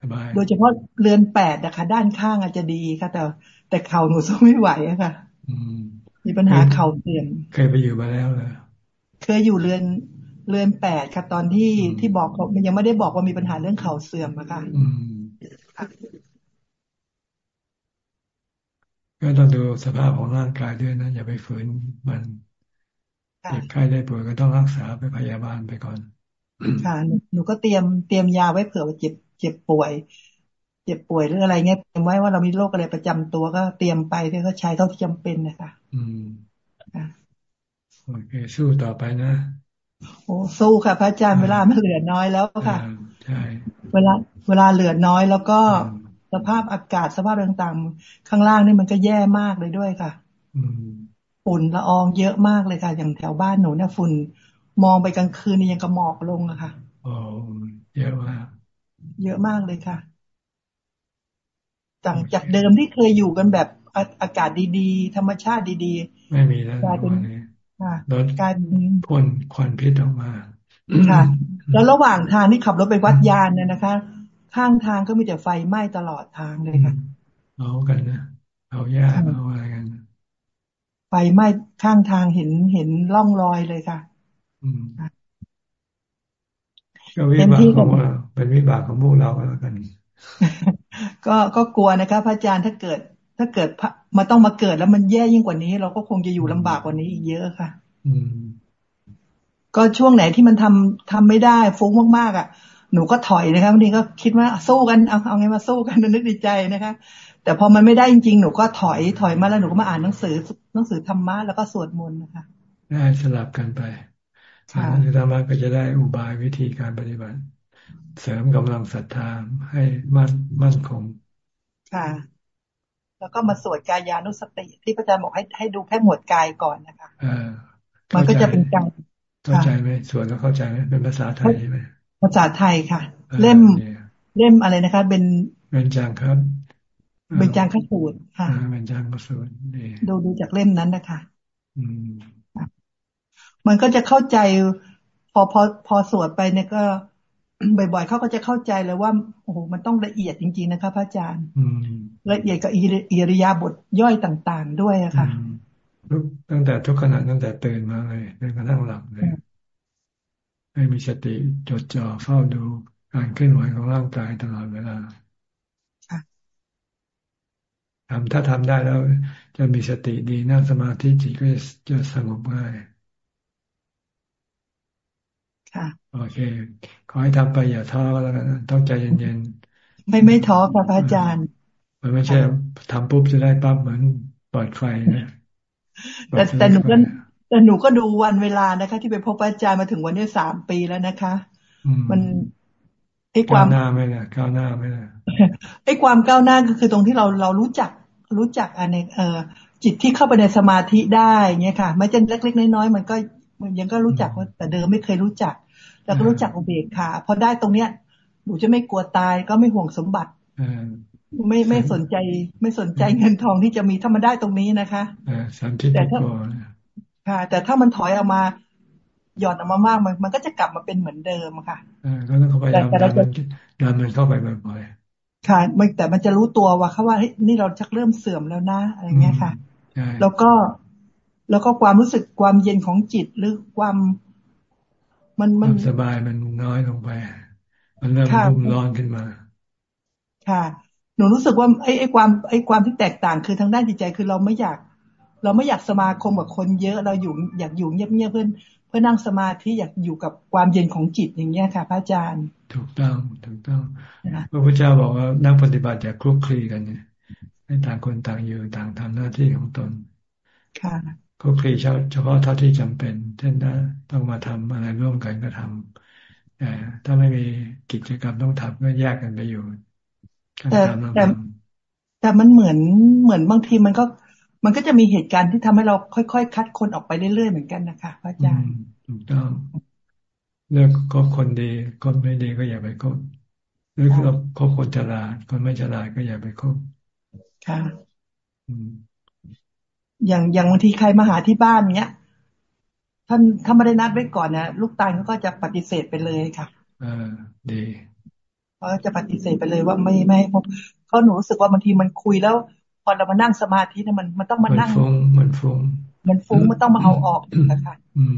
สบายโดยเฉพาะเลื่อนแปดนะคะ ด้านข้างอาจจะดีค่ะ แต่แต่เข่าหนูสู้ไม่ไหวอะค่ะมีปัญหาเข่าเสื่อมเคยไปอยู่มาแล้วเหรอเคยอยู่เลื่อนเลื่อนแปดค่ะตอนที่ที่บอกมันยังไม่ได้บอกว่ามีปัญหาเรื่องเข่าเสื่อมอะค่ะก็ต้องดูสภาพของร่างกายด้วยนะ อย่าไปฝืนมัน เจ็บไข้ได้ป่วยก็ต้องรักษาไปพยาบาลไปก่อน ค่ะ หนูก็เตรียมเตรียมยาไว้เผื่อว่าเจ็บเจ็บป่วย เจ็บป่วยหรืออะไรเงี้ยเตรียมไว้ว่าเรามีโรคอะไรประจำตัวก็เตรียมไปที่ก็ใช้เท่าที่จำเป็นนะคะอืมโอเคสู้ต่อไปนะโอ้สู้ค่ะ พระอาจารย์เวลามันเหลือน้อยแล้วค่ะใช่เวลาเวลาเหลือน้อยแล้วก็สภาพอากาศสภาพต่างๆ ข้างล่างนี่มันก็แย่มากเลยด้วยค่ะ ฝุ่นละอองเยอะมากเลยค่ะ อย่างแถวบ้านหนูเนี่ยฝุ่นมองไปกลางคืนนี่ยังกระหมอกลงอะค่ะโอ้เยอะมากเยอะมากเลยค่ะจากจากเดิมที่เคยอยู่กันแบบอากาศดีๆ ธรรมชาติดีๆ ไม่มีแล้วกลายเป็นรถกลายเป็นพ่นควันพิษออกมาค่ะ แล้วระหว่างทางที่ขับรถไปวัดยานเนี่ยนะคะ ข้างทางก็มีแต่ไฟไหม้ตลอดทางเลยค่ะเอากันนะเอาหญ้าเอาอะไรกัน ไฟไหม้ข้างทางเห็นเห็นร่องรอยเลยค่ะก็วิบากของเราเป็นวิบากของพวกเราแล้วกัน ก็ก็กลัวนะคะพระอาจารย์ถ้าเกิด ถ้าเกิดมาต้องมาเกิดแล้วมันแย่ยิ่งกว่านี้ เราก็คงจะอยู่ลำบากกว่านี้อีกเยอะค่ะ อืมก็ช่วงไหนที่มันทำทำไม่ได้ฟุ้งมากๆอะ หนูก็ถอยนะคะบางทีก็คิดว่าสู้กันเอาเอาไงมาสู้กันนึกดีใจนะคะ แต่พอมันไม่ได้จริงๆ หนูก็ถอยถอยมาแล้วหนูก็มาอ่านหนังสือหนังสือธรรมะแล้วก็สวดมนต์นะคะได้สลับกันไปอ่านหนังสือธรรมะก็จะได้อุบายวิธีการปฏิบัติ เสริมกำลังศรัทธาให้มั่นมั่นคงค่ะ แล้วก็มาสวดกายานุสติ ที่พระอาจารย์บอกให้ให้ดูแค่หมวดกายก่อนนะคะมันก็จะเป็นการเข้าใจไหมสวดแล้วเข้าใจไหมเป็นภาษาไทยไหมภาษาไทยค่ะ เล่มเล่มอะไรนะคะ เป็นเป็นจังครับ เป็นจังขสูตรค่ะเป็นจังขสูตรดูดูจากเล่มนั้นนะคะอืมมันก็จะเข้าใจ พอพอพอสวดไปเนี่ยก็บ่อยๆเขาก็จะเข้าใจเลยว่าโอ้โหมันต้องละเอียดจริง ๆ นะคะพระอาจารย์ละเอียดกับอิริยาบถย่อยต่าง ๆ ด้วยอะค่ะตั้งแต่ทุกขณะตั้งแต่ตื่นมาเลยจนกระทั่งหลับเลยให้มีสติจดจ่อเฝ้าดูการเคลื่อนไหวของร่างกายตลอดเวลา ทำถ้าทำได้แล้วจะมีสติดีนั่งสมาธิจิตก็จะสงบง่ายค่ะ โอเค ขอให้ทำไปอย่าท้อแล้วกันต้องใจเย็นๆ ไม่ไม่ท้อค่ะพระอาจารย์ มันไม่ใช่ทำปุ๊บจะได้ปั๊บเหมือนปลอดไฟนะแต่แต่หนูก็แต่หนูก็ดูวันเวลานะคะ ที่ไปพบอาจารย์มาถึงวันนี้สามปีแล้วนะคะ มันไอ้ความก้าวหน้าไม่ละก้าวหน้าไม่ละไอ้ความก้าวหน้าก็คือตรงที่เราเรารู้จัก รู้จักอันเออจิตที่เข้าไปในสมาธิได้เงี้ยค่ะไม่เช่นเล็กๆน้อยๆมันก็มันยังก็รู้จักว่าแต่เดิมไม่เคยรู้จัก แล้วก็รู้จักอุเบกขาพอได้ตรงเนี้ยหนูจะไม่กลัวตายก็ไม่ห่วงสมบัติไม่ไม่สนใจไม่สนใจเงินทองที่จะมีถ้ามันได้ตรงนี้นะคะแต่ถ้าค่ะ แต่ถ้ามันถอยออกมาหย่อนออกมามากมันมันก็จะกลับมาเป็นเหมือนเดิมค่ะก็ต้องเข้าไปดันมันดันมันเข้าไปบ่อยๆ ค่ะไม่แต่มันจะรู้ตัวว่าเขาว่าเฮ้ยนี่เราชักเริ่มเสื่อมแล้วนะอะไรเงี้ยค่ะ แล้วก็แล้วก็ความรู้สึกความเย็นของจิตหรือความ มันมันสบายมันน้อยลงไป มันเริ่มรุ่มร้อนขึ้นมา ค่ะ หนูรู้สึกว่าไอ้ไอ้ความไอ้ความที่แตกต่างคือทางด้านจิตใจคือเราไม่อยาก เราไม่อยากสมาคมกับคนเยอะเราอยู่อยากอยู่เงียบๆเพื่อน เพื่อนั่งสมาธิอยากอยู่กับความเย็นของจิตอย่างเงี้ยค่ะ พระอาจารย์ ถูกต้องถูกต้องพระพุทธเจ้าบอกว่านั่งปฏิบัติอย่าคลุกคลีกันเนี่ยให้ต่างคนต่างอยู่ต่างทำหน้าที่ของตน ค่ะก็คลีเฉพาะเท่าที่จำเป็น เช่นถ้าต้องมาทำอะไรร่วมกันก็ทำแต่ถ้าไม่มีกิจกรรมต้องทำก็แยกกันไปอยู่แต่แต่แต่มันเหมือนเหมือนบางทีมันก็ มันก็จะมีเหตุการณ์ที่ทำให้เราค่อยๆ คัดคนออกไปเรื่อยๆเหมือนกันนะคะพระอาจารย์ถูกต้องเลือกคบคนดี คนไม่ดีก็อย่าไปคบหรือเราคบคนฉลาด คนไม่ฉลาดก็อย่าไปคบค่ะอย่างอย่างบางทีใครมาหาที่บ้านเนี้ยท่านถ้าไม่ได้นัดไว้ก่อนเนี่ยลูกตายเขาก็จะปฏิเสธไปเลยค่ะอ่าดีเขาจะปฏิเสธไปเลยว่าไม่ไม่เพราะเขาหนูรู้สึกว่าบางทีมันคุยแล้วพ อเรามานั่งสมาธิเนี่ยมันมันต้องมานั่งมันฟุ้งมันฟุ้งมันฟุ้งมันต้องมาเอาออกนะคะอืม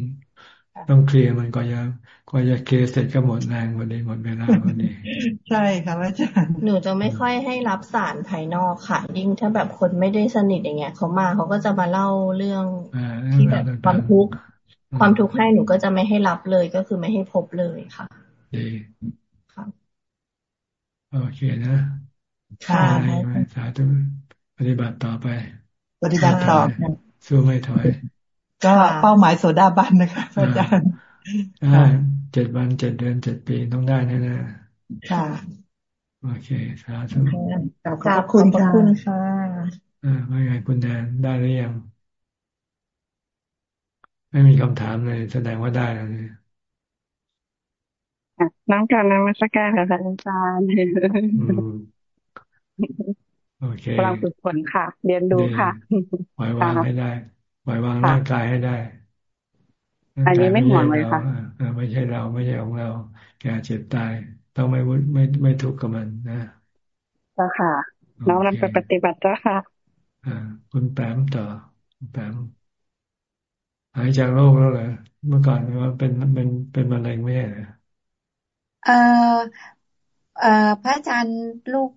ต้องเคลียร์มันก็ยังก็จะเคลียร์เสร็จก็หมดแรงวันนี้หมดเวลาวันนี้ ใช่ค่ะอาจารย์หนูจะไม่ค่อยให้รับสารภายนอกค่ะ ยิ่งถ้าแบบคนไม่ได้สนิทอย่างเงี้ยเขามาเขาก็จะมาเล่าเรื่องที่แบบความทุกข์ความทุกข์ให้หนูก็จะไม่ให้รับเลยก็คือไม่ให้พบเลยค่ะดีค่ะโอเคนะค่ะสาธุป ฏิบัติต่อไป ปฏิบัติต่อสู้ไม่ถอย ก็เป้าหมายโสดาบันนะคะอาจารย์ได้เจ็ดวันเจ็ดเดือนเจ็ดปีต้องได้แน่ๆค่ะโอเคสาธุขอบคุณขอบคุณค่ะอ่าว่าไงคุณแดนได้หรือยังไม่มีคำถามเลย แสดงว่าได้แล้วเนี่ยน้องการนมัสการค่ะอาจารย์ โอเคกำลังฝึกฝนค่ะ เรียนดูค่ะปล่อยวางให้ได้ปล่อยวางร่างกายให้ได้ อันนี้ไม่ห่วงเลยค่ะไม่ใช่เราไม่ใช่ของเรา แก่เจ็บตาย ต้องไม่ไม่ไม่ทุกข์กับมันนะเจ้าค่ะ น้องนำไปปฏิบัติเจ้าค่ะอ่าคุณแปมต่อคุณแปมหายจากโรคแล้วเหรอเมื่อก่อนว่าเป็นเป็นเป็นมะเร็งไม่ใช่เหรอเอ่อเอ่อพระอาจารย์ลูก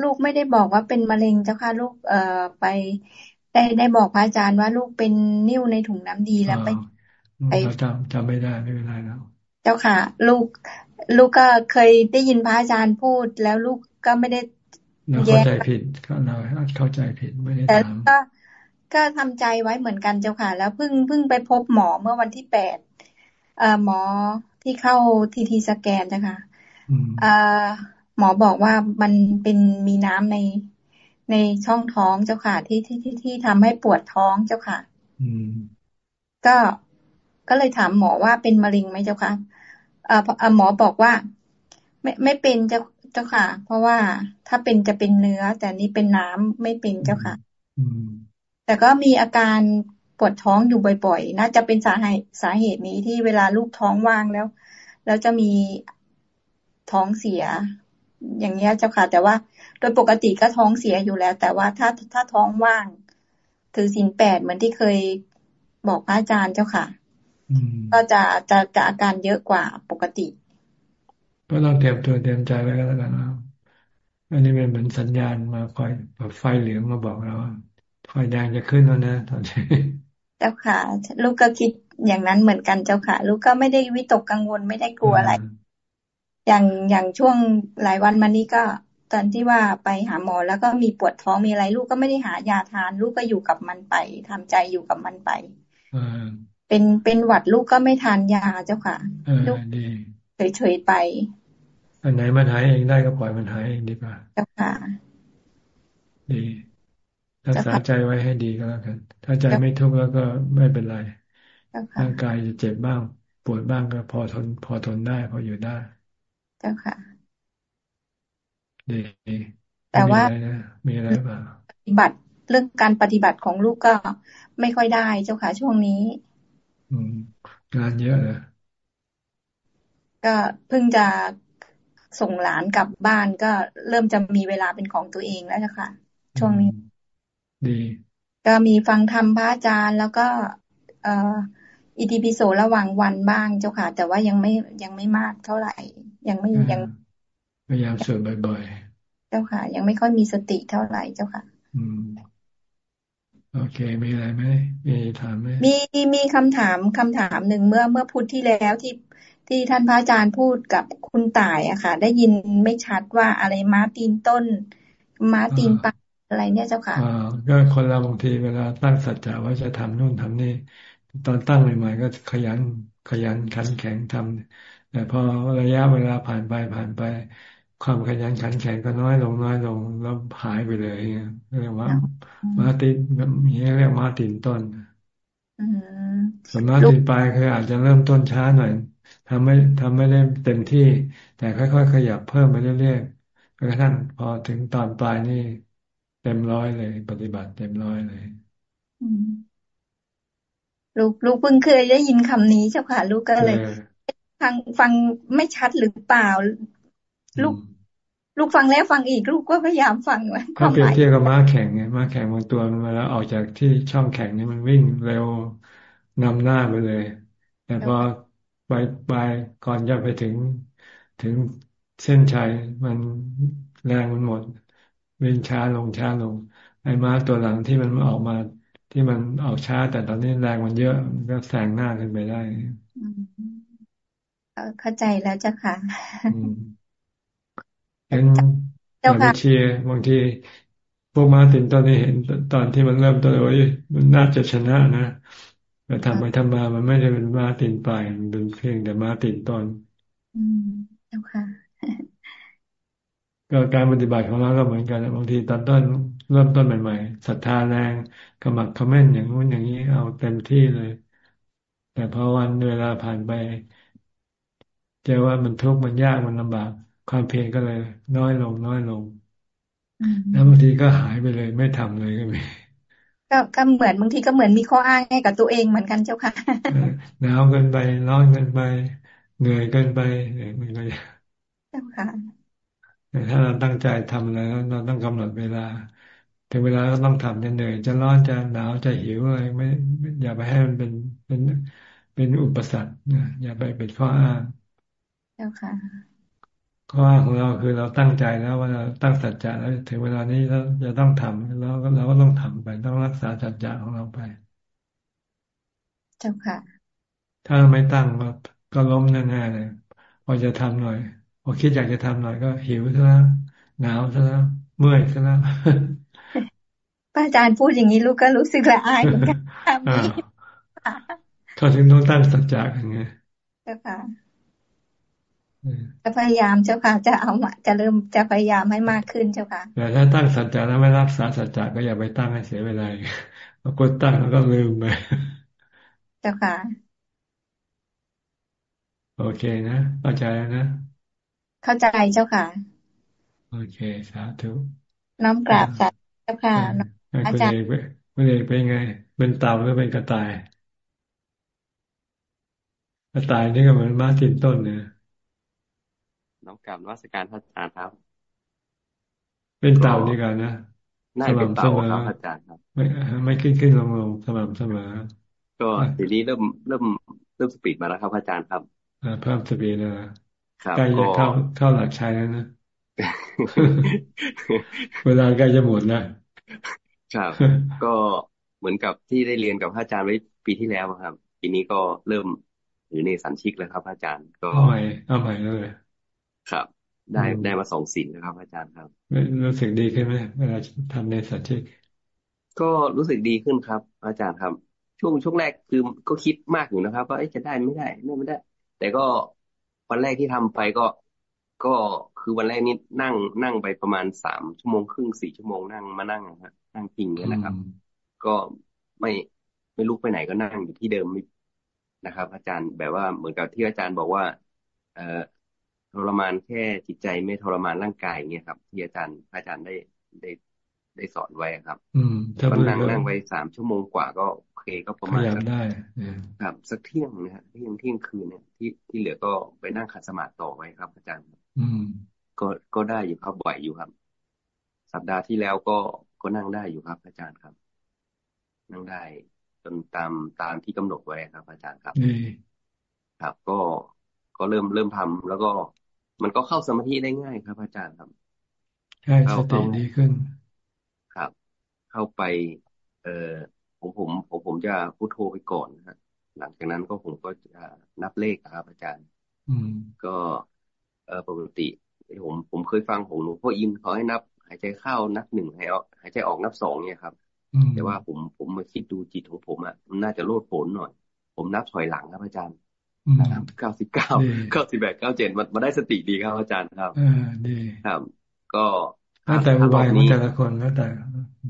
ลูกไม่ได้บอกว่าเป็นมะเร็งเจ้าค่ะ ลูกเอ่อไปได้ได้บอกพระอาจารย์ว่าลูกเป็นนิ่วในถุงน้ำดีแล้วไปไปจำจำไม่ได้ไม่เป็นไรแล้ว เจ้าค่ะ ลูกลูกก็เคยได้ยินพระอาจารย์พูด แล้วลูกก็ไม่ได้เราเข้าใจผิดก็เราเข้าใจผิดไม่ได้ถามก็ก็ทำใจไว้เหมือนกันเจ้าค่ะ แล้วเพิ่งเพิ่งไปพบหมอเมื่อวันที่แปดเอ่อหมอที่เข้าทีทีสแกนเจ้าค่ะเอ่อ หมอบอกว่ามันเป็นมีน้ำในในช่องท้องเจ้าค่ะ ที่ที่ที่ที่ทำให้ปวดท้องเจ้าค่ะ อืม ก็ก็เลยถามหมอว่าเป็นมะเร็งไหมเจ้าค่ะเอ่อหมอบอกว่า ไม่ไม่เป็นเจ้าเจ้าค่ะ เพราะว่าถ้าเป็นจะเป็นเนื้อ แต่นี่เป็นน้ำไม่เป็นเจ้าค่ะแต่ก็มีอาการปวดท้องอยู่บ่อยๆ น่าจะเป็นสาเหตุสาเหตุนี้ที่เวลาลูกท้องว่างแล้ว แล้วจะมีท้องเสีย อย่างเงี้ยเจ้าค่ะ แต่ว่าโดยปกติก็ท้องเสียอยู่แล้ว แต่ว่าถ้าถ้าท้องว่าง ถือสินแปดเหมือนที่เคยบอกพระอาจารย์เจ้าค่ะก็จะจะจะอาการเยอะกว่าปกติ ก็ต้องเตรียมตัวเตรียมใจไว้ก็แล้วกันนะอันนี้เป็นเหมือนสัญญาณมาคอยแบบไฟเหลืองมาบอกเราว่าไฟแดงจะขึ้นแล้วนะตอนนี้เจ้าค่ะ ลูกก็คิดอย่างนั้นเหมือนกันเจ้าค่ะ ลูกก็ไม่ได้วิตกกังวลไม่ได้กลัวอะไร อย่างอย่างช่วงหลายวันมานี้ก็ตอนที่ว่าไปหาหมอแล้วก็มีปวดท้องมีอะไร ลูกก็ไม่ได้หายาทาน ลูกก็อยู่กับมันไปทำใจอยู่กับมันไปเป็นเป็นหวัดลูกก็ไม่ทานยาเจ้าค่ะลูกเฉยๆไป อันไหนมันหายเองได้ก็ปล่อยมันหายเองดีกว่าเจ้าค่ะ ดีรักษาใจไว้ให้ดีก็แล้วกัน ถ้าใจไม่ทุกข์แล้วก็ไม่เป็นไรร่างกายจะเจ็บบ้าง ปวดบ้างก็พอทน พอทนได้ พออยู่ได้ เจ้าค่ะดีแต่ว่ามีอะไรบ้างปฏิบัติเรื่องการปฏิบัติของลูกก็ไม่ค่อยได้เจ้าค่ะช่วงนี้ อืมงานเยอะเลยก็เพิ่งจะส่งหลานกลับบ้านก็เริ่มจะมีเวลาเป็นของตัวเองแล้วค่ะช่วงนี้ ดี ก็มีฟังธรรมพระอาจารย์แล้วก็ เอ่ออิติปิโสระหว่างวันบ้างเจ้าค่ะ แต่ว่ายังไม่ยังไม่มากเท่าไหร่ ยังไม่ยังพยายามสวดบ่อยๆ เจ้าค่ะ ยังไม่ค่อยมีสติเท่าไหร่เจ้าค่ะ อืมโอเค มีอะไรไหมมีถามไหมมีมีคำถามคำถามหนึ่งเมื่อเมื่อพุธที่แล้วที่ที่ท่านพระอาจารย์พูดกับคุณต่ายอะค่ะ ได้ยินไม่ชัดว่าอะไรม้าตีนต้น ม้าตีนปลาอะไรเนี่ยเจ้าค่ะอ่าก็คนเราบางทีเวลาตั้งสัจจะว่าจะทำนู่นทำนี่ ตอนตั้งใหม่ๆก็ขยันขยันขันแข็งทำ แต่พอระยะเวลาผ่านไปผ่านไป ความขยันขันแข็งก็น้อยลงน้อยลงแล้วหายไปเลยเรียกว่า มาตินมีเรียกมาตินต้นส่วนมาตินปลายคืออาจจะเริ่มต้นช้าหน่อยทำไม่ทำไม่ได้เต็มที่ แต่ค่อยๆขยับเพิ่มไปเรื่อยๆจนกระทั่งพอถึงตอนปลายนี่เต็มร้อยเลย ปฏิบัติเต็มร้อยเลยลูกลูกเพิ่งเคยได้ยินคำนี้เจ้าค่ะ ลูกก็เลย ฟังฟังไม่ชัดหรือเปล่า ลูก ลูกฟังแล้วฟังอีก ลูกก็พยายามฟังไว้เขาเปรียบเทียบกับม้าแข่งไงม้าแข่งบางตัวมันมาแล้วออกจากที่ช่องแข่งนี่มันวิ่งเร็วนำหน้าไปเลย แต่พอไปไปก่อนจะไปถึงถึงเส้นชัยมันแรงมันหมดวิ่งช้าลงช้าลง ไอ้ม้าตัวหลังที่มันออกมาที่มันออกช้าแต่ตอนนี้แรงมันเยอะมันก็แซงหน้าขึ้นไปได้ เข้าใจแล้วเจ้าค่ะเห็นอย่าไปเชียร์บางที พวกมาตินตอนนี้เห็นตอนที่มันเริ่มต้นว่ามันน่าจะชนะนะแต่ทำไปทำมามันไม่ได้เป็นมาตินปลายมันเป็นเพียงแต่มาตินตอน อืมเจ้าค่ะก็การปฏิบัติของเราก็เหมือนกันบางทีตอนต้นเริ่มต้นใหม่ๆศรัทธาแรงกำมักคอมเมนต์อย่างนู้นอย่างนี้เอาเต็มที่เลย แต่พอวันเวลาผ่านไป เจอว่ามันทุกข์มันยากมันลำบาก ความเพียรก็เลย น้อยลง น้อยลงแล้วบางทีก็หายไปเลย ไม่ทำเลยก็มีก็ก็เหมือนบางทีก็เหมือนมีข้ออ้างให้กับตัวเองเหมือนกันเจ้าค่ะหนาวเกินไปร้อนเกินไป เหนื่อยเกินไปมันก็เจ้าค่ะแต่ถ้าเราตั้งใจทำแล้ว เราต้องกำหนดเวลา ถึงเวลาก็ต้องทำจะเหนื่อย จะร้อนจะหนาวจะหิวอะไรไม่ อย่าไปให้มันเป็นเป็นเป็นอุปสรรคอย่าไปเป็นข้ออ้าง เจ้าค่ะข้ออ้างของเราคือเราตั้งใจแล้วว่าเราตั้งสัจจะแล้วถึงเวลานี้เราจะต้องทำแล้วเราก็ต้องทำไปต้องรักษาสัจจะของเราไป เจ้าค่ะ ถ้าไม่ตั้งก็ล้มแน่ๆเลยพอจะทำหน่อยพอคิดอยากจะทำหน่อยก็หิวซะแล้วหนาวซะแล้วเมื่อยซะแล้วป้าอาจารย์พูดอย่างนี้ลูกก็รู้สึกละอายเหมือนกันเขาถึงต้องตั้งสัจจะกันไงเจ้าค่ะ จะพยายามเจ้าค่ะ จะเอาจะเริ่มจะพยายามให้มากขึ้นเจ้าค่ะแต่ถ้าตั้งสัจจะแล้วไม่รักษาสัจจะก็อย่าไปตั้งให้เสียเวลาเอากดตั้งแล้วก็ลืมไปเจ้าค่ะ โอเคนะเข้าใจแล้วนะ เข้าใจเจ้าค่ะ โอเค สาธุน้อมกราบสาธุเจ้าค่ะอาจารย์คุณเอกเป็นไง เป็นเต่าหรือเป็นกระต่าย กระต่ายนี่ก็เหมือนม้าตินต้นเนี่ย น้องกลับวัสการพระอาจารย์ครับ เป็นเต่าดีกันนะน่าเป็นเต่าครับอาจารย์ครับ ไม่ไม่ขึ้นขึ้นลงลงสม่ำเสมอก็ทีนี้เริ่มเริ่มเริ่มสปีดมาแล้วครับอาจารย์ครับเพิ่มสปีดนะครับใกล้จะเข้าเข้าหลักชัยแล้วนะเวลาใกล้จะหมดแล้วครับก็เหมือนกับที่ได้เรียนกับพระอาจารย์ไว้ปีที่แล้วครับปีนี้ก็เริ่มหรือในสันชิกแล้วครับ อาจารย์ ก็เอาใหม่เอาใหม่เลย ครับ ได้ได้มาสองสิ่งนะครับ อาจารย์ครับรู้สึกดีขึ้นไหมเวลาทำในสัจจิกก็รู้สึกดีขึ้นครับ อาจารย์ครับ ช่วงช่วงแรกคือก็คิดมากอยู่นะครับ ว่าจะได้ไม่ได้ไม่ได้ แต่ก็วันแรกที่ทำไปก็ก็คือวันแรกนี้นั่งนั่งไปประมาณสามชั่วโมงครึ่งสี่ชั่วโมงนั่งมานั่งนะครับนั่งพิงเนี่ยนะครับ ก็ไม่ไม่ลุกไปไหนก็นั่งอยู่ที่เดิมนะครับ อาจารย์แบบว่าเหมือนกับที่อาจารย์บอกว่า เอ่อ ทรมานแค่จิตใจไม่ทรมานร่างกายเนี่ยครับที่อาจารย์อาจารย์ได้ได้ได้สอนไว้ครับ อืมก็นั่งนั่งไปสามชั่วโมงกว่าก็โอเคก็ประมาณได้ครับสักเที่ยงนะฮะเที่ยงเที่ยงคืนเนี่ยที่ที่เหลือก็ไปนั่งขัดสมาธิต่อไว้ครับ อาจารย์ อืม ก็ก็ได้อยู่ครับไหวอยู่ครับ สัปดาห์ที่แล้วก็ก็นั่งได้อยู่ครับ อาจารย์ครับ นั่งได้จนตามตามที่กำหนดไว้ครับ อาจารย์ครับครับ ก็ก็เริ่มเริ่มทำแล้วก็ มันก็เข้าสมาธิได้ง่ายครับ อาจารย์ครับใช่สติดีขึ้น ครับ เข้าไป เอ่อผมผมผมผมจะพูดโทรไปก่อนนะหลังจากนั้นก็ผมก็จะนับเลขครับ อาจารย์ อืม ก็เออปกติผมผมเคยฟังของหลวงพ่ออินเขาให้นับ หายใจเข้านับหนึ่งหายออกหายใจออกนับสองเนี่ยครับแต่ว่าผมผมมาคิดดูจิตของผมอะมันน่าจะโลดโผนหน่อย ผมนับถอยหลังครับอาจารย์ นะครับเก้าสิบเก้าเก้าสิบแปดเก้าเจ็ดมันมาได้สติดีครับอาจารย์ครับอ่าดีครับ ก็แล้วแต่อุบายของแต่ละคนแล้วแต่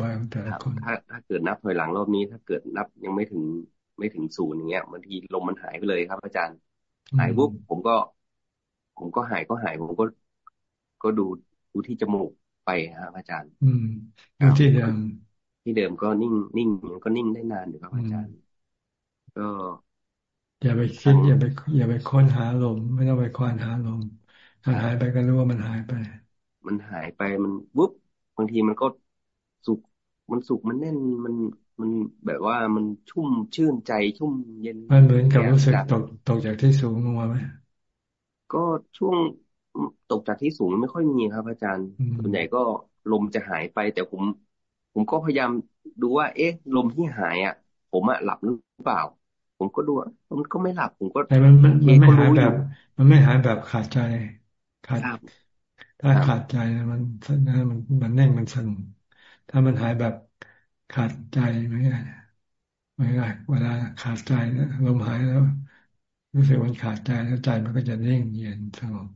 บายของแต่ละคนถ้าถ้าเกิดนับถอยหลังรอบนี้ ถ้าเกิดนับยังไม่ถึงไม่ถึงศูนย์อย่างเงี้ยบางทีลมมันหายไปเลยครับ อาจารย์หายปุ๊บผมก็ ผมก็หายก็หาย ผมก็ก็ดูดูที่จมูกไปครับอาจารย์ อืมที่เดิมที่เดิมก็นิ่งนิ่งก็นิ่งได้นานอยู่ครับอาจารย์ ก็ อย่าไปคิด อย่าไป อย่าไปค้นหาลม ไม่ต้องไปควานหาลมมันหายไปก็รู้ว่ามันหายไป มันหายไปมันวุบบางทีมันก็สุกมันสุกมันแน่นมันมันแบบว่ามันชุ่มชื่นใจชุ่มเย็นมันเหมือนกับรู้สึกตกตกจากที่สูงลงมาไหมก็ช่วงตกจากที่สูงไม่ค่อยมีครับ อาจารย์ส่วนใหญ่ก็ลมจะหายไป แต่ผม ผมก็พยายามดูว่า เอ๊ะ ลมที่หายอะ ผมอะหลับหรือเปล่า ผมก็ดูมันก็ไม่หลับผมก็แต่มันมันไม่หายแบบ มันไม่หายแบบขาดใจขาดถ้าขาดใจมันมันมันแน่งมันสงบถ้ามันหายแบบขาดใจไม่ได้ไม่ได้เวลาขาดใจลมหายแล้ว รู้สึกมันขาดใจแล้วใจมันก็จะนิ่งเย็นสงบ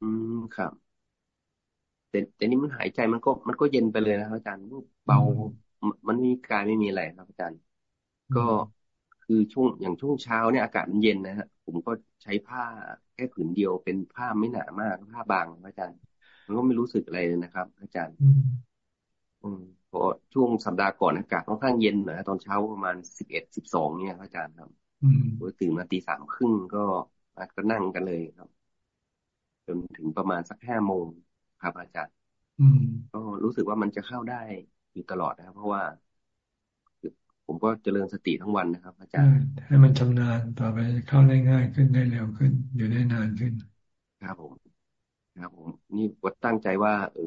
อืมครับแต่แต่นี้มันหายใจมันก็มันก็เย็นไปเลยนะครับอาจารย์เบา มันมีกายไม่มีอะไรครับอาจารย์ ก็ คือช่วงอย่างช่วงเช้าเนี่ยอากาศมันเย็นนะฮะผมก็ใช้ผ้าแค่ผืนเดียวเป็นผ้าไม่หนามากผ้าบางอาจารย์ มันก็ไม่รู้สึกอะไรเลยนะครับ อาจารย์ อืมพอช่วงสัปดาห์ก่อนอากาศค่อนข้างเย็นนะตอนเช้าประมาณสิบเอ็ดสิบสองเนี่ยอาจารย์ครับตื่นมาตีสามครึ่งก็ก็นั่งกันเลยครับ จนถึงประมาณสักห้าโมงครับอาจารย์ก็รู้สึกว่ามันจะเข้าได้อยู่ตลอดนะครับ เพราะว่า ผมก็เจริญสติทั้งวันนะครับ อาจารย์ให้มันชำนาญต่อไปเข้าได้ง่ายขึ้นได้เร็วขึ้น อยู่ได้นานขึ้น ครับผมครับผม นี่วัดตั้งใจว่า เออ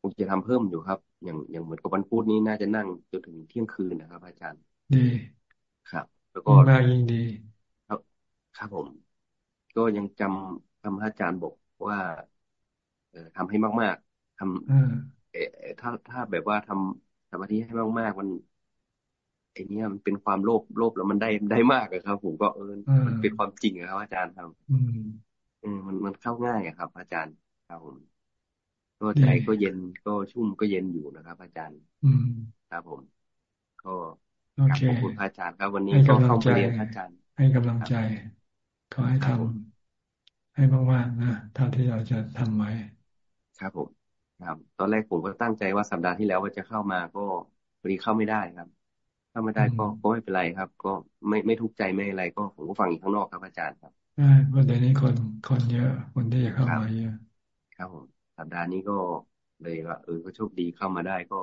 คงจะทำเพิ่มอยู่ครับ อย่างอย่างเหมือนกับวันพุธนี้น่าจะนั่งจนถึงเที่ยงคืนนะครับ อาจารย์ ดีครับ แล้วก็มากยิ่งดี ครับ ครับผม ก็ยังจำคำอาจารย์บอกว่า เออทำให้มากๆทำเออถ้าถ้าแบบว่าทำสมาธิให้มากๆมัน ไอเนี้ยมันเป็นความโลภโลภแล้วมันได้ได้มากอะครับ ผมก็เออมันเป็นความจริงครับ อาจารย์ครับ อืมมันมันเข้าง่ายครับ อาจารย์ครับผมก็ใจก็เย็นก็ชุ่มก็เย็นอยู่นะครับ อาจารย์ อืมครับผม ก็ขอบคุณพระอาจารย์ครับ วันนี้ก็เข้าเรียนพระอาจารย์ ให้กำลังใจขอให้ทำให้มากๆนะเท่าที่เราจะทำไว้ครับผมครับ ตอนแรกผมก็ตั้งใจว่าสัปดาห์ที่แล้วว่าจะเข้ามาก็พอดีเข้าไม่ได้ครับ เข้าไม่ได้ก็ก็ไม่เป็นไรครับ ก็ไม่ไม่ทุกข์ใจไม่อะไร ก็ผมก็ฟังอยู่ข้างนอกครับอาจารย์ครับใช่วันนี้คนคนเยอะคนที่จะเข้ามาเยอะครับผมสัปดาห์นี้ก็เลยว่าเออก็โชคดีเข้ามาได้ก็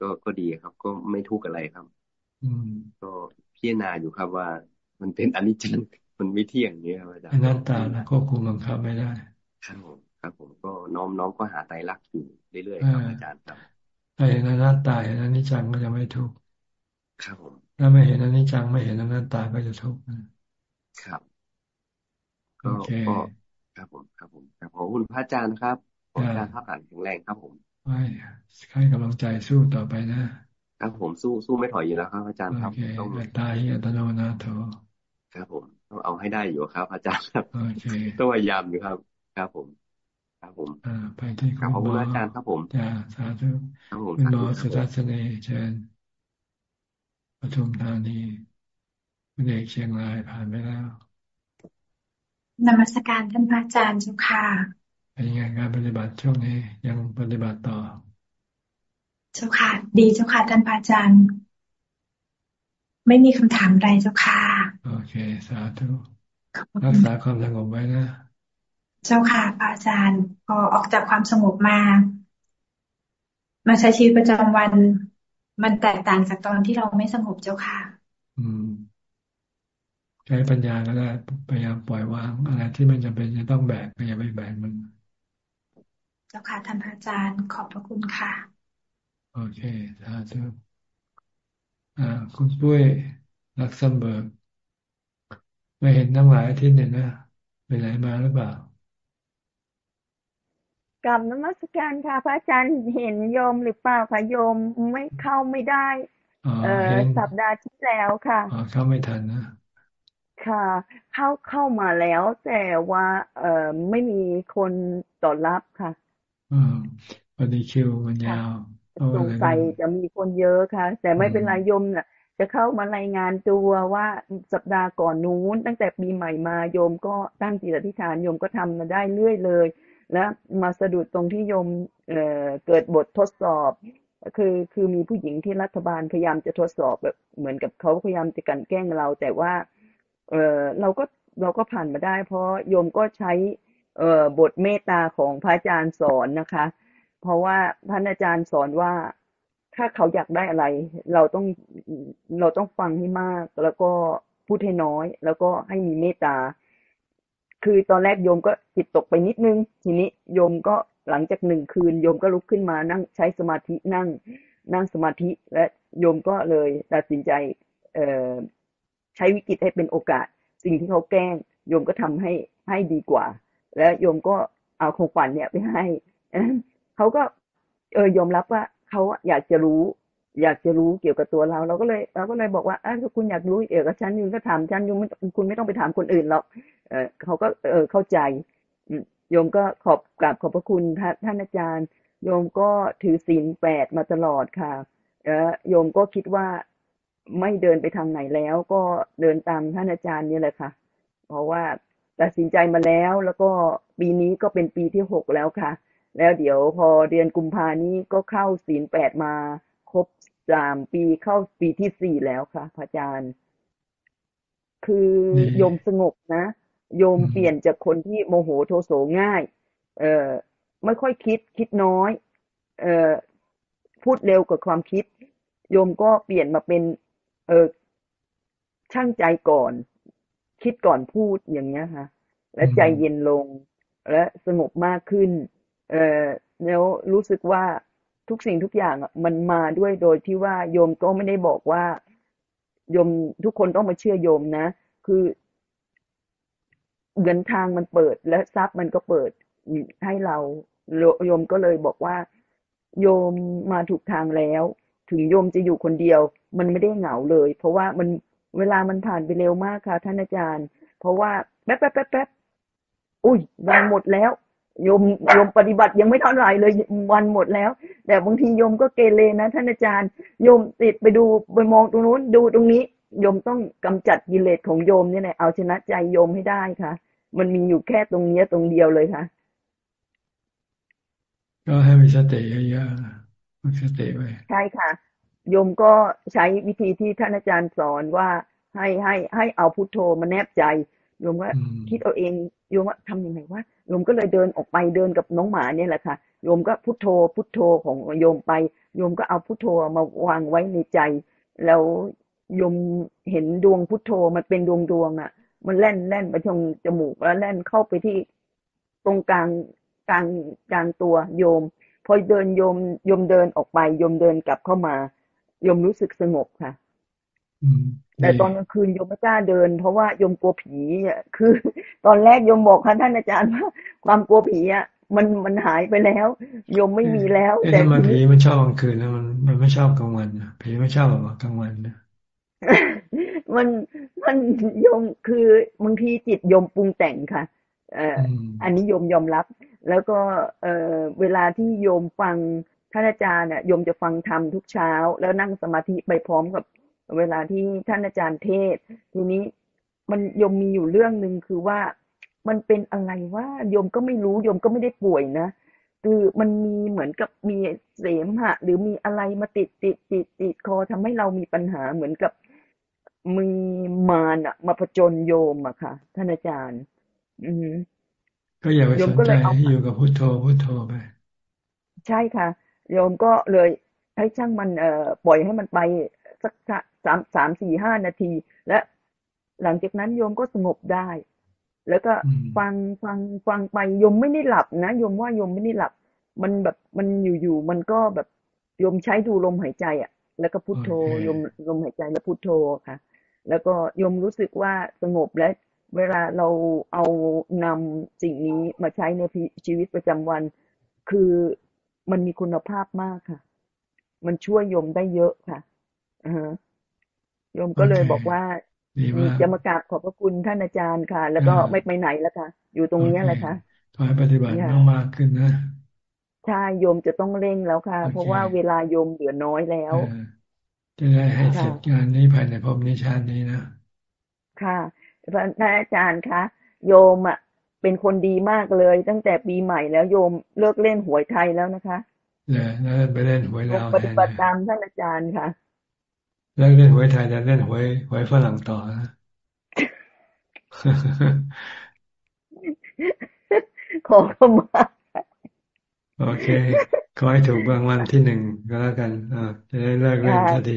ก็ก็ดีครับ ก็ไม่ทุกข์อะไรครับ อืม ก็พิจารณาอยู่ครับว่า มันเป็นอนิจจังมันไม่เที่ยงเนี้ยครับอาจารย์อนัตตาควบคุมบังคับไม่ได้ครับผมครับผมก็น้อมน้อมก็หาไตรลักษณ์อยู่เรื่อยๆครับอาจารย์ครับถ้าเห็นอนัตตาเห็นอนิจจังก็จะไม่ทุกข์ ครับผมถ้าไม่เห็นอนิจจังไม่เห็นอนัตตาก็จะทุกข์ครับก็ครับผมครับผมขอบคุณพระอาจารย์ครับขออาจารย์ภาพผ่านแข็งแรงครับผมไม่ให้กำลังใจสู้ต่อไปนะครับผมสู้สู้ไม่ถอยอยู่แล้วครับอาจารย์ครับต้องตายอัตโนนาโถครับผมต้องเอาให้ได้อยู่ครับ อาจารย์ครับต้องพยายามอยู่ครับ ครับผม ครับผมอ่าไปที่คุณหมออาจารย์ครับผมจ้าสาธุคุณหมอสุทัศนีเชิญ ปทุมธานีคุณเอกเชียงรายผ่านไปแล้วนมัสการท่านพระอาจารย์เจ้าค่ะเป็นยังไงการปฏิบัติช่วงนี้ยังปฏิบัติต่อ เจ้าค่ะ ดีเจ้าค่ะท่านพระอาจารย์ ไม่มีคำถามใดเจ้าค่ะ โอเค สาธุรักษาความสงบไว้นะ เจ้าค่ะพระอาจารย์ พอออกจากความสงบมา มาใช้ชีวิตประจำวัน มันแตกต่างจากตอนที่เราไม่สงบเจ้าค่ะ อืม ใช้ปัญญาก็ได้พยายามปล่อยวาง อะไรที่มันจะเป็นจะต้องแบกก็อย่าไปแบกมัน เจ้าค่ะท่านพระอาจารย์ขอบพระคุณค่ะ โอเคสาธุอ่า คุณปุ้ยลักซัมเบิร์กไม่เห็นตั้งหลายอาทิตย์เนี่ยนะไปไหนมาหรือเปล่า กับนมัสการค่ะ พระอาจารย์เห็นโยมหรือเปล่าคะโยมไม่เข้าไม่ได้ เออสัปดาห์ที่แล้วค่ะอ๋อเข้าไม่ทันนะค่ะ เข้าเข้ามาแล้ว แต่ว่า เอ่อไม่มีคนตอบรับค่ะอืมพอดีคิวมันยาวสงสัยจะมีคนเยอะค่ะ แต่ไม่เป็นไรยมน่ะ จะเข้ามารายงานตัวว่าสัปดาห์ก่อนนู้น ตั้งแต่ปีใหม่มาโยมก็ตั้งจิตอธิษฐานโยมก็ทำมาได้เรื่อยเลย แล้วมาสะดุดตรงที่โยมเเกิดบททดสอบ คือคือมีผู้หญิงที่รัฐบาลพยายามจะทดสอบแบบเหมือนกับเขาพยายามจะกันแกล้งเรา แต่ว่าเออเราก็เราก็ผ่านมาได้ เพราะโยมก็ใช้เออบทเมตตาของพระอาจารย์สอนนะคะ เพราะว่าท่านอาจารย์สอนว่าถ้าเขาอยากได้อะไร เราต้องเราต้องฟังให้มาก แล้วก็พูดให้น้อย แล้วก็ให้มีเมตตา คือตอนแรกโยมก็จิตตกไปนิดนึง ทีนี้โยมก็หลังจากหนึ่งคืน โยมก็ลุกขึ้นมานั่งใช้สมาธินั่ง นั่งสมาธิและโยมก็เลยตัดสินใจเออใช้วิกฤตให้เป็นโอกาส สิ่งที่เขาแกล้ง โยมก็ทำให้ให้ดีกว่า แล้วโยมก็เอาของฝันเนี่ยไปให้เขาก็เออยอมรับว่าเขาอยากจะรู้ อยากจะรู้เกี่ยวกับตัวเรา เราก็เลยเราก็เลยบอกว่าถ้าคุณอยากรู้เกี่ยวกับฉันคุณก็ถามฉันยุงคุณไม่ต้องไปถามคนอื่นหรอกเออเขาก็เออเข้าใจโยมก็ขอบกราบขอบพระคุณท่านอาจารย์ โยมก็ถือศีลแปดมาตลอดค่ะแล้วโยมก็คิดว่าไม่เดินไปทางไหนแล้ว ก็เดินตามท่านอาจารย์นี่แหละค่ะ เพราะว่าตัดสินใจมาแล้วแล้วก็ปีนี้ก็เป็นปีที่หกแล้วค่ะ แล้วเดี๋ยวพอเดือนกุมภานี้ก็เข้าศีลแปดมา ครบสามปีเข้าปีที่สี่แล้วค่ะพระอาจารย์ คือโยมสงบนะ โยมเปลี่ยนจากคนที่โมโหโทโสง่าย เออไม่ค่อยคิดคิดน้อย เออพูดเร็วกว่าความคิด โยมก็เปลี่ยนมาเป็น เออช่างใจก่อน คิดก่อนพูดอย่างเงี้ยค่ะ และใจเย็นลงและสงบมากขึ้น เออแล้วรู้สึกว่า ทุกสิ่งทุกอย่างมันมาด้วยโดยที่ว่าโยมก็ไม่ได้บอกว่าโยมทุกคนต้องมาเชื่อโยมนะ คือเงินทางมันเปิด และทรัพย์มันก็เปิดให้เราโยมก็เลยบอกว่า โยมมาถูกทางแล้ว ถึงโยมจะอยู่คนเดียว มันไม่ได้เหงาเลย เพราะว่ามันเวลามันผ่านไปเร็วมากค่ะท่านอาจารย์ เพราะว่าแป๊บแป๊บแป๊บแป๊บอุ้ยวันหมดแล้ว โยมโยมปฏิบัติยังไม่เท่าไหร่เลยวันหมดแล้ว แต่บางทีโยมก็เกเรนะ ท่านอาจารย์โยมติดไปดูไปมองตรงนู้นดูตรงนี้โยมต้องกำจัดกิเลสของโยมนี่แหละเอาชนะใจโยมให้ได้ค่ะ มันมีอยู่แค่ตรงนี้ตรงเดียวเลยค่ะ ก็ให้มีสติเยอะๆมีสติไว้ใช่ค่ะโยมก็ใช้วิธีที่ท่านอาจารย์สอนว่าให้ให้ให้เอาพุทโธมาแนบใจโยมว่าคิดเอาเอง โยมว่าทำยังไงว่าโยมก็เลยเดินออกไปเดินกับน้องหมาเนี่ยแหละค่ะโยมก็พุทโธ พุทโธของโยมไป โยมก็เอาพุทโธมาวางไว้ในใจ แล้วโยมเห็นดวงพุทโธมันเป็นดวงดวงอะ มันแล่นแล่นไปตรงจมูกแล้วแล่นเข้าไปที่ตรงกลางกลางกลางตัวโยม พอเดินโยมโยมเดินออกไปโยมเดินกลับเข้ามาโยมรู้สึกสงบค่ะ แต่ตอนกลางคืนโยมไม่กล้าเดิน เพราะว่าโยมกลัวผีอะคือ ตอนแรกโยมบอกท่านอาจารย์ว่าความกลัวผีอะมันมันหายไปแล้วโยมไม่มีแล้ว แต่มันผีมันชอบกลางคืนแล้วมันมันไม่ชอบกลางวันผีไม่ชอบแบบกลางวันนะมันมันโยมคือบางทีจิตโยมปรุงแต่งค่ะ เอ่ออันนี้โยมยอมรับ แล้วก็เอ่อเวลาที่โยมฟังท่านอาจารย์เนี่ยโยมจะฟังธรรมทุกเช้า แล้วนั่งสมาธิไปพร้อมกับ เวลาที่ท่านอาจารย์เทศ ทีนี้มันโยมมีอยู่เรื่องหนึ่งคือว่ามันเป็นอะไรว่าโยมก็ไม่รู้โยมก็ไม่ได้ป่วยนะคือมันมีเหมือนกับมีเสมหะ หรือมีอะไรมาติดติดติดติดคอทำให้เรามีปัญหาเหมือนกับมีมารอะมาผจญโยมอะค่ะ ท่านอาจารย์ อืมก็อย่าไปสนใจอยู่กับพุทโธพุทโธไปใช่ค่ะ โยมก็เลยให้ช่างมันเอ่อปล่อยให้มันไป สักสามสามสี่ห้านาที และหลังจากนั้นโยมก็สงบได้ แล้วก็ฟังฟังฟังไปโยมไม่ได้หลับนะโยมว่าโยมไม่ได้หลับ มันแบบมันอยู่ๆมันก็แบบโยมใช้ดูลมหายใจอะ แล้วก็พุทโธโยมลมหายใจแล้วพุทโธค่ะ แล้วก็ยมรู้สึกว่าสงบและเวลาเราเอานำสิ่งนี้มาใช้ในชีวิตประจำวัน คือมันมีคุณภาพมากค่ะ มันช่วยโยมได้เยอะค่ะอ่า โยมก็เลยบอกว่าจะมากราบขอบพระคุณท่านอาจารย์ค่ะ แล้วก็ไม่ไปไหนแล้วค่ะ อยู่ตรงนี้แหละค่ะขอให้ปฏิบัติมากขึ้นนะใช่โยมจะต้องเร่งแล้วค่ะ เพราะว่าเวลาโยมเหลือน้อยแล้วจะได้ให้เสร็จงานนี้ภายในภพนี้ชาตินี้นะค่ะพระอาจารย์คะโยมอะเป็นคนดีมากเลย ตั้งแต่ปีใหม่แล้วโยมเลิกเล่นหวยไทยแล้วนะคะเนี่ยแล้วไปเล่นหวยลาวปฏิบัติตามท่านอาจารย์ค่ะ เลิกเล่นหวยไทยแล้วเล่นหวยหวยฝรั่งต่อนะขอเข้ามาโอเคขขอให้ถูกรางวัลที่หนึ่งก็แล้วกันอ่าจะได้เลิกเล่นคดี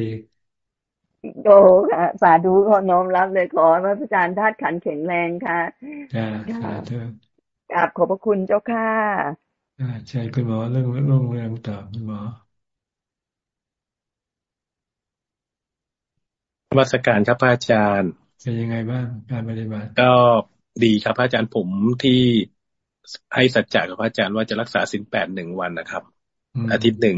โอ้ค่ะสาธุขอน้อมรับเลยขอพระอาจารย์ธาตุขันแข็งแรงค่ะจ้าสาธุกราบขอบพระคุณเจ้าค่ะอ่าใช่คุณหมอเรื่องเรื่องเรื่องต่อคุณหมอ มาสการครับพระอาจารย์เป็นยังไงบ้างการปฏิบัติก็ดีครับพระอาจารย์ผมที่ให้สัจจะกับพระอาจารย์ว่าจะรักษาสินแปดหนึ่งวันนะครับ อาทิตย์หนึ่ง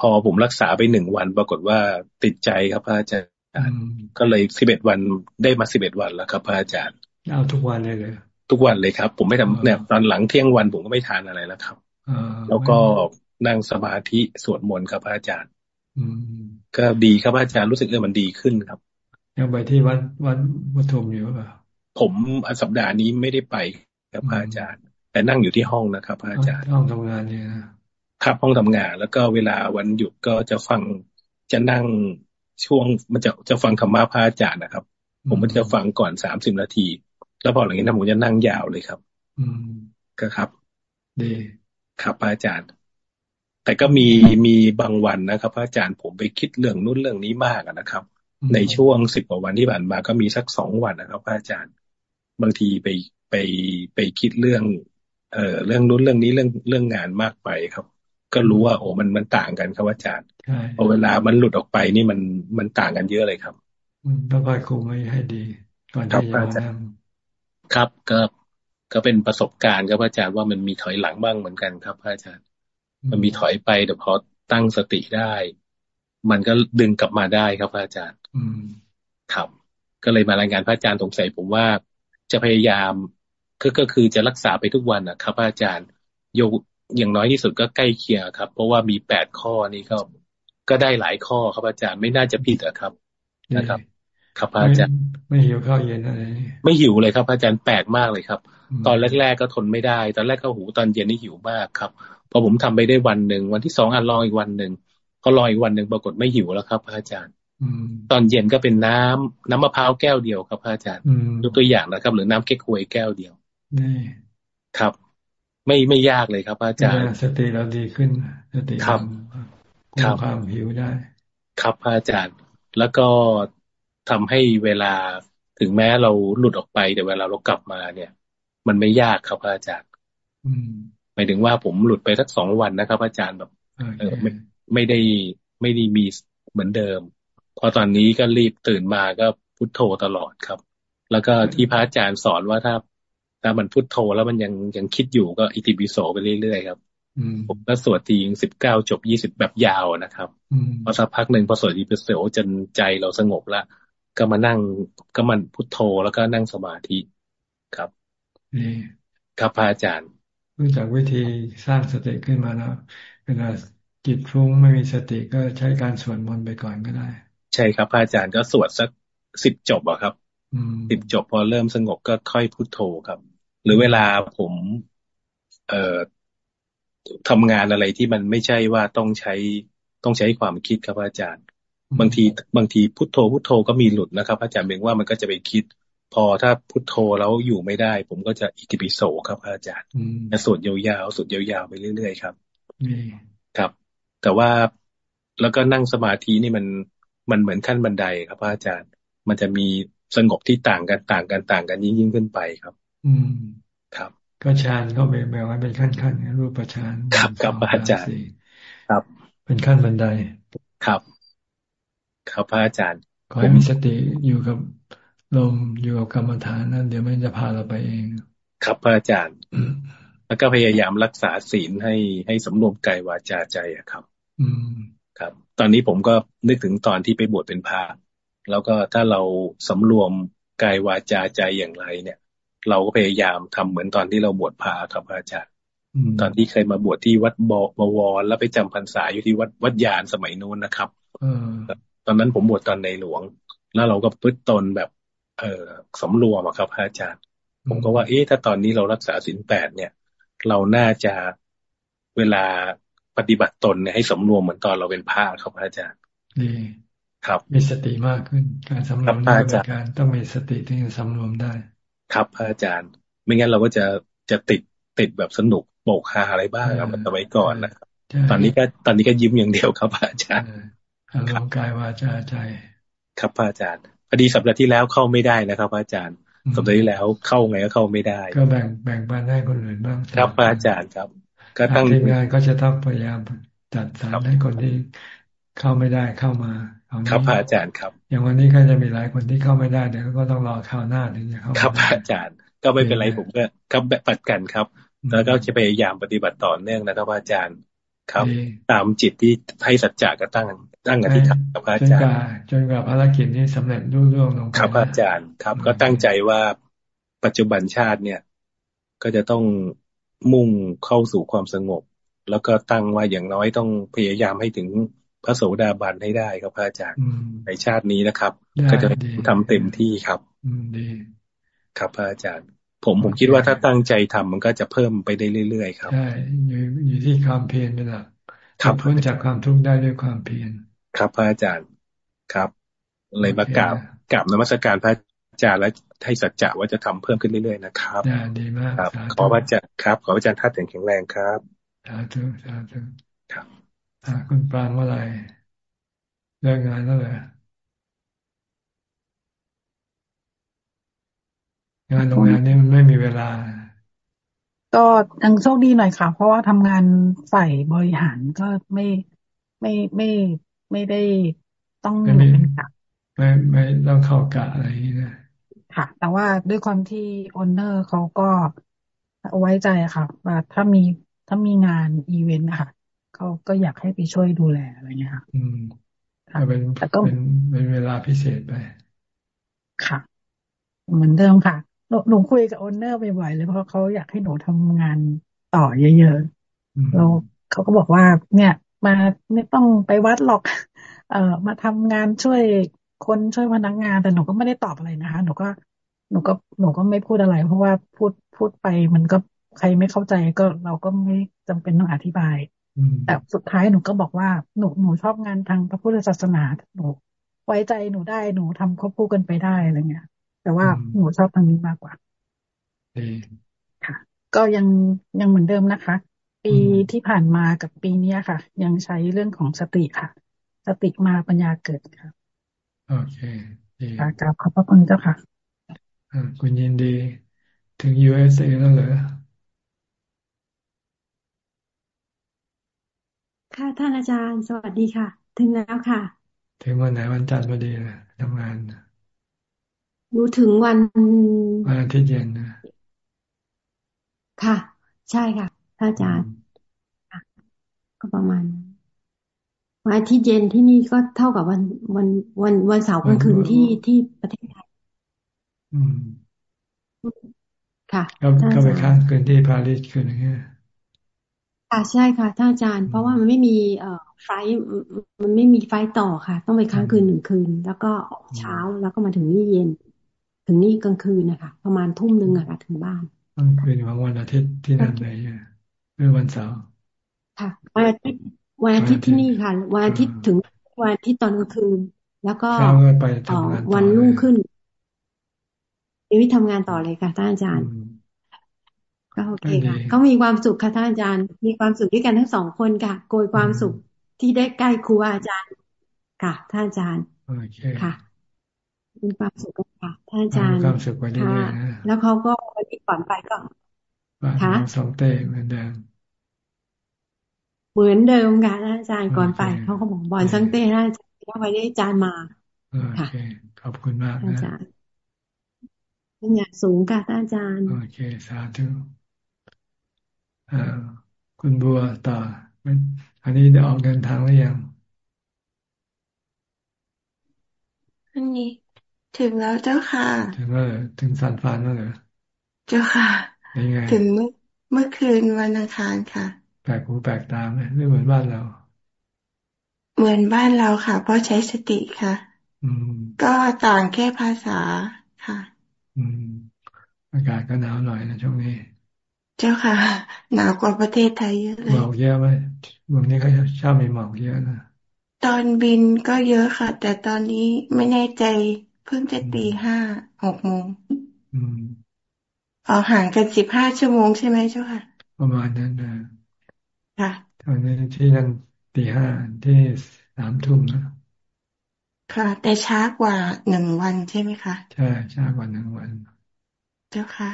พอผมรักษาไปหนึ่งวัน ปรากฏว่าติดใจครับพระอาจารย์ก็เลยสิบเอ็ดวันได้มาสิบเอ็ดวันแล้วครับพระอาจารย์เอาทุกวันเลยเลยทุกวันเลยครับ ผมไม่ทำเนี่ยตอนหลังเที่ยงวันผมก็ไม่ทานอะไรแล้วครับแล้วก็นั่งสมาธิสวดมนต์ครับพระอาจารย์ก็ดีครับพระอาจารย์รู้สึกเออมันดีขึ้นครับ ยังไปที่วัดวัดวัตุมอยู่เปล่าผมสัปดาห์นี้ไม่ได้ไปครับพระอาจารย์ แต่นั่งอยู่ที่ห้องนะครับพระอาจารย์ห้องทำงานเนี่ยครับห้องทำงาน แล้วก็เวลาวันหยุดก็จะฟังจะนั่งช่วงมันจะจะฟังธรรมะพระอาจารย์นะครับ ผมมันจะฟังก่อนสามสิบนาที แล้วพอหลังนี้นะผมจะนั่งยาวเลยครับ อืมก็ครับดีครับพระอาจารย์ แต่ก็มีมีบางวันนะครับพระอาจารย์ผมไปคิดเรื่องนู้นเรื่องนี้มากนะครับ ในช่วงสิบกว่าวันที่ผ่านมาก็มีสักสองวันนะครับอาจารย์ บางทีไปไปไปคิดเรื่อง เอ่อเรื่องนู้นเรื่องนี้เรื่องเรื่องงานมากไปครับ ก็รู้ว่า โอ้มันมันต่างกันครับอาจารย์พอเวลามันหลุดออกไปนี่มันมันต่างกันเยอะเลยครับต้องคอยคุมไว้ให้ดี ก่อนที่จะนั่งครับก็ก็เป็นประสบการณ์ครับอาจารย์ว่ามันมีถอยหลังบ้างเหมือนกันครับอาจารย์ มันมีถอยไปแต่พอตั้งสติได้ มันก็ดึงกลับมาได้ครับพระอาจารย์ อืมครับก็เลยมารายงานพระอาจารย์สงสัยผมว่าจะพยายามก็ก็คือจะรักษาไปทุกวันนะครับพระอาจารย์โยอย่างน้อยที่สุดก็ใกล้เคียงครับ เพราะว่ามีแปดข้อนี้ก็ก็ได้หลายข้อครับอาจารย์ไม่น่าจะผิดอะครับนะครับ ครับอาจารย์ไม่หิวข้าวเย็นอะไรไม่หิวเลยครับอาจารย์แปลกมากเลยครับ ตอนแรก ๆ ก็ทนไม่ได้ ตอนแรกก็หูตอนเย็นนี่หิวมากครับพอผมทำไปได้วันหนึ่งวันที่สองอะลองอีกวันหนึ่ง พอรออีกวันหนึ่งปรากฏไม่หิวแล้วครับพระอาจารย์ตอนเย็นก็เป็นน้ำน้ำมะพร้าวแก้วเดียวครับพระอาจารย์ยกตัวอย่างนะครับ หรือน้ำเก๊กฮวยแก้วเดียวครับ ไม่ไม่ยากเลยครับพระอาจารย์สติเราดีขึ้นสติครับครับความหิวได้ ครับพระอาจารย์ แล้วก็ทำให้เวลาถึงแม้เราหลุดออกไปแต่เวลาเรากลับมาเนี่ย มันไม่ยากครับพระอาจารย์หมายถึงว่าผมหลุดไปสักสองวันนะครับ อาจารย์แบบ เออ ไม่ไม่ได้ไม่ได้มีเหมือนเดิม พอตอนนี้ก็รีบตื่นมาก็พุทโธตลอดครับ แล้วก็ที่พระอาจารย์สอนว่าถ้าถ้ามันพุทโธแล้วมันยังยังคิดอยู่ก็อิติปิโสไปเรื่อยๆครับผมก็สวดทีสิบเก้าจบยี่สิบแบบยาวนะครับพอสักพักหนึ่งพอสวดอิติปิโสจนใจเราสงบละก็มานั่งก็มันพุทโธแล้วก็นั่งสมาธิครับครับพระอาจารย์รู้จักวิธีสร้างสติขึ้นมาแล้วเวลา จิตฟุ้งไม่มีสติก็ใช้การสวดมนต์ไปก่อนก็ได้ ใช่ครับอาจารย์ก็สวดสักสิบจบอะครับสิบจบพอเริ่มสงบก็ค่อยพุโทโธครับ หรือเวลาผม เอ่อทำงานอะไรที่มันไม่ใช่ว่าต้องใช้ต้องใช้ความคิดครับอาจารย์ บางทีบางทีพุทโธพุทโธก็มีหลุดนะครับ อาจารย์เบงว่ามันก็จะไปคิด พอถ้าพุทโธแล้วอยู่ไม่ได้ ผมก็จะอิติปิโสครับอาจารย์จะสวดยาวๆสวดยาวๆไปเรื่อยๆครับครับ แต่ว่าแล้วก็นั่งสมาธินี่มันมันเหมือนขั้นบันไดครับพระอาจารย์ มันจะมีสงบที่ต่างกันต่างกันต่างกันยิ่งยิ่งขึ้นไปครับ อืมครับ ก็ฌานก็เป็นแบบว่าเป็นขั้นขั้นรูปฌานครับกับอาจารย์ครับ เป็นขั้นบันไดครับ ครับพระอาจารย์ขอให้มีสติอยู่กับลมอยู่กับกรรมฐานนั้นเดี๋ยวมันจะพาเราไปเอง ครับพระอาจารย์ แล้วก็พยายามรักษาศีลให้ให้สำรวมกายวาจาใจอะครับ อืมครับ ตอนนี้ผมก็นึกถึงตอนที่ไปบวชเป็นพระแล้วก็ถ้าเราสำรวมกายวาจาใจอย่างไร เนี่ย เราก็พยายามทำเหมือนตอนที่เราบวชพระครับอาจารย์ตอนที่เคยมาบวชที่วัดบวร แล้วไปจำพรรษาอยู่ที่วัดวัดยานสมัยนู้นนะครับตอนนั้นผมบวชตอนในหลวง แล้วเราก็พึ่ตนแบบ เออสำรวมครับอาจารย์ ผมก็ว่าเอ๊ะถ้าตอนนี้เรารักษาศีลแปดเนี่ย เราน่าจะเวลาปฏิบัติตนเนี่ยให้สำรวมเหมือนตอนเราเป็นพระครับอาจารย์ดีครับมีสติมากขึ้น การสำรวมในการต้องมีสติที่จะสำรวมได้ ครับอาจารย์ ไม่งั้นเราก็จะจะติดติดแบบสนุกโบกฮาอะไรบ้างครับสมัยก่อนนะครับตอนนี้ก็ตอนนี้ก็ยิ้มอย่างเดียวครับอาจารย์อารมณ์กายวาจาใจ ครับอาจารย์พอดีสัปดาห์ที่แล้วเข้าไม่ได้นะครับอาจารย์ สัปดาห์ที่แล้วเข้าไงก็เข้าไม่ได้ ก็แบ่งแบ่งปันให้คนอื่นบ้างครับอาจารย์ครับ ก็ตั้งทีมงานก็จะต้องพยายามจัดสรรให้คนที่เข้าไม่ได้เข้ามาครับอาจารย์ครับ อย่างวันนี้ก็จะมีหลายคนที่เข้าไม่ได้เดี๋ยวก็ต้องรอข่าวหน้าถึงจะเข้าครับอาจารย์ก็ไม่เป็นไรผมก็ครับแบบปัดกันครับ แล้วก็จะพยายามปฏิบัติต่อเนื่องนะครับอาจารย์ ครับ ตามจิตที่ให้สัจจะก็ตั้งตั้งอธิษฐานครับอาจารย์จนกว่าภารกิจนี้สำเร็จรุ่ร่วงลงครับอาจารย์ครับ ก็ตั้งใจว่าปัจจุบันชาติเนี่ย ก็จะต้องมุ่งเข้าสู่ความสงบ แล้วก็ตั้งว่าอย่างน้อยต้องพยายามให้ถึงพระโสดาบันให้ได้ครับพระอาจารย์ในชาตินี้นะครับ ก็จะทำเต็มที่ครับดีครับพระอาจารย์ ผมผมคิดว่าถ้าตั้งใจทำมันก็จะเพิ่มไปได้เรื่อยๆครับใช่อยู่อยู่ที่ความเพียรเป็นหลักขับพ้นจากความทุกข์ได้ด้วยความเพียรครับพระอาจารย์ครับ เลยมากราบกราบนมัสการพระอาจารย์และให้สัจจะว่าจะทำเพิ่มขึ้นเรื่อยๆนะครับดีมากครับ ขอพระอาจารย์ครับ ขอพระอาจารย์ท่านแข็งแรงครับสาธุสาธุครับคุณปรางเมื่อไหร่เลิกงานแล้วเหรอ งานโรงงานนี้มันไม่มีเวลา ก็ยังโชคดีหน่อยค่ะ เพราะว่าทำงานฝ่ายบริหารก็ไม่ไม่ไม่ไม่ได้ต้องเป็นกะไม่ไม่ต้องเข้ากะอะไรนี่นะค่ะ แต่ว่าด้วยความที่โอนเนอร์เขาก็ไว้ใจค่ะ ว่าถ้ามีถ้ามีงานอีเวนต์ค่ะเขาก็อยากให้ไปช่วยดูแลอะไรเงี้ยค่ะ อืมเป็นแต่ก็เป็นเป็นเวลาพิเศษไป ค่ะ เหมือนเดิมค่ะ หนูหนูคุยกับโอนเนอร์บ่อยๆเลยเพราะเขาอยากให้หนูทำงานต่อเยอะๆแล้วเขาก็บอกว่า เนี่ย มาไม่ต้องไปวัดหรอก เอ่อมาทำงานช่วยคนช่วยพนักงานแต่หนูก็ไม่ได้ตอบอะไรนะคะหนูก็หนูก็หนูก็ไม่พูดอะไร เพราะว่าพูดพูดไปมันก็ใครไม่เข้าใจก็เราก็ไม่จำเป็นต้องอธิบายแต่สุดท้ายหนูก็บอกว่าหนูหนูชอบงานทางพระพุทธศาสนาหนูไว้ใจหนูได้หนูทำควบคู่กันไปได้อะไรเงี้ย แต่ว่าหนูชอบทางนี้มากกว่าค่ะ ก็ยังยังเหมือนเดิมนะคะ ปีที่ผ่านมากับปีนี้ค่ะ ยังใช้เรื่องของสติค่ะ สติมาปัญญาเกิดค่ะโอเคดีกราบขอบพระคุณเจ้าค่ะคุณยินดี ถึง USA แล้วเหรอค่ะท่านอาจารย์ สวัสดีค่ะ ถึงแล้วค่ะ ถึงวันไหนวันจันทร์พอดีนะทำงาน รู้ถึงวันวันอาทิตย์เย็นนะ ค่ะ ใช่ค่ะท่านอาจารย์ก็ประมาณวันอาทิตย์เย็นที่นี่ก็เท่ากับวันวันวันวันเสาร์กลางคืนที่ที่ประเทศไทยค่ะก็ไปค้างคืนที่ปารีสคืนนึงค่ะใช่ค่ะท่านอาจารย์ เพราะว่ามันไม่มีเอ่อไฟมันไม่มีไฟต่อค่ะ ต้องไปค้างคืนหนึ่งคืน แล้วก็ออกเช้าแล้วก็มาถึงนี่เย็น ถึงนี่กลางคืนนะคะประมาณทุ่มหนึ่งอะค่ะถึงบ้านกลางคืนของวันอาทิตย์ที่นั่นเลยหรือวันเสาร์ค่ะวันอาทิตย์วันอาทิตย์ที่นี่ค่ะวันอาทิตย์ถึงวันอาทิตย์ตอนกลางคืน แล้วก็วันรุ่งขึ้นชีวิตทำงานต่อเลยค่ะท่านอาจารย์ ก็โอเคค่ะ ก็มีความสุขค่ะท่านอาจารย์ มีความสุขด้วยกันทั้งสองคนค่ะ โกยความสุขที่ได้ใกล้ครูอาจารย์ ค่ะท่านอาจารย์ค่ะ มีความสุขค่ะท่านอาจารย์ความสุขวันนี้แล้วเขาก็วันที่ก่อนไปก็ค่ะสองเต้เหมือนเดิมเหมือนเดิมค่ะท่านอาจารย์ก่อนไปเขาก็บอกบอลสังเต้ท่านอาจารย์ว่าไปได้อาจารย์มาค่ะขอบคุณมากนะอาจารย์เป็นอย่างสูงค่ะท่านอาจารย์โอเคสาธุคุณบัวต่ออันนี้ได้ออกเดินทางหรือยังอันนี้ ถึงแล้วเจ้าค่ะ ถึงแล้วถึงสันฟานแล้วเหรอเจ้าค่ะยังไงถึงเมื่อเมื่อคืนวันอังคารค่ะ แปลกหูแปลกตาไหมไม่เหมือนบ้านเรา เหมือนบ้านเราค่ะ เพราะใช้สติค่ะ อืม ก็ต่างแค่ภาษาค่ะ อืม อากาศก็หนาวหน่อยนะช่วงนี้ เจ้าค่ะ หนาวกว่าประเทศไทยเยอะเลยหมอกเยอะไหมเมืองนี้ก็ชอบมีหมอกเยอะนะตอนบินก็เยอะค่ะ แต่ตอนนี้ไม่แน่ใจ เพิ่งจะตีห้าหกโมงออกห่างกันสิบห้าชั่วโมงใช่ไหมเจ้าค่ะ ประมาณนั้นนะค่ะตอนนี้ที่นั่นตีห้าที่สามทุ่มนะค่ะ แต่ช้ากว่าหนึ่งวันใช่ไหมคะ ใช่ช้ากว่าหนึ่งวัน เจ้าค่ะ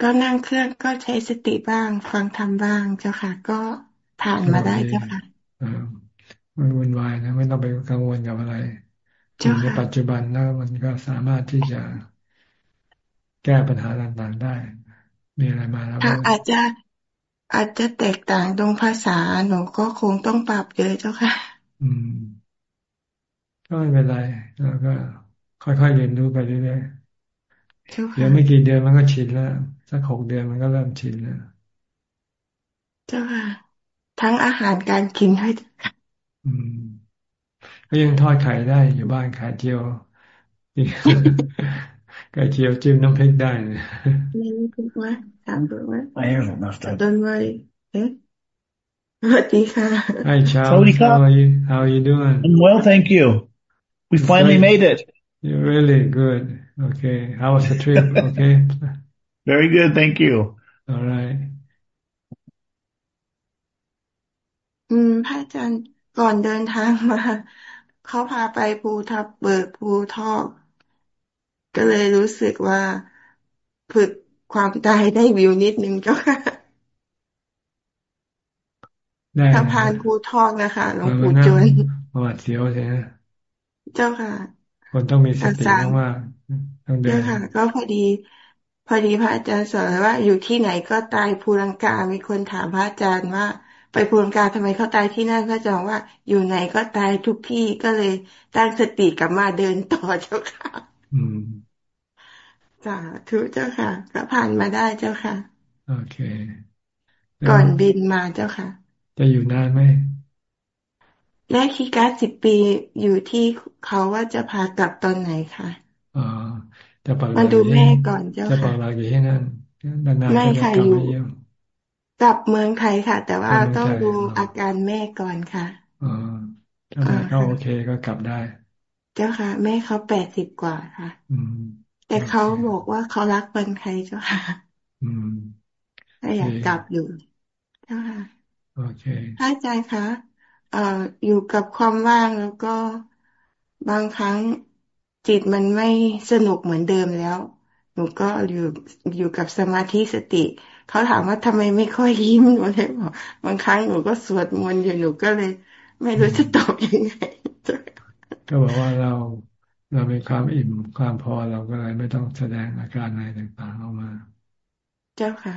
ก็นั่งเครื่องก็ใช้สติบ้าง ฟังธรรมบ้างเจ้าค่ะ ก็ผ่านมาได้เจ้าค่ะเออไม่วุ่นวายนะ ไม่ต้องไปกังวลกับอะไร อยู่ในปัจจุบันแล้วมันก็สามารถที่จะแก้ปัญหาต่างๆได้ มีอะไรมาแล้วอาจจะอาจจะแตกต่างตรงภาษาหนูก็คงต้องปรับเยอะเจ้าค่ะ อืม ก็ไม่เป็นไรแล้วก็ ค่อยๆเรียนรู้ไปเรื่อยๆเดี๋ยวไม่กี่เดือนมันก็ชินแล้วสักหกเดือนมันก็เริ่มชินแล้วเจ้าค่ะ ทั้งอาหารการกินด้วยอืม ก็ยังทอดไข่ได้อยู่บ้านไข่เจียวไข่เจียวจิ้มน้ำพริกได้เลยไม่ถูกว่าถามถูกว่าไม่เอาหรอกต้นไม้เอ๊ะสวัสดีค่ะ *laughs* Hi Charles how are you how are you doing I'm well thank you we finally made it You're really good okay how was the trip *laughs* okay very good thank you all right อืมพระอาจารย์ก่อนเดินทางมา เขาพาไปภูทับเบิกภูทอกก็เลยรู้สึกว่าฝึกความตายได้วิวนิดนึงเจ้าค่ะสะพานภูทอกนะคะหลวงปู่จนประวัติเสียวใช่ไหมเจ้าค่ะ คนต้องมีสติมากต้องเดินเจ้าค่ะ ก็พอดี พอดีพระอาจารย์สอนว่าอยู่ที่ไหนก็ตายภูลังกา มีคนถามพระอาจารย์ว่า ไปภูลังกาทำไมเขาตายที่นั่นก็จะบอกว่า อยู่ไหนก็ตายทุกที่ก็เลยตั้งสติกลับมาเดินต่อเจ้าค่ะ อืมสาธุเจ้าค่ะ ก็ผ่านมาได้เจ้าค่ะ โอเค ก่อนบินมาเจ้าค่ะ จะอยู่นานไหมแรกคีการสิบปีอยู่ที่เขาว่าจะพากลับตอนไหนคะอ๋อจะปักมาดูแม่ก่อนเจ้าค่ะจะปักหลักอยู่ที่นั่นนานๆไม่ค่ะอยู่ กลับเมืองไทยค่ะ แต่ว่าต้องดูอาการแม่ก่อนค่ะอ๋อถ้าแม่เขาโอเคก็กลับได้ เจ้าค่ะ แม่เขาแปดสิบกว่าค่ะ อืม แต่เขาบอกว่าเขารักเมืองไทยเจ้าค่ะ อืมถ้าอยากกลับอยู่เจ้าค่ะโอเคถ้าอาจารย์คะเอ่ออยู่กับความว่างแล้วก็บางครั้งจิตมันไม่สนุกเหมือนเดิมแล้ว หนูก็อยู่อยู่กับสมาธิสติ เขาถามว่าทำไมไม่ค่อยยิ้มหนูเลยบอกบางครั้งหนูก็สวดมนต์อยู่หนูก็เลย ไม่รู้จะตอบยังไงก็บอกว่าเราเรามีความอิ่มความพอเราก็เลยไม่ต้องแสดงอาการอะไรต่างๆออกมา เจ้าค่ะ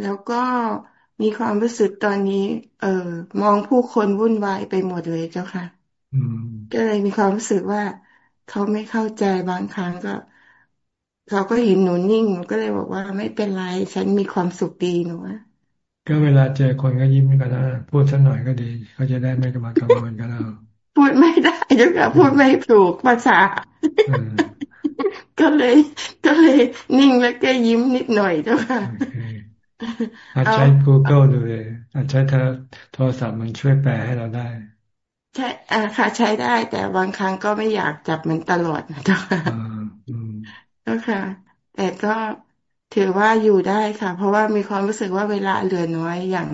แล้วก็มีความรู้สึกตอนนี้ เออมองผู้คนวุ่นวายไปหมดเลยเจ้าค่ะก็เลยมีความรู้สึกว่า เขาไม่เข้าใจบางครั้งก็ เขาก็เห็นหนูนิ่งหนูก็เลยบอกว่าไม่เป็นไร ฉันมีความสุขดีหนูว่าก็เวลาเจอคนก็ยิ้มกันนะพูดสักหน่อยก็ดี เขาจะได้ไม่กำลังกังวลกันเราพูดไม่ได้เจ้าค่ะพูดไม่ถูกภาษา ก็เลย ก็เลยนิ่งแล้วก็ยิ้มนิดหน่อยเจ้าค่ะอาจใช้ Google ดูเลยอาจใช้โทรศัพท์มันช่วยแปลให้เราได้ ใช่อ่าค่ะใช้ได้ แต่บางครั้งก็ไม่อยากจับมันตลอดนะเจ้าค่ะ เจ้าค่ะ แต่ก็ถือว่าอยู่ได้ค่ะ เพราะว่ามีความรู้สึกว่าเวลาเหลือน้อยอย่าง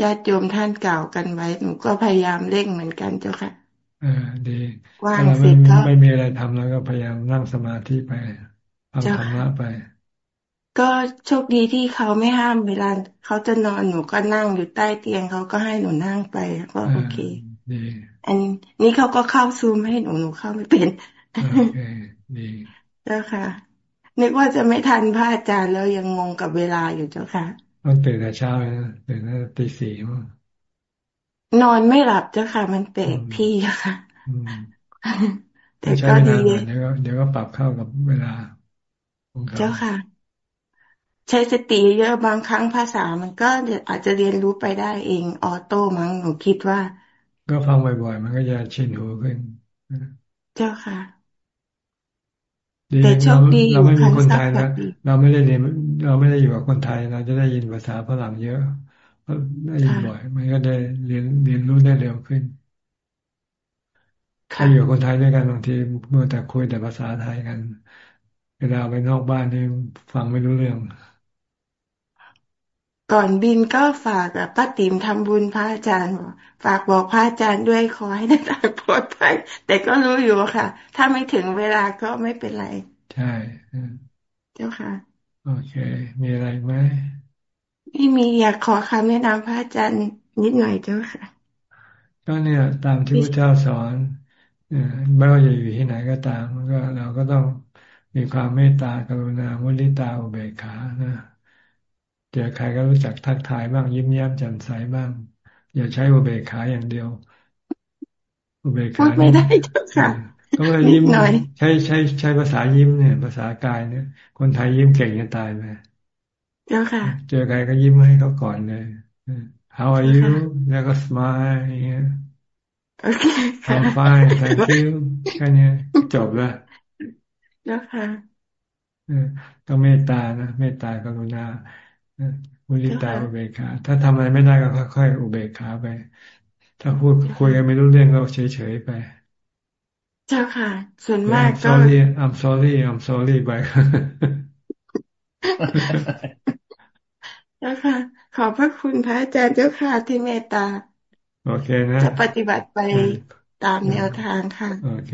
ญาติโยมท่านกล่าวกันไว้หนูก็พยายามเร่งเหมือนกันเจ้าค่ะเออดีว่างเสร็จก็ไม่มีอะไรทำแล้วก็พยายามนั่งสมาธิไปทำธรรมะไป ก็โชคดีที่เขาไม่ห้ามเวลาเขาจะนอนหนูก็นั่งอยู่ใต้เตียงเขาก็ให้หนูนั่งไปก็โอเคอันนี้เขาก็เข้าซูมให้หนูหนูเข้าไม่เป็นโอเคดีเจ้าค่ะ นึกว่าจะไม่ทันพระอาจารย์แล้วยังงงกับเวลาอยู่เจ้าค่ะต้องตื่นแต่เช้าเลยนะตื่นตั้งตีสี่มั้งนอนไม่หลับเจ้าค่ะ มันแปลกที่ค่ะแต่ก็ดีเดี๋ยวก็เดี๋ยวก็ปรับเข้ากับเวลาเจ้าค่ะ ใช้สติเยอะบางครั้งภาษามันก็อาจจะเรียนรู้ไปได้เองออโต้มั้งหนูคิดว่า ก็ฟังบ่อยๆ มันก็จะชินหูขึ้น เจ้าค่ะ แต่โชคดีเราไม่มีคนไทยนะเราไม่ได้เรียนเราไม่ได้อยู่กับคนไทย เราจะได้ยินภาษาฝรั่งเยอะได้ยินบ่อย มันก็ได้เรียนเรียนรู้ได้เร็วขึ้นถ้าอยู่คนไทยด้วยกันบางทีเมื่อแต่คุยแต่ภาษาไทยกัน เวลาไปนอกบ้านนี่ฟังไม่รู้เรื่อง ก็ก่อนบินก็ฝากป้าติ๋มทำบุญพระอาจารย์ ฝากบอกพระอาจารย์ด้วยขอให้ได้ทางปลอดภัยแต่ก็รู้อยู่ค่ะ ถ้าไม่ถึงเวลาก็ไม่เป็นไร ใช่เจ้าค่ะ โอเค มีอะไรไหมไม่มีอยากขอคำแนะนำพระอาจารย์นิดหน่อยเจ้าค่ะ ก็เนี่ย ตามที่พระเจ้าสอนไม่ว่าจะอยู่ที่ไหนก็ตามก็เราก็ต้องมีความเมตตากรุณามุลิตาอุเบกขานะ เจอใครก็รู้จักทักทายบ้าง ยิ้มแย้มแจ่มใสบ้าง อย่าใช้อุเบกขาอย่างเดียว อุเบกขาไม่ได้ค่ะก็เลยยิ้มใช้ใช้ใช้ภาษายิ้มเนี่ย ภาษากายเนี่ย คนไทยยิ้มเก่งจะตายไปเจ้าค่ะ เจอใครก็ยิ้มให้เขาก่อนเลย How are you แล้วก็ smile อย่างเงี้ย I'm fine thank you แค่นี้จบแล้วนะคะต้องเมตตานะเมตตากรุณา อุลิตาอุเบกขา ถ้าทำอะไรไม่ได้ก็ค่อยๆอุเบกขาไป ถ้าพูดคุยกันไม่รู้เรื่องก็เฉยๆไป เจ้าค่ะ ส่วนมากก็ I'm sorry I'm sorry I'm sorry ไปเจ้าค่ะ ขอบพระคุณพระอาจารย์เจ้าค่ะที่เมตตา โอเคนะ จะปฏิบัติไปตามแนวทางค่ะ โอเค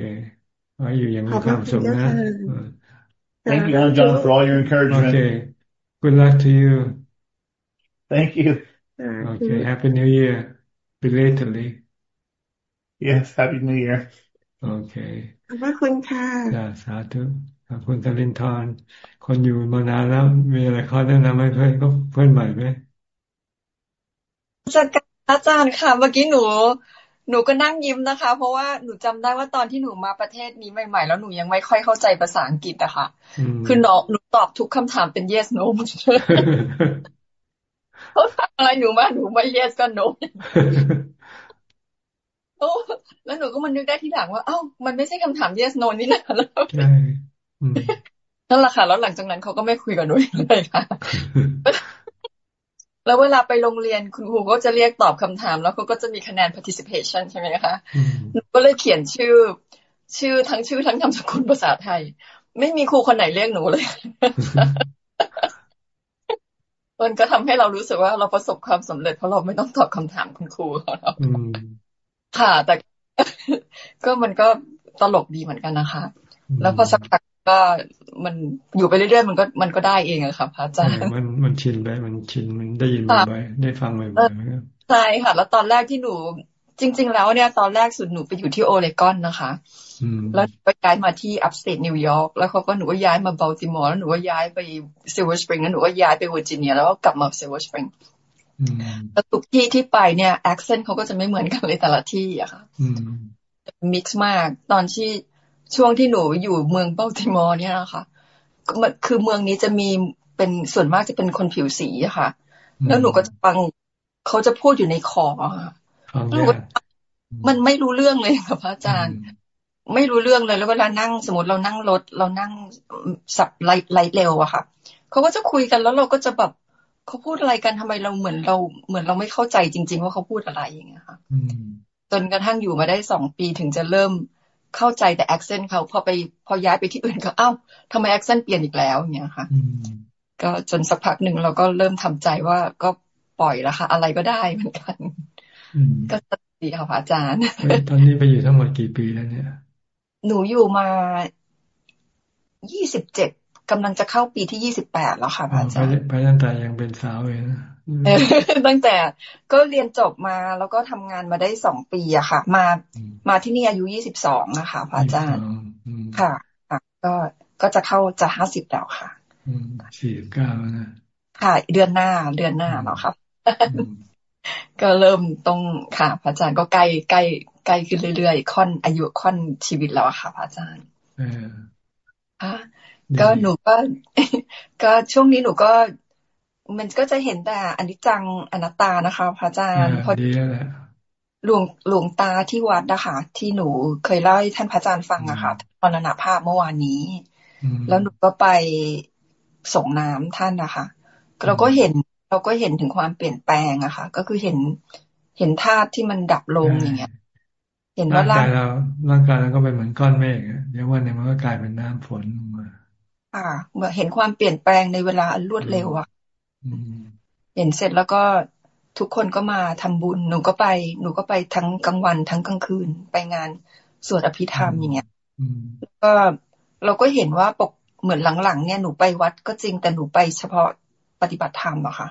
ขออยู่อย่างมีความสุขนะ Thank you, John, for all your encouragement. Okay. Good luck to you. Thank you. Okay. Happy New Year. Belatedly. Yes. Happy New Year. Okay. ขอบพระคุณค่ะสาธุขอบคุณตลินทร์คนอยู่มานานแล้วมีอะไรข้อแนะนำให้เพื่อนก็เพื่อนใหม่ไหมจากอาจารย์ค่ะ เมื่อกี้หนู หนูก็นั่งยิ้มนะคะ เพราะว่าหนูจำได้ว่าตอนที่หนูมาประเทศนี้ใหม่ๆ แล้วหนูยังไม่ค่อยเข้าใจภาษาอังกฤษอะค่ะ คือหนูหนูตอบทุกคำถามเป็น yes no หมดเลยเขาถามอะไรหนูมาหนูไม่ yes ก็ no แล้วหนูก็มันนึกได้ที่หลังว่าเอ้ามันไม่ใช่คำถาม yes no นี่นะแล้วนั่นแหละค่ะแล้วหลังจากนั้นเขาก็ไม่คุยกับหนูเลยค่ะ แล้วเวลาไปโรงเรียนคุณครูก็จะเรียกตอบคำถาม แล้วเขาก็จะมีคะแนน participation ใช่ไหมคะหนูก็เลยเขียนชื่อ ชื่อทั้งชื่อทั้งนามสกุลภาษาไทย ไม่มีครูคนไหนเรียกหนูเลยมันก็ทำให้เรารู้สึกว่าเราประสบความสำเร็จเพราะเราไม่ต้องตอบคำถามคุณครูเราค่ะ แต่ก็มันก็ตลกดีเหมือนกันนะคะ แล้วพอสักพัก ก็มันอยู่ไปเรื่อยๆมันก็มันก็ได้เองอะค่ะพระอาจารย์มันมันชินไปมันชินมันได้ยินบ่อยได้ฟังบ่อยๆใช่ค่ะ แล้วตอนแรกที่หนูจริง ๆ แล้วเนี่ยตอนแรกสุดหนูไปอยู่ที่โอเรกอนนะคะแล้วไปย้ายมาที่ upstate นิวยอร์กแล้วเขาก็หนูก็ย้ายมาบัลติมอร์แล้วหนูก็ย้ายไปซิลเวอร์สปริงแล้วหนูก็ย้ายไปเวอร์จิเนียแล้วก็กลับมาซิลเวอร์สปริงแล้วทุกที่ที่ไปเนี่ย accent เขาก็จะไม่เหมือนกันเลยแต่ละที่อะค่ะ mix มาก ตอนที่ ช่วงที่หนูอยู่เมืองบัลติมอร์เนี่ยนะคะคือเมืองนี้จะมีเป็นส่วนมากจะเป็นคนผิวสีอะค่ะ แล้วหนูก็จะฟังเขาจะพูดอยู่ในคอค่ะมันไม่รู้เรื่องเลยค่ะพระอาจารย์ ไม่รู้เรื่องเลยแล้วเวลานั่งสมมติเรานั่งรถ เรานั่ง sub light rail อะค่ะเขาก็จะคุยกันแล้วเราก็จะแบบเขาพูดอะไรกันทำไมเราเหมือนเรา เหมือนเราไม่เข้าใจจริง ๆ ว่าเขาพูดอะไรอย่างเงี้ยค่ะจนกระทั่งอยู่มาได้สองปีถึงจะเริ่ม เข้าใจแต่ accent เขาพอไปพอย้ายไปที่อื่นก็เอ้าทำไม accent เปลี่ยนอีกแล้วอย่างเงี้ยค่ะก็จนสักพักหนึ่งเราก็เริ่มทำใจว่าก็ปล่อยแล้วค่ะ อะไรก็ได้เหมือนกันก็ดีค่ะพระอาจารย์ ตอนนี้ไปอยู่ทั้งหมดกี่ปีแล้วเนี่ย หนูอยู่มายี่สิบเจ็ดกำลังจะเข้าปีที่ยี่สิบแปดแล้วค่ะพระอาจารย์ไปตั้งแต่ยังเป็นสาวเลยนะ ตั้งแต่ก็เรียนจบมาแล้วก็ทำงานมาได้สองปีอะค่ะ มามาที่นี่อายุยี่สิบสองนะคะพระอาจารย์ค่ะก็ก็จะเข้าจะห้าสิบแล้วค่ะสี่สิบเก้านะค่ะเดือนหน้าเดือนหน้าแล้วครับ ก็เริ่มต้องค่ะพระอาจารย์ก็ใกล้ใกล้ใกล้ขึ้นเรื่อยๆค่อนอายุค่อนชีวิตแล้วค่ะพระอาจารย์ค่ะก็หนูก็ก็ช่วงนี้หนูก็ มันก็จะเห็นแต่อนิจจังอนัตตานะคะพระอาจารย์พอดีแหละหลวงหลวงตาที่วัดนะคะที่หนูเคยเล่าให้ท่านพระอาจารย์ฟังอะค่ะตอนนาภาพเมื่อวานนี้ แล้วหนูก็ไปส่งน้ำท่านนะคะเราก็เห็นเราก็เห็นถึงความเปลี่ยนแปลงอะค่ะ ก็คือเห็นเห็นธาตุที่มันดับลงอย่างเงี้ย เห็นว่าร่างกายเราร่างกายเราก็เป็นเหมือนก้อนเมฆเดี๋ยววันหนึ่งมันก็กลายเป็นน้ำฝนลงมา อ่าเมื่อเห็นความเปลี่ยนแปลงในเวลารวดเร็วอะ เห็นเสร็จแล้วก็ทุกคนก็มาทำบุญ หนูก็ไป หนูก็ไปทั้งกลางวันทั้งกลางคืน ไปงานสวดอภิธรรมอย่างเงี้ยแล้วก็เราก็เห็นว่าปกเหมือนหลังๆเนี่ยหนูไปวัดก็จริงแต่หนูไปเฉพาะปฏิบัติธรรมอะค่ะ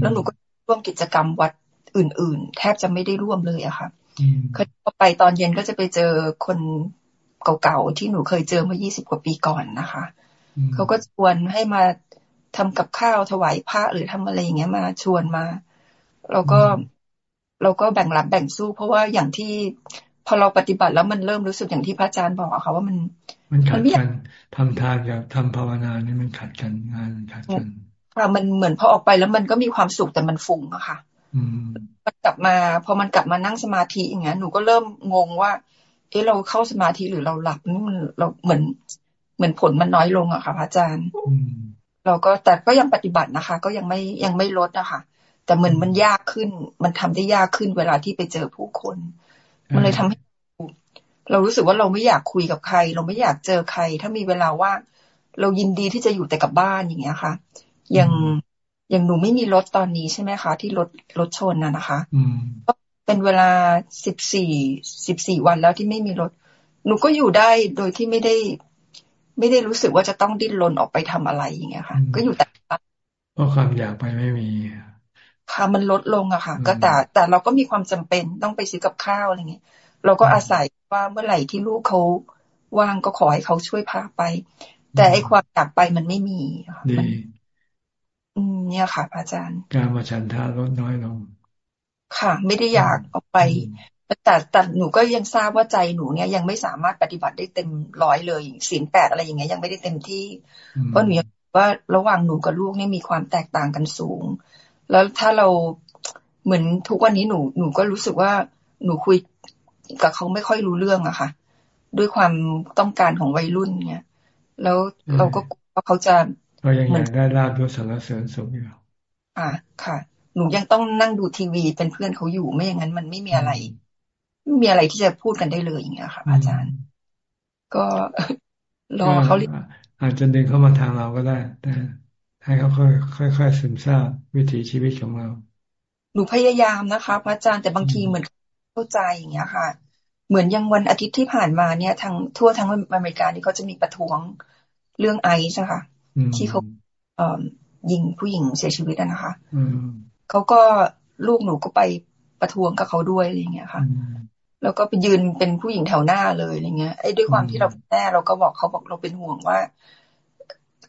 แล้วหนูก็ร่วมกิจกรรมวัดอื่น ๆ แทบจะไม่ได้ร่วมเลยอะค่ะเคยไปตอนเย็นก็จะไปเจอคนเก่าๆที่หนูเคยเจอเมื่อยี่สิบกว่าปีก่อนนะคะ เขาก็ชวนให้มา ทำกับข้าวถวายพระหรือทำอะไรอย่างเงี้ยมาชวนมา เราก็เราก็แบ่งรับแบ่งสู้ เพราะว่าอย่างที่พอเราปฏิบัติแล้วมันเริ่มรู้สึกอย่างที่พระอาจารย์บอกอะค่ะว่ามันมันขัดกันทำทานกับทำภาวนานี่มันขัดกันงานขัดกันค่ะมันเหมือนพอออกไปแล้วมันก็มีความสุขแต่มันฟุ้งอะค่ะมันกลับมา พอมันกลับมานั่งสมาธิอย่างเงี้ยหนูก็เริ่มงงว่า เอ๊ะเราเข้าสมาธิหรือเราหลับนี่มันเราเหมือน เหมือนผลมันน้อยลงอะค่ะพระอาจารย์ เราก็แต่ก็ยังปฏิบัตินะคะ ก็ยังไม่ยังไม่ลดนะคะแต่เหมือนมันยากขึ้น มันทำได้ยากขึ้นเวลาที่ไปเจอผู้คน มันเลยทำให้ เรารู้สึกว่าเราไม่อยากคุยกับใคร เราไม่อยากเจอใคร ถ้ามีเวลาว่างเรายินดีที่จะอยู่แต่กับบ้านอย่างเงี้ยค่ะอย่างอย่างหนูไม่มีรถตอนนี้ใช่ไหมคะ ที่รถรถชนน่ะนะคะก็เป็นเวลาสิบสี่สิบสี่วันแล้วที่ไม่มีรถ หนูก็อยู่ได้โดยที่ไม่ได้ ไม่ได้รู้สึกว่าจะต้องดิ้นรนออกไปทำอะไรอย่างเงี้ยค่ะ ก็อยู่แต่เพราะความอยากไปไม่มีค่ะมันลดลงอะค่ะ ก็แต่แต่เราก็มีความจำเป็นต้องไปซื้อกับข้าวอะไรเงี้ยเราก็อาศัยว่าเมื่อไหร่ที่ลูกเขาว่างก็ขอให้เขาช่วยพาไป แต่ไอ้ความอยากไปมันไม่มีดีอืมเนี่ยค่ะอาจารย์ การมาฉันทาลดน้อยลง ค่ะ ไม่ได้อยากออกไป แต่แต่หนูก็ยังทราบว่าใจหนูเนี่ยยังไม่สามารถปฏิบัติได้เต็มร้อยเลยศีลแปดอะไรอย่างเงี้ยยังไม่ได้เต็มที่ เพราะหนูยังว่าระหว่างหนูกับลูกเนี่ยมีความแตกต่างกันสูง แล้วถ้าเราเหมือนทุกวันนี้หนูหนูก็รู้สึกว่าหนูคุยกับเขาไม่ค่อยรู้เรื่องอะค่ะ ด้วยความต้องการของวัยรุ่นเนี่ยแล้วเราก็กลัวว่าเขาจะเรายังอยากได้ลาบยศสารเสริญสุขอยู่อ่าค่ะ หนูยังต้องนั่งดูทีวีเป็นเพื่อนเขาอยู่ไม่อย่างนั้นมันไม่มีอะไร ไม่มีอะไรที่จะพูดกันได้เลยอย่างเงี้ยค่ะ อาจารย์ ก็รอเขาอาจจะดึงเข้ามาทางเราก็ได้ แต่ให้เขาค่อยค่อยๆซึมซาบวิถีชีวิตของเรา หนูพยายามนะคะพระอาจารย์แต่บางทีเหมือนเข้าใจอย่างเงี้ยค่ะ เหมือนยังวันอาทิตย์ที่ผ่านมาเนี่ยทางทั่วทั้งอเมริกานี่เขาจะมีประท้วงเรื่องไอซ์นะคะที่เขาเอ่อยิงผู้หญิงเสียชีวิตนะคะเขาก็ลูกหนูก็ไปประท้วงกับเขาด้วยอะไรเงี้ยค่ะ แล้วก็ไปยืนเป็นผู้หญิงแถวหน้าเลยอะไรเงี้ยไอ้ด้วยความที่เราแน่เราก็บอกเขาบอกเราเป็นห่วงว่า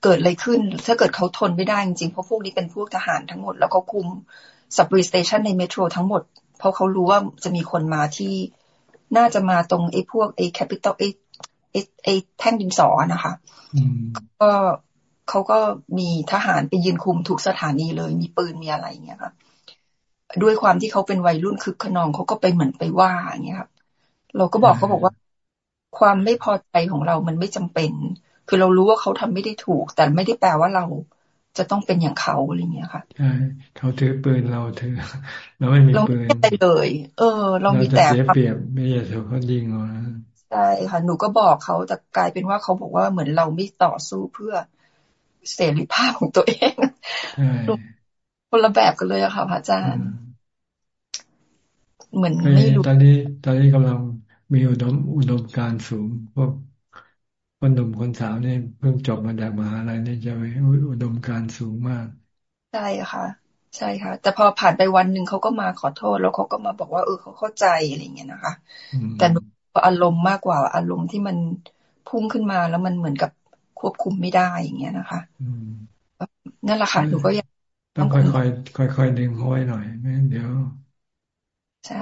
เกิดอะไรขึ้น ถ้าเกิดเขาทนไม่ได้จริงๆเพราะพวกนี้เป็นพวกทหารทั้งหมด แล้วเขาคุม subway station ใน metro ทั้งหมด เพราะเขารู้ว่าจะมีคนมาที่น่าจะมาตรงไอ้พวกไอ้แคปิตอลไอ้ไอ้ไอ้แท่งดินสอนะคะก็เขาก็มีทหารไปยืนคุมทุกสถานีเลย มีปืนมีอะไรอย่างเงี้ยค่ะ ด้วยความที่เขาเป็นวัยรุ่นคึกขนองเขาก็ไปเหมือนไปว่าอย่างเงี้ยครับเราก็บอกเขาบอกว่า ความไม่พอใจของเรามันไม่จำเป็น คือเรารู้ว่าเขาทำไม่ได้ถูก แต่ไม่ได้แปลว่าเราจะต้องเป็นอย่างเขาอะไรเงี้ยค่ะใช่เขาถือปืนเราถือเราไม่มีปืนเราไม่เลย เออ เรามีแต่เสียเปรียบไม่อยากถูกเขายิงเราใช่ค่ะหนูก็บอกเขาแต่กลายเป็นว่าเขาบอกว่าเหมือนเราไม่ต่อสู้เพื่อเสรีภาพของตัวเอง คนละแบบกันเลยอะค่ะพระอาจารย์ เหมือนไม่รู้ตอนนี้ ตอนนี้กำลังมีอุดมอุดมการสูงพวกคนหนุ่มคนสาวนี่เพิ่งจบมาจากมหาลัยนี่จะมีอุดมการสูงมากใช่ค่ะ ใช่ค่ะ แต่พอผ่านไปวันหนึ่งเขาก็มาขอโทษ แล้วเขาก็มาบอกว่าเออเขาเข้าใจอะไรเงี้ยนะคะแต่หนูอารมณ์มากกว่าอารมณ์ที่มันพุ่งขึ้นมาแล้วมันเหมือนกับควบคุมไม่ได้อย่างเงี้ยนะคะนั่นแหละค่ะหนูก็ยัง ต้องค่อยๆค่อยๆดึงห้อยหน่อยไม่เดี๋ยว ใช่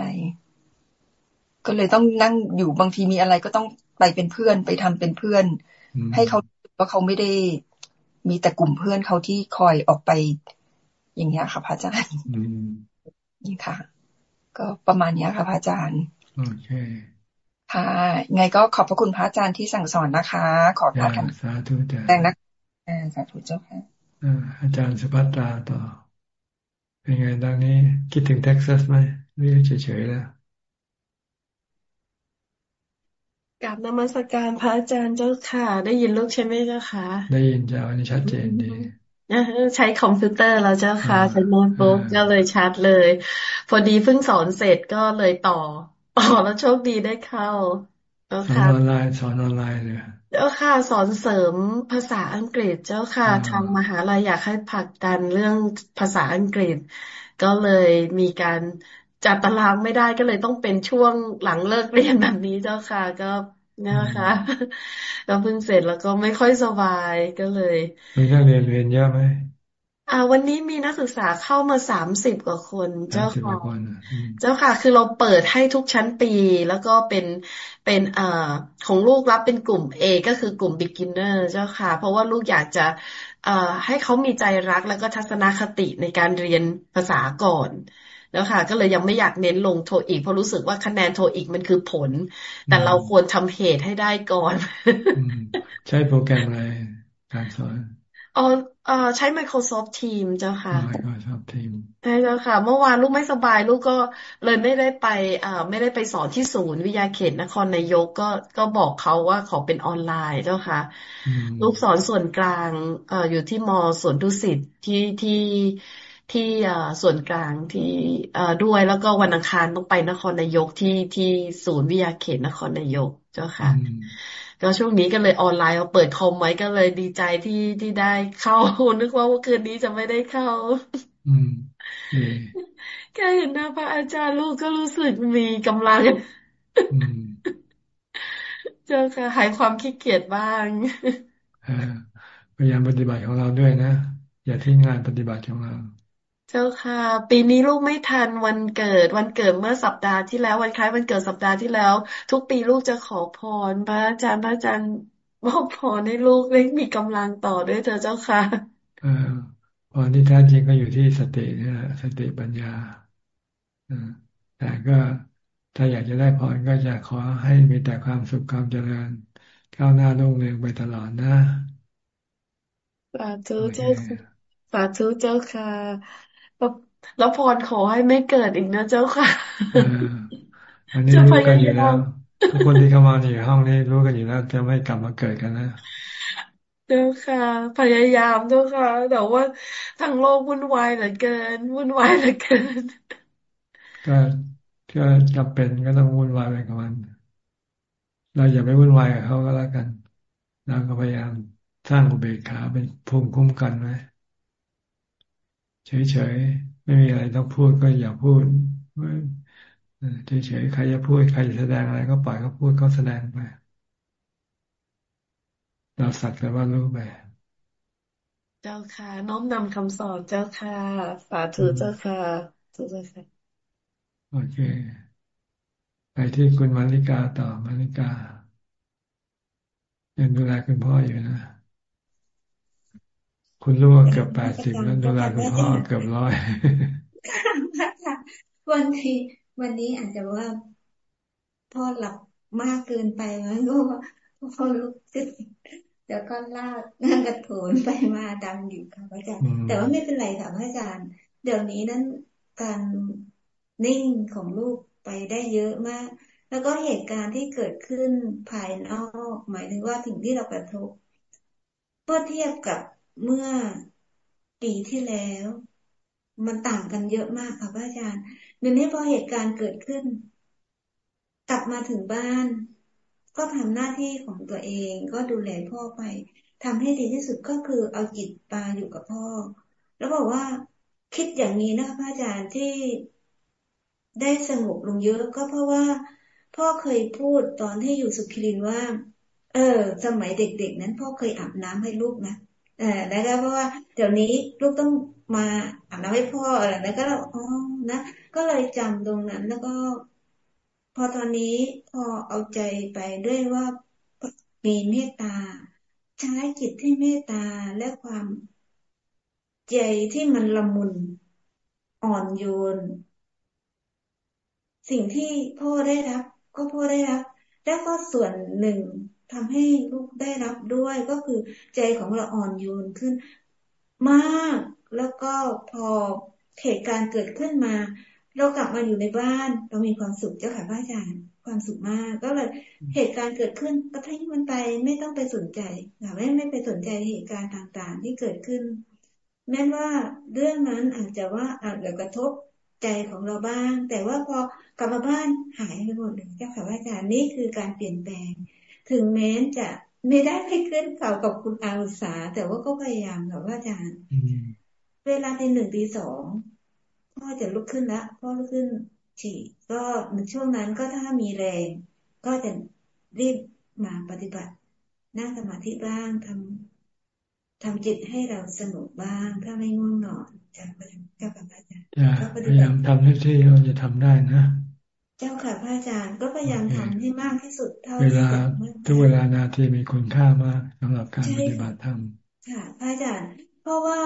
ก็เลยต้องนั่งอยู่บางทีมีอะไรก็ต้องไปเป็นเพื่อนไปทำเป็นเพื่อน ให้เขาว่าเขาไม่ได้มีแต่กลุ่มเพื่อนเขาที่คอยออกไป อย่างเงี้ยค่ะพระอาจารย์นี่ค่ะ ก็ประมาณนี้ค่ะพระอาจารย์โอเคค่ะไงก็ขอบพระคุณพระอาจารย์ที่สั่งสอนนะคะ ขอพระกันสาธุจ้าแต่นักสาธุเจ้าค่ะ อาจารย์สุภัตราต่อ เป็นไงดังนี้คิดถึงเท็กซัสไหมหรือเฉยๆแล้วกราบนมัสการพระอาจารย์เจ้าค่ะ ได้ยินลูกใช่ไหมเจ้าค่ะ ได้ยินจ้าอันนี้ชัดเจนดีใช้คอมพิวเตอร์แล้วเจ้าค่ะใช้โน้ตบุ๊กก็เลยชัดเลย พอดีเพิ่งสอนเสร็จก็เลยต่อต่อแล้วโชคดีได้เข้าสอนออนไลน์สอนออนไลน์เลย เจ้าค่ะ สอนเสริมภาษาอังกฤษเจ้าค่ะทางมหาลัยอยากให้ผลักดันเรื่องภาษาอังกฤษ ก็เลยมีการจัดตารางไม่ได้ก็เลยต้องเป็นช่วงหลังเลิกเรียนแบบนี้เจ้าค่ะ ก็นะคะแล้วเพิ่งเสร็จแล้วก็ไม่ค่อยสบายก็เลย มีนักเรียนเรียนเยอะไหม อ่า วันนี้มีนักศึกษาเข้ามาสามสิบกว่าคน เจ้าค่ะเจ้าค่ะ คือเราเปิดให้ทุกชั้นปี แล้วก็เป็นเป็นอ่าของลูกรับเป็นกลุ่ม A ก็คือกลุ่ม beginner เจ้าค่ะ เพราะว่าลูกอยากจะอ่าให้เขามีใจรักแล้วก็ทัศนคติในการเรียนภาษาก่อนแล้วค่ะ ก็เลยยังไม่อยากเน้นลงโทอีก เพราะรู้สึกว่าคะแนนโทอีกมันคือผล แต่เราควรทำเหตุให้ได้ก่อน ใช้โปรแกรมอะไรการสอนอ๋อ เอ่อใช้ Microsoft Teams เจ้าค่ะ Microsoft Teams ใช่เจ้าค่ะ เมื่อวานลูกไม่สบายลูกก็เลยไม่ได้ไปอ่าไม่ได้ไปสอนที่ศูนย์วิทยาเขตนครนายกก็ก็บอกเขาว่าขอเป็นออนไลน์เจ้าค่ะ ลูกสอนส่วนกลางเอ่ออยู่ที่มสวนดุสิตที่ที่ที่ส่วนกลางที่ด้วยแล้วก็วันอังคารต้องไปนครนายกที่ที่ศูนย์วิทยาเขตนครนายกเจ้าค่ะ ก็ช่วงนี้ก็เลยออนไลน์เอาเปิดคอมไว้ก็เลยดีใจที่ที่ได้เข้า นึกว่าว่าคืนนี้จะไม่ได้เข้าแค่เห็นหน้าพระอาจารย์ลูกก็รู้สึกมีกำลังเจ้าค่ะหายความขี้เกียจบ้างพยายามปฏิบัติของเราด้วยนะ อย่าทิ้งงานปฏิบัติของเรา เจ้าค่ะ ปีนี้ลูกไม่ทันวันเกิด วันเกิดเมื่อสัปดาห์ที่แล้ว วันคล้ายวันเกิดสัปดาห์ที่แล้ว ทุกปีลูกจะขอพร พระอาจารย์พระอาจารย์มอบพรให้ลูกได้มีกำลังต่อด้วยเธอเจ้าค่ะพรที่แท้จริงก็อยู่ที่สตินี่แหละสติปัญญาแต่ก็ถ้าอยากจะได้พรก็จะขอให้มีแต่ความสุขความเจริญก้าวหน้ารุ่งเรืองไปตลอดนะสาธุเจ้าสาธุเจ้าค่ะ แล้วพรขอให้ไม่เกิดอีกนะเจ้าค่ะอันนี้รู้กันอยู่แล้วทุกคนที่เข้ามาในห้องนี้รู้กันอยู่แล้วจะไม่กลับมาเกิดกันนะเจ้าค่ะ พยายามเจ้าค่ะแต่ว่าทั้งโลกวุ่นวายเหลือเกิน วุ่นวายเหลือเกิน ก็ก็จำเป็นก็ต้องวุ่นวายไปกับมัน เราอย่าไปวุ่นวายกับเขาก็แล้วกันเราก็พยายามสร้างอุเบกขาเป็นภูมิคุ้มกันไว้ เฉยๆ ไม่มีอะไรต้องพูดก็อย่าพูดเฉยๆ ใครจะพูด ใครจะแสดงอะไรก็ปล่อยเขาพูดเขาแสดงไป เราสักแต่ว่ารู้ไป เจ้าค่ะ น้อมนำคำสอนเจ้าค่ะ สาธุเจ้าค่ะเจ้าค่ะ โอเค ไปที่คุณมาริกาต่อมาริกา ยังดูแลคุณพ่ออยู่นะ คุณลูกเกือบแปดสิบแล้วดูแลคุณพ่อเกือบร้อยวันที่วันนี้อาจจะว่าพ่อหลับมากเกินไปมั้งก็พ่อลุกขึ้นเดี๋ยวก็ลากนั่งกระโถนไปมาดังอยู่ค่ะพระอาจารย์ แต่ว่าไม่เป็นไรค่ะพระอาจารย์ เดี๋ยวนี้นั้นการนิ่งของลูกไปได้เยอะมาก แล้วก็เหตุการณ์ที่เกิดขึ้นภายนอก หมายถึงว่าถึงที่เรากระทบเมื่อเทียบกับ เมื่อปีที่แล้ว มันต่างกันเยอะมากค่ะพระอาจารย์เดี๋ยวนี้พอเหตุการณ์เกิดขึ้น กลับมาถึงบ้าน ก็ทำหน้าที่ของตัวเอง ก็ดูแลพ่อไปทำให้ดีที่สุดก็คือเอาจิตปาอยู่กับพ่อ แล้วบอกว่าคิดอย่างนี้นะคะพระอาจารย์ที่ได้สงบลงเยอะก็เพราะว่า พ่อเคยพูดตอนที่อยู่สุขิรินว่า เออ สมัยเด็กๆนั้น พ่อเคยอาบน้ำให้ลูกนะ เออแล้วก็เพราะว่าเดี๋ยวนี้ลูกต้องมาอาบน้ำให้พ่ออะไรแล้วก็เราอ๋อนะก็เลยจำตรงนั้น แล้วก็ พอตอนนี้พอเอาใจไปด้วยว่ามีเมตตา ใช้จิตที่เมตตาและความใจที่มันละมุนอ่อนโยน สิ่งที่พ่อได้รับ ก็พ่อได้รับ แล้วก็ส่วนหนึ่ง ทำให้ลูกได้รับด้วยก็คือใจของเราอ่อนโยนขึ้น มากแล้วก็พอเหตุการณ์เกิดขึ้นมา เรากลับมาอยู่ในบ้าน เรามีความสุขเจ้าค่ะพระอาจารย์ความสุขมากก็เลยเหตุการณ์เกิดขึ้นก็ทิ้งมันไปไม่ต้องไปสนใจไม่ไม่ไปสนใจเหตุการณ์ต่างๆ ที่เกิดขึ้น แม้ว่าเรื่องนั้นอาจจะว่าอาจจะกระทบใจของเราบ้าง แต่ว่าพอกลับมาบ้านหายไปหมดเลยเจ้าค่ะอาจารย์นี่คือการเปลี่ยนแปลง ถึงแม้จะไม่ได้ให้ขึ้นเขากับคุณอาอุษา แต่ว่าก็พยายามค่ะว่าอาจารย์เวลาในหนึ่งตีสองพ่อจะลุกขึ้นละพ่อลุกขึ้นฉี่ก็ในช่วงนั้นก็ถ้ามีแรง ก็จะรีบมาปฏิบัติ นั่งสมาธิบ้างทำทำจิตให้เราสงบบ้าง ถ้าไม่ง่วงนอนจะเจ้าค่ะพระอาจารย์พยายามทำที่เราจะทำได้นะ เจ้าค่ะพระอาจารย์ก็พยายามทำให้มากที่สุดเท่าเวลาทุกเวลานาทีมีคุณค่ามากสำหรับการปฏิบัติธรรมค่ะพระอาจารย์ เพราะว่า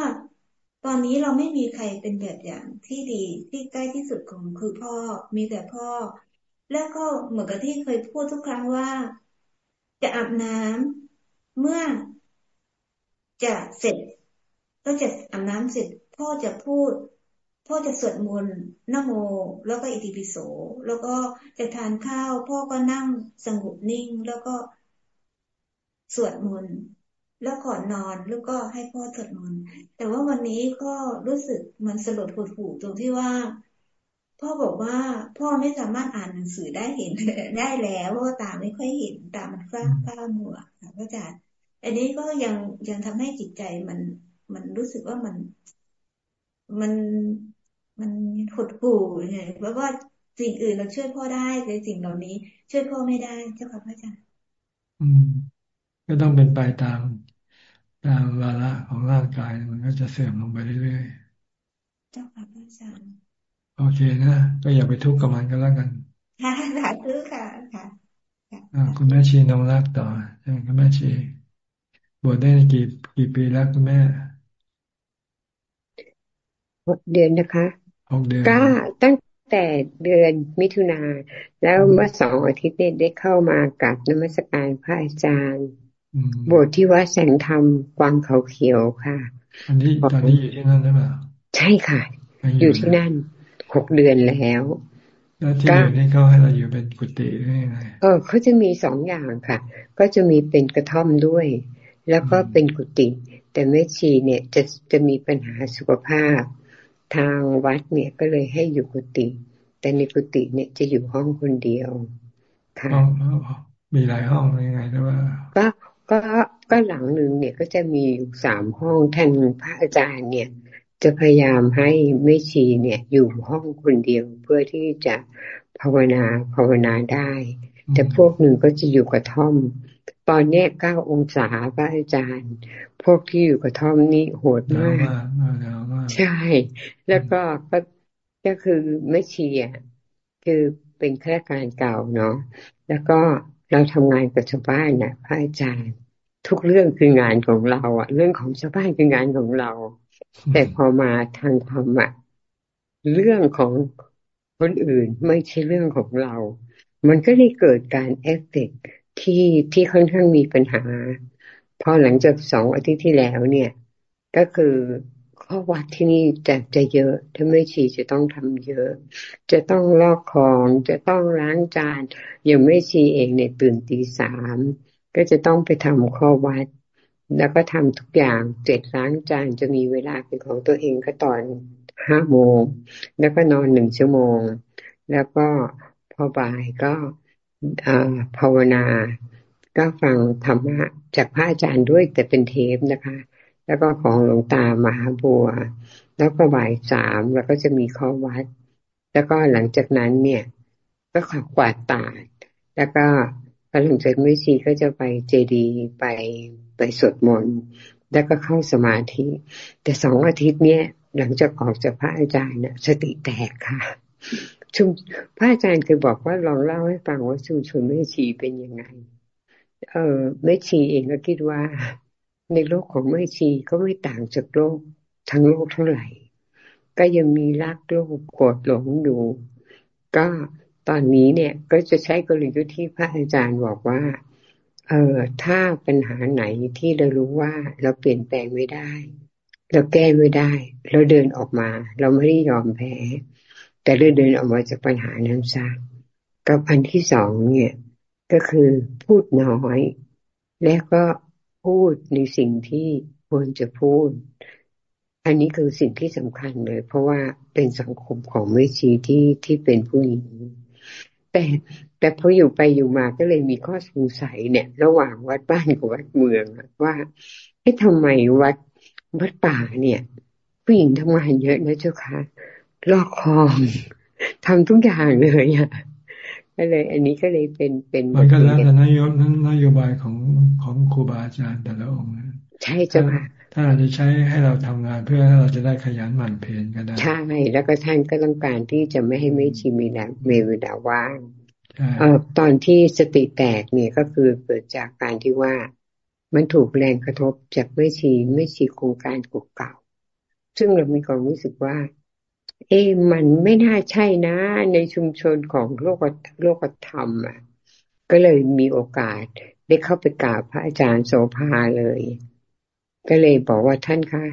ตอนนี้เราไม่มีใครเป็นแบบอย่างที่ดีที่ใกล้ที่สุดของคือพ่อมีแต่พ่อ แล้วก็เหมือนกับที่เคยพูดทุกครั้งว่า จะอาบน้ำเมื่อจะเสร็จ ก็จะอาบน้ำเสร็จ พ่อจะพูด พ่อจะสวดมนต์นโม แล้วก็อิติปิโส แล้วก็จะทานข้าว พ่อก็นั่งสงบนิ่ง แล้วก็สวดมนต์แล้วก่อนนอนแล้วก็ให้พ่อสวดมนต์แต่ว่าวันนี้ก็รู้สึกมันสลดหดหู่ตรงที่ว่า พ่อบอกว่าพ่อไม่สามารถอ่านหนังสือได้เห็นได้แล้วเพราะว่าตาไม่ค่อยเห็นตามันฟ้าฟ้าหัวค่ะพระอาจารย์อันนี้ก็ยังยังทำให้จิตใจมันมันรู้สึกว่ามัน มัน มันหดหู่ไงเพราะว่าสิ่งอื่นเราช่วยพ่อได้แต่สิ่งเหล่านี้ ช่วยพ่อไม่ได้เจ้าค่ะพระอาจารย์อืม ก็ต้องเป็นไปตามตามวาระของร่างกายมันก็จะเสื่อมลงไปเรื่อยๆ เจ้าค่ะพระอาจารย์ โอเคนะ ก็อย่าไปทุกข์กับมันก็แล้วกัน ค่ะสาธุค่ะ ค่ะคุณแม่ชีนงรักต่อใช่ไหมคุณแม่ชีบวชได้กี่กี่ปีแล้วคุณแม่หกเดือนนะคะห กเดือนก็ตั้งแต่เดือนมิถุนาแล้วเมื่อสองอาทิตย์เนี่ยได้เข้ามากับนมัสการพระอาจารย์บทที่วัดแสงธรรมกวางเขาเขียวค่ะ อันนี้ตอนนี้อยู่ที่นั่นหรือเปล่าใช่ค่ะ อยู่ที่นั่นหกเดือนแล้วแล้วที่อยู่นี่เขาให้เราอยู่เป็นกุฏิหรือยังไงเออเขาจะมีสองอย่างค่ะ ก็จะมีเป็นกระท่อมด้วย แล้วก็เป็นกุฏิแต่แม่ชีเนี่ยจะจะมีปัญหาสุขภาพ ทางวัดเนี่ยก็เลยให้อยู่กุฏิแต่ในกุฏิเนี่ยจะอยู่ห้องคนเดียวค่ะมีหลายห้องยังไงหรือว่า ก็ก็ก็หลังหนึ่งเนี่ยก็จะมีอยู่สามห้องท่านพระอาจารย์เนี่ย จะพยายามให้แม่ชีเนี่ย อยู่ห้องคนเดียวเพื่อที่จะภาวนาภาวนาได้ แต่พวกหนึ่งก็จะอยู่กระท่อม ตอนนี้เก้าองศาพระอาจารย์ พวกที่อยู่กระท่อมนี่โหดมากใช่ แล้วก็ก็ก็คือแม่ชีอะคือเป็นข้าราชการเก่าเนาะแล้วก็เราทำงานกับชาวบ้านน่ะพระอาจารย์ทุกเรื่องคืองานของเราอะเรื่องของชาวบ้านคืองานของเรา แต่พอมาทางธรรมอะเรื่องของคนอื่นไม่ใช่เรื่องของเรา มันก็ได้เกิดการเอฟเฟก ที่ที่ค่อนข้างมีปัญหา พอหลังจากสองอาทิตย์ที่แล้วเนี่ย ก็คือข้อวัดที่นี่จะจะเยอะถ้าไม่ชีจะต้องทำเยอะ จะต้องลอกของจะต้องล้างจานอย่างไม่ชีเองเนี่ยตื่นตีสามก็จะต้องไปทำข้อวัด แล้วก็ทำทุกอย่างเสร็จล้างจานจะมีเวลาเป็นของตัวเองก็ตอนห้าโมง แล้วก็นอนหนึ่งชั่วโมง แล้วก็พอบ่ายก็ ภาวนา ก็ฟังธรรมะจากพระอาจารย์ด้วยแต่เป็นเทปนะคะ แล้วก็ของหลวงตามหาบัว แล้วก็บ่ายสามแล้วก็จะมีข้อวัด แล้วก็หลังจากนั้นเนี่ย ก็ขับกวาดตาดแล้วก็พอหลังจากไม่ชีก็จะไปเจดีไปไปสวดมนต์แล้วก็เข้าสมาธิ แต่สองอาทิตย์เนี้ยหลังจากออกจากพระอาจารย์เนี่ยสติแตกค่ะ ชุมพระอาจารย์เคยบอกว่าลองเล่าให้ฟังว่าชุมชนไม่ชีเป็นยังไง เออไม่ชีเองก็คิดว่า ในโลกของแม่ชีก็ไม่ต่างจากโลกทั้งโลกเท่าไหร่ ก็ยังมีรักโลกโกรธหลงอยู่ก็ตอนนี้เนี่ยก็จะใช้กลยุทธ์ที่พระอาจารย์บอกว่า เออถ้าปัญหาไหนที่เรารู้ว่าเราเปลี่ยนแปลงไม่ได้ เราแก้ไม่ได้ เราเดินออกมา เราไม่ได้ยอมแพ้ แต่เราเดินออกมาจากปัญหานั้นซะกับอันที่สองเนี่ย ก็คือพูดน้อย และก็พูดในสิ่งที่ควรจะพูด อันนี้คือสิ่งที่สำคัญเลย เพราะว่าเป็นสังคมของแม่ชีที่ที่เป็นผู้หญิงแต่แต่พออยู่ไปอยู่มาก็เลยมีข้อสงสัยเนี่ย ระหว่างวัดบ้านกับวัดเมืองว่าให้ทำไมวัดวัดป่าเนี่ย ผู้หญิงทำงานเยอะนะเจ้าค่ะ ลอกคลองทำทุกอย่างเลยอะก็เลย อันนี้ก็เลยเป็นเป็นมันก็แล้วแต่นโยบนโยบายของของครูบาอาจารย์แต่ละองค์ใช่เจ้าค่ะถ้าเราจะใช้ให้เราทำงานเพื่อให้เราจะได้ขยันหมั่นเพียรกันได้ใช่แล้วก็ท่านก็ต้องการที่จะไม่ให้ไม่ชีมีแวเวลาว่างเออตอนที่สติแตกเนี่ยก็คือเกิดจากการที่ว่ามันถูกแรงกระทบจากไม่ชีไม่ชีโครงการเก่าซึ่งเรามีความรู้สึกว่า เอ๊มันไม่น่าใช่นะ ในชุมชนของโลกโลกธรรมอะ ก็เลยมีโอกาสได้เข้าไปกราบพระอาจารย์โสภาเลย ก็เลยบอกว่าท่านคะ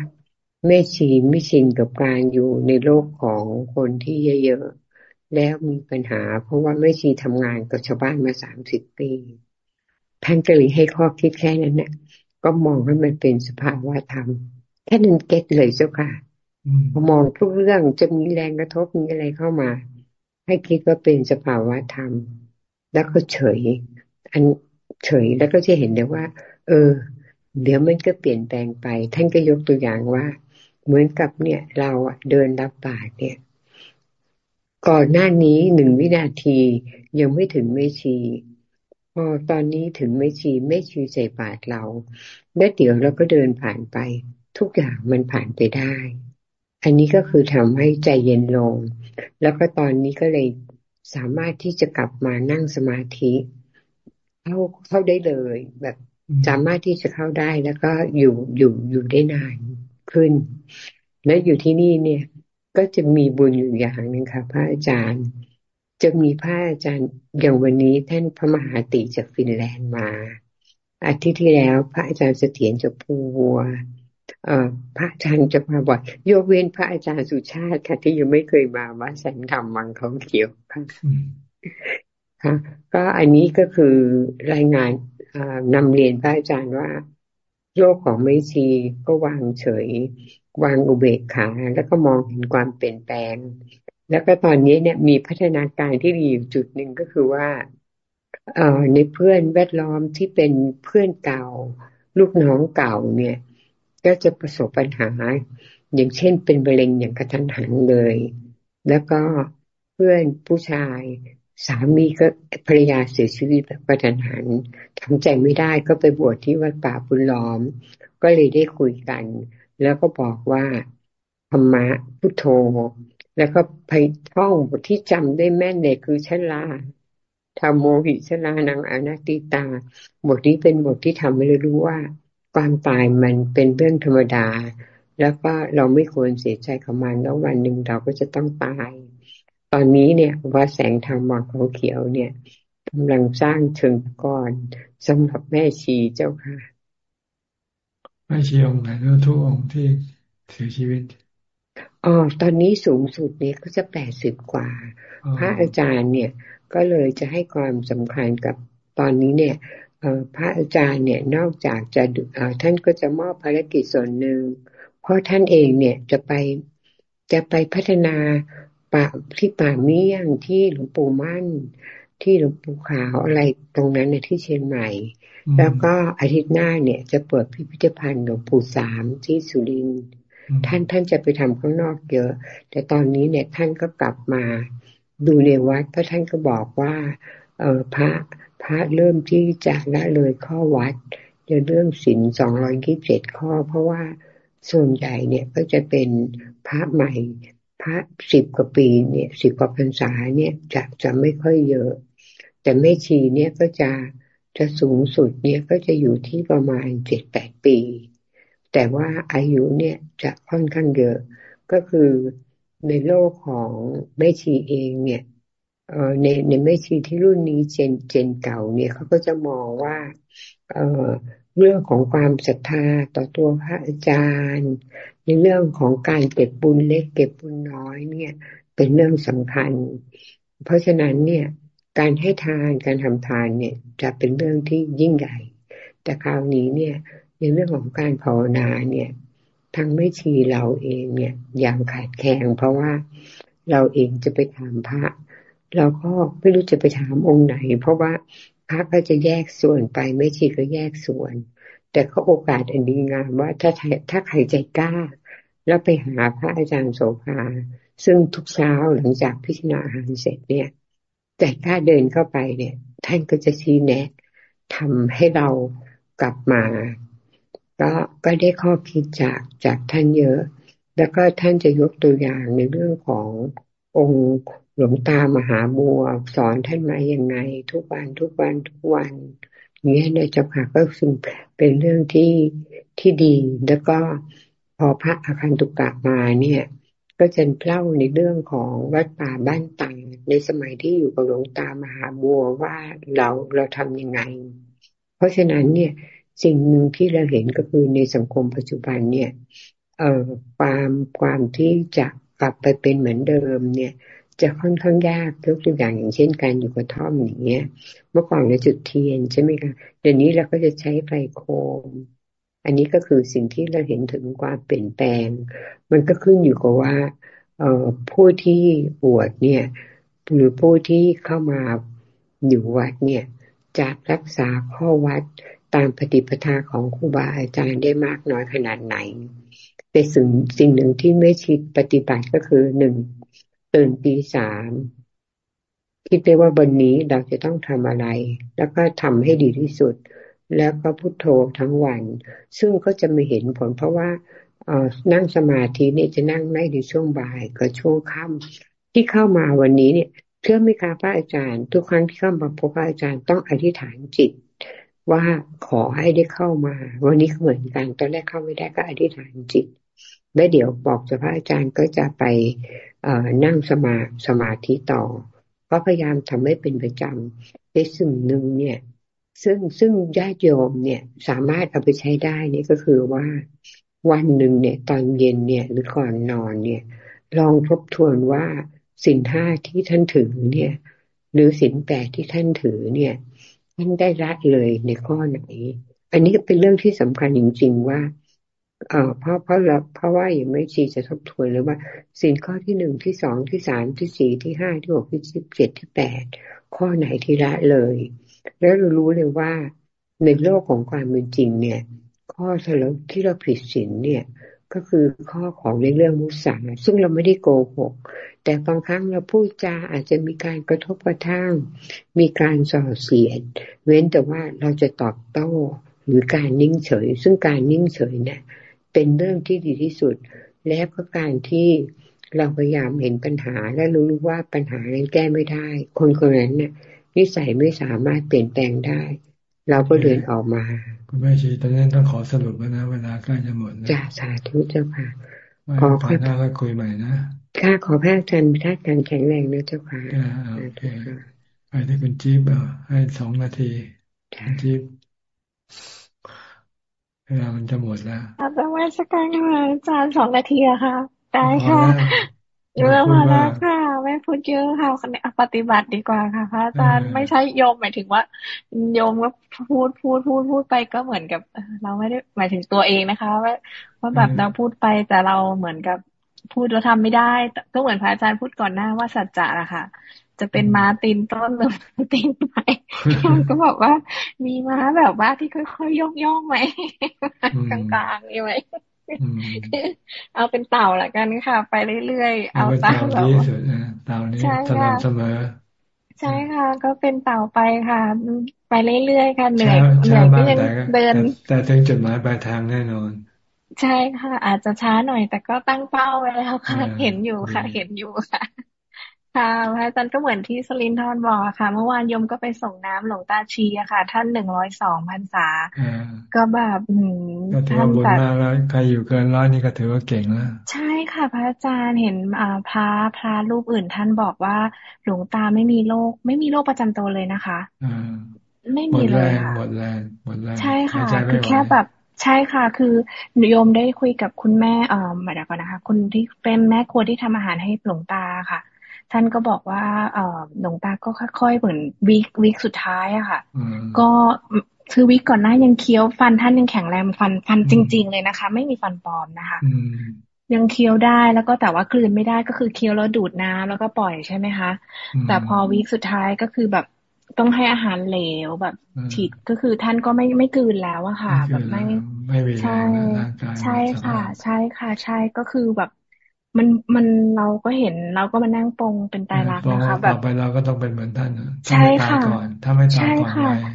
แม่ชีไม่ชินกับการอยู่ในโลกของคนที่เยอะๆ แล้วมีปัญหา เพราะว่าแม่ชีทำงานกับชาวบ้านมาสามสิบปีท่านก็เลยให้ข้อคิดแค่นั้นนะก็มองว่ามันเป็นสภาวะธรรม แค่นั้นเก็ตเลยเจ้าค่ะ มองทุกเรื่องจะมีแรงกระทบมีอะไรเข้ามา ให้คิดว่าเป็นสภาวะธรรม แล้วก็เฉย อันเฉยแล้วก็จะเห็นได้ว่า เออ เดี๋ยวมันก็เปลี่ยนแปลงไป ท่านก็ยกตัวอย่างว่า เหมือนกับเนี่ย เราเดินรับบาตรเนี่ย ก่อนหน้านี้หนึ่งวินาทียังไม่ถึงไม่ชีพอตอนนี้ถึงไม่ชีไม่ชีใส่บาตรเรา แล้วเดี๋ยวเราก็เดินผ่านไป ทุกอย่างมันผ่านไปได้ อันนี้ก็คือทำให้ใจเย็นลง แล้วก็ตอนนี้ก็เลยสามารถที่จะกลับมานั่งสมาธิเข้าเข้าได้เลย แบบสามารถที่จะเข้าได้แล้วก็อยู่อยู่อยู่ได้นานขึ้น และอยู่ที่นี่เนี่ย ก็จะมีบุญอยู่อย่างหนึ่งค่ะ พระอาจารย์ จะมีพระอาจารย์อย่างวันนี้ท่านพระมหาติจากฟินแลนด์มาอาทิตย์ที่แล้ว พระอาจารย์เสถียรจากภูวัวเอ่อ พระอาจารย์จะมาบ่อยยกเว้นพระอาจารย์สุชาติค่ะที่ยังไม่เคยมาว่าแสงธรรมมังเขาเขียวค่ะค่ะก็อันนี้ก็คือรายงานนำเรียนพระอาจารย์ว่าโลกของไม่ชีก็วางเฉย วางอุเบกขา แล้วก็มองเห็นความเปลี่ยนแปลง แล้วก็ตอนนี้เนี่ยมีพัฒนาการที่ดีอยู่จุดหนึ่งก็คือว่าในเพื่อนแวดล้อมที่เป็นเพื่อนเก่า ลูกน้องเก่าเนี่ย ก็จะประสบปัญหา อย่างเช่นเป็นมะเร็งอย่างกระทันหันเลย แล้วก็เพื่อนผู้ชายสามีก็ภรรยาเสียชีวิตแบบกระทันหันทำใจไม่ได้ก็ไปบวชที่วัดป่าบุญล้อม ก็เลยได้คุยกัน แล้วก็บอกว่าธรรมะพุทโธ แล้วก็ไปท่องบทที่จำได้แม่นเลยคือชลาธรรมโมหิชลานังอนัตติตา บทนี้เป็นบทที่ทำให้รู้ว่า ความตายมันเป็นเรื่องธรรมดา แล้วก็เราไม่ควรเสียใจกับมันแล้ววันหนึ่งเราก็จะต้องตาย ตอนนี้เนี่ยว่าแสงธรรมวังเขาเขียวเนี่ยกำลังสร้างเชิงก่อนสำหรับแม่ชีเจ้าค่ะแม่ชีองค์ไหนทุกองค์ที่เสียชีวิตอ๋อตอนนี้สูงสุดเนี่ยก็จะแปดสิบกว่า พระอาจารย์เนี่ยก็เลยจะให้ความสำคัญกับตอนนี้เนี่ย พระอาจารย์เนี่ยนอกจากจะท่านก็จะมอบภารกิจส่วนหนึ่ง เพราะท่านเองเนี่ยจะไปจะไปพัฒนาป่าที่ป่าเมี่ยงที่หลวงปู่มั่น ที่หลวงปู่ขาวอะไรตรงนั้นในที่เชียงใหม่ แล้วก็อาทิตย์หน้าเนี่ยจะเปิดพิพิธภัณฑ์หลวงปู่สามที่สุรินทร์ท่านท่านจะไปทำข้างนอกเยอะ แต่ตอนนี้เนี่ยท่านก็กลับมาดูในวัดเพราะท่านก็บอกว่า เออพระ พระเริ่มที่จะละเลยข้อวัดจะเรื่องศีลสองร้อยยี่สิบเจ็ดข้อ เพราะว่าส่วนใหญ่เนี่ยก็จะเป็นพระใหม่ พระสิบกว่าปีเนี่ยสิบกว่าพรรษาเนี่ยจะจะไม่ค่อยเยอะ แต่แม่ชีเนี่ยก็จะจะสูงสุดเนี่ยก็จะอยู่ที่ประมาณเจ็ดแปดปี แต่ว่าอายุเนี่ยจะค่อนข้างเยอะก็คือในโลกของแม่ชีเองเนี่ย เออในในแม่ชีที่รุ่นนี้เจนเจนเก่าเนี่ยเขาก็จะมองว่า เออเรื่องของความศรัทธาต่อตัวพระอาจารย์ ในเรื่องของการเก็บบุญเล็กเก็บบุญน้อยเนี่ย เป็นเรื่องสำคัญ เพราะฉะนั้นเนี่ยการให้ทานการทำทานเนี่ยจะเป็นเรื่องที่ยิ่งใหญ่ แต่คราวนี้เนี่ยในเรื่องของการภาวนาเนี่ยทางไม่ชีเราเองเนี่ยอย่างขาดแคลนเพราะว่าเราเองจะไปถามพระ เราก็ไม่รู้จะไปถามองค์ไหน เพราะว่าพระก็จะแยกส่วนไปไม่ชีก็แยกส่วน แต่ก็โอกาสอันดีงามว่าถ้าถ้าใครใจกล้า แล้วไปหาพระอาจารย์โสภาซึ่งทุกเช้าหลังจากพิจารณาอาหารเสร็จเนี่ยใจกล้าเดินเข้าไปเนี่ย ท่านก็จะชี้แนะทำให้เรากลับมา ก็ก็ได้ข้อคิดจากจากท่านเยอะ แล้วก็ท่านจะยกตัวอย่างในเรื่องขององค์ หลวงตามหาบัวสอนท่านมาอย่างไง ทุกวันทุกวันทุกวันอย่างนี้ในจ้าค่ะก็ซึ่งเป็นเรื่องที่ที่ดี แล้วก็พอพระอาคันตุกะมาเนี่ย ก็จะเล่าในเรื่องของวัดป่าบ้านตังในสมัยที่อยู่กับหลวงตามหาบัวว่าเราเราทำยังไง เพราะฉะนั้นเนี่ยสิ่งหนึ่งที่เราเห็นก็คือในสังคมปัจจุบันเนี่ย เอ่อความความที่จะกลับไปเป็นเหมือนเดิมเนี่ย จะค่อนข้างยากยกตัวอย่างอย่างเช่นการอยู่กระท่อมอย่างเงี้ย เมื่อก่อนเราจุดเทียนใช่ไหมคะเดี๋ยวนี้เราก็จะใช้ไฟโคม อันนี้ก็คือสิ่งที่เราเห็นถึงความเปลี่ยนแปลง มันก็ขึ้นอยู่กับว่าเอ่อผู้ที่บวชเนี่ย หรือผู้ที่เข้ามาอยู่วัดเนี่ยจะรักษาข้อวัดตามปฏิปทาของครูบาอาจารย์ได้มากน้อยขนาดไหนแต่สิ่งสิ่งหนึ่งที่ไม่ชิดปฏิบัติก็คือหนึ่ง ตื่นตีสามคิดไปว่าวันนี้เราจะต้องทำอะไร แล้วก็ทำให้ดีที่สุด แล้วก็พุโทโธทั้งวัน ซึ่งก็จะไม่เห็นผลเพราะว่าเออนั่งสมาธินี่จะนั่งได้ในช่วงบ่ายกับช่วงค่ำที่เข้ามาวันนี้เนี่ยเชื่อไหมคะพระอาจารย์ ทุกครั้งที่เข้ามาพบพระอาจารย์ต้องอธิษฐานจิต ว่าขอให้ได้เข้ามา วันนี้เหมือนกันตอนแรกเข้าไม่ได้ก็อธิษฐานจิต แล้วเดี๋ยวบอกจะพระอาจารย์ก็จะไป นั่งสมาสมาธิต่อ ก็พยายามทำให้เป็นประจำในสิ่งหนึ่งเนี่ย ซึ่งซึ่งญาติโยมเนี่ยสามารถเอาไปใช้ได้นี่ก็คือว่าวันหนึ่งเนี่ย ตอนเย็นเนี่ย หรือก่อนนอนเนี่ย ลองทบทวนว่าสินห้าที่ท่านถือเนี่ย หรือสินแปดที่ท่านถือเนี่ยท่านได้รัดเลยในข้อไหน อันนี้ก็เป็นเรื่องที่สำคัญจริงๆว่า เอ่อเพราะเพราะเราเพราะว่าอย่างไม่ชีจะทบทวนเลยว่าสินข้อที่หนึ่งที่สองที่สามที่สี่ที่ห้าที่หกที่สิบเจ็ดที่แปดข้อไหนที่ละเลย แล้วเรารู้เลยว่าในโลกของความเป็นจริงเนี่ย ข้อที่เราที่เราผิดสินเนี่ย ก็คือข้อของในเรื่องมุสาซึ่งเราไม่ได้โกหก แต่บางครั้งเราพูดจาอาจจะมีการกระทบกระทั่ง มีการส่อเสียด เว้นแต่ว่าเราจะตอบโต้หรือการนิ่งเฉย ซึ่งการนิ่งเฉยเนี่ย เป็นเรื่องที่ดีที่สุด และก็การที่เราพยายามเห็นปัญหาและรู้ว่าปัญหานั้นแก้ไม่ได้ คนคนนั้นเนี่ยนิสัยไม่สามารถเปลี่ยนแปลงได้ เราก็เดินออกมา คุณแม่ชีตอนนี้ต้องขอสรุปแล้วนะเวลาใกล้จะหมดนะจ้าสาธุเจ้าค่ะขอพระหน้าก็คุยใหม่นะค่ะขอพระอาจารย์ท่านการแข็งแรงนะเจ้าค่ะโอเคไปที่คุณจี๊บให้สองนาทีจี๊บ เวลามันจะหมดแล้วอาจารย์ไม่สักการค่ะอาจารย์สองนาทีอะค่ะ ได้ค่ะเรื่องมาแล้วค่ะ ไม่พูดเยอะค่ะปฏิบัติดีกว่าค่ะพระอาจารย์ไม่ใช่โยมหมายถึงว่าโยมก็พูดพูดพูดพูดไปก็เหมือนกับเราไม่ได้หมายถึงตัวเองนะคะ ว่าว่าแบบเราพูดไปแต่เราเหมือนกับพูดเราทำไม่ได้ก็เหมือนพระอาจารย์พูดก่อนหน้าว่าสัจจะอะค่ะ จะเป็นม้าตีนต้นหรือตีนไม้ก็บอกว่า มีม้าแบบว่าที่ค่อยๆย่องย่องไหมกลางๆนี่ไหมเอาเป็นเต่าละกันค่ะ ไปเรื่อยๆเอาเต่าแบบเต่านี้สม่ำเสมอ ใช่ค่ะ ก็เป็นเต่าไปค่ะ ไปเรื่อยๆค่ะเหนื่อยเหนื่อยก็ยังเดิน แต่ถึงจุดหมายปลายทางแน่นอนใช่ค่ะ อาจจะช้าหน่อย แต่ก็ตั้งเป้าไว้แล้วค่ะ เห็นอยู่ค่ะ เห็นอยู่ค่ะ ค่ะพระอาจารย์ก็เหมือนที่สลินทอนบอกค่ะ เมื่อวานยมก็ไปส่งน้ำหลวงตาชีอะค่ะ ท่านหนึ่งร้อยสองพรรษาก็แบบท่านแบบแล้วใครอยู่เกินร้อยนี่ก็ถือว่าเก่งแล้วใช่ค่ะ พระอาจารย์เห็นอ่าพระพระรูปอื่นท่านบอกว่าหลวงตาไม่มีโรคไม่มีโรคประจำตัวเลยนะคะไม่มีเลยค่ะหมดแรงหมดแรงใช่ค่ะคือแค่แบบใช่ค่ะ คือโยมได้คุยกับคุณแม่เอ่อมาเดี๋ยวก่อนนะคะ คุณที่เป็นแม่ครัวที่ทำอาหารให้หลวงตาค่ะ ท่านก็บอกว่า เออหลวงตาก็ค่อยๆเหมือนวีควีคสุดท้ายอะค่ะ ก็คือวิก่อนหน้ายังเคี้ยวฟันท่านยังแข็งแรงฟันฟันจริง ๆ เลยนะคะ ไม่มีฟันปลอมนะคะยังเคี้ยวได้แล้วก็แต่ว่ากลืนไม่ได้ก็คือเคี้ยวแล้วดูดน้ำแล้วก็ปล่อยใช่ไหมคะ แต่พอวีคสุดท้ายก็คือแบบต้องให้อาหารเหลวแบบฉีดก็คือท่านก็ไม่ไม่กลืนแล้วอะค่ะ แบบไม่ไม่ใช่ใช่ค่ะ ใช่ค่ะ ใช่ก็คือแบบ มันมันเราก็เห็นเราก็มานั่งปองเป็นตายรักนะคะ แบบไปเราก็ต้องเป็นเหมือนท่านใช่ค่ะถ้าไม่ตายก่อนไป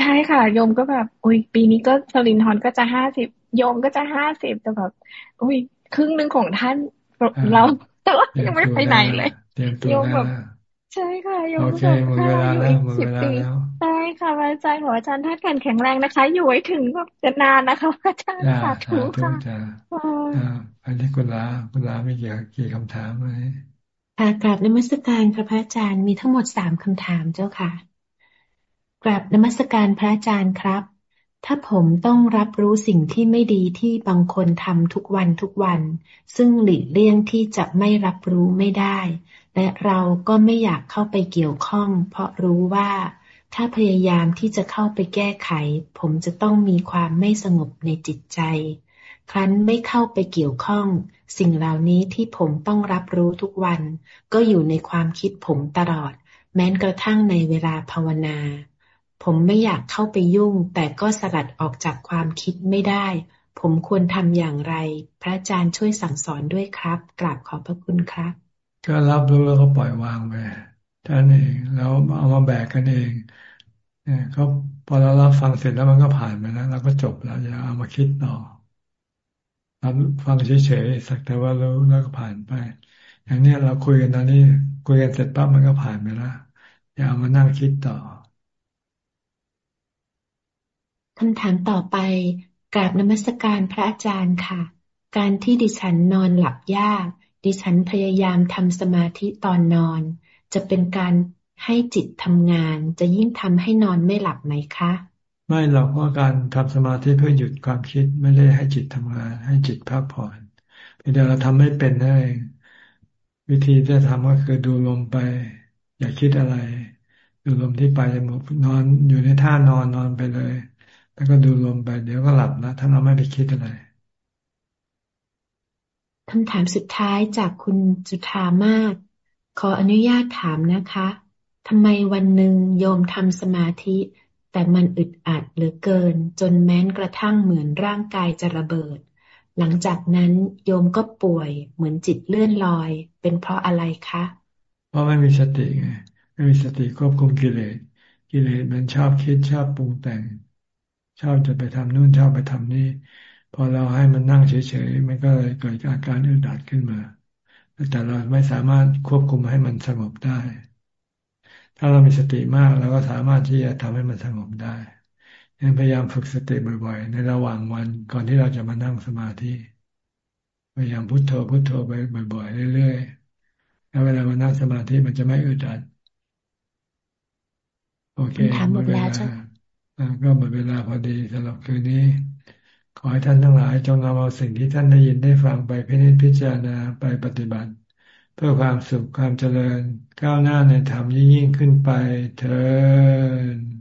ใช่ค่ะ โยมก็แบบ อุ้ยปีนี้ก็สลินทอนก็จะห้าสิบโยมก็จะห้าสิบแต่แบบอุ้ยครึ่งหนึ่งของท่านเราแต่ว่ายังไม่ไปไหนเลยโยมแบบ ใช่ค่ะโยมแบบห้าอายุอีกสิบปีใช่ค่ะอาจารย์หัวอาจารย์ท่านแข็งแรงนะคะ อยู่ไว้ถึงแบบจะนานนะคะอาจารย์สาธุค่ะอันนี้คุณลาคุณลาไม่เกี่ยวกี่คำถามไหมค่ะกราบนมัสการค่ะพระอาจารย์มีทั้งหมดสามคำถามเจ้าค่ะกราบนมัสการพระอาจารย์ครับ ถ้าผมต้องรับรู้สิ่งที่ไม่ดีที่บางคนทำทุกวันทุกวัน ซึ่งหลีกเลี่ยงที่จะไม่รับรู้ไม่ได้ และเราก็ไม่อยากเข้าไปเกี่ยวข้อง เพราะรู้ว่าถ้าพยายามที่จะเข้าไปแก้ไข ผมจะต้องมีความไม่สงบในจิตใจ ครั้นไม่เข้าไปเกี่ยวข้อง สิ่งเหล่านี้ที่ผมต้องรับรู้ทุกวัน ก็อยู่ในความคิดผมตลอด แม้กระทั่งในเวลาภาวนา ผมไม่อยากเข้าไปยุ่ง แต่ก็สลัดออกจากความคิดไม่ได้ ผมควรทำอย่างไร พระอาจารย์ช่วยสั่งสอนด้วยครับ กราบขอบพระคุณครับ ก็รับรู้แล้วก็ปล่อยวางไปท่านเองแล้วเอามาแบกกันเองเนี่ยเขาพอเรารับฟังเสร็จแล้วมันก็ผ่านไปแล้วเราก็จบแล้วอย่าเอามาคิดต่อรับฟังเฉยๆสักแต่ว่ารู้แล้วก็ผ่านไป อย่างนี้เราคุยกันตอนนี้ คุยกันเสร็จปั๊บมันก็ผ่านไปแล้วอย่าเอามานั่งคิดต่อคำถามต่อไปกราบนมัสการพระอาจารย์ค่ะ การที่ดิฉันนอนหลับยาก ดิฉันพยายามทำสมาธิตอนนอน จะเป็นการให้จิตทำงาน จะยิ่งทำให้นอนไม่หลับไหมคะ ไม่หรอกว่าการทำสมาธิเพื่อหยุดความคิดไม่ได้ให้จิตทำงาน ให้จิตพักผ่อนเพียงแต่เราทำไม่เป็นนั่นเองวิธีที่จะทำก็คือดูลมไป อย่าคิดอะไร ดูลมที่ไปจะหมดนอนอยู่ในท่านอนนอนไปเลย แล้วก็ดูลมไป เดี๋ยวก็หลับนะถ้าเราไม่ไปคิดอะไร คำถามสุดท้ายจากคุณจุธามาศขออนุญาตถามนะคะทำไมวันหนึ่งโยมทำสมาธิ แต่มันอึดอัดเหลือเกิน จนแม้นกระทั่งเหมือนร่างกายจะระเบิด หลังจากนั้นโยมก็ป่วยเหมือนจิตเลื่อนลอย เป็นเพราะอะไรคะ เพราะไม่มีสติไงไม่มีสติควบคุมกิเลสกิเลสมันชอบคิดชอบปรุงแต่ง ชอบจะไปทำนู่นชอบไปทำนี่ พอเราให้มันนั่งเฉยๆ มันก็เลยเกิดอาการอึดอัดขึ้นมา แต่เราไม่สามารถควบคุมให้มันสงบได้ ถ้าเรามีสติมากเราก็สามารถที่จะทำให้มันสงบได้ยังพยายามฝึกสติบ่อยๆ ในระหว่างวันก่อนที่เราจะมานั่งสมาธิ พยายามพุโทโธพุโทโธไปบ่อยๆ เรื่อยๆ แล้วเวลามานั่งสมาธิมันจะไม่อึดอัด โอเคหมดเวลาก็หมดเวลาพอดีสำหรับคืนนี้ ขอให้ท่านทั้งหลายจงนำเอาสิ่งที่ท่านได้ยินได้ฟังไปพิจิตพิจารณาไปปฏิบัติ เพื่อความสุขความเจริญ ก้าวหน้าในธรรมยิ่งยิ่งขึ้นไปเถิด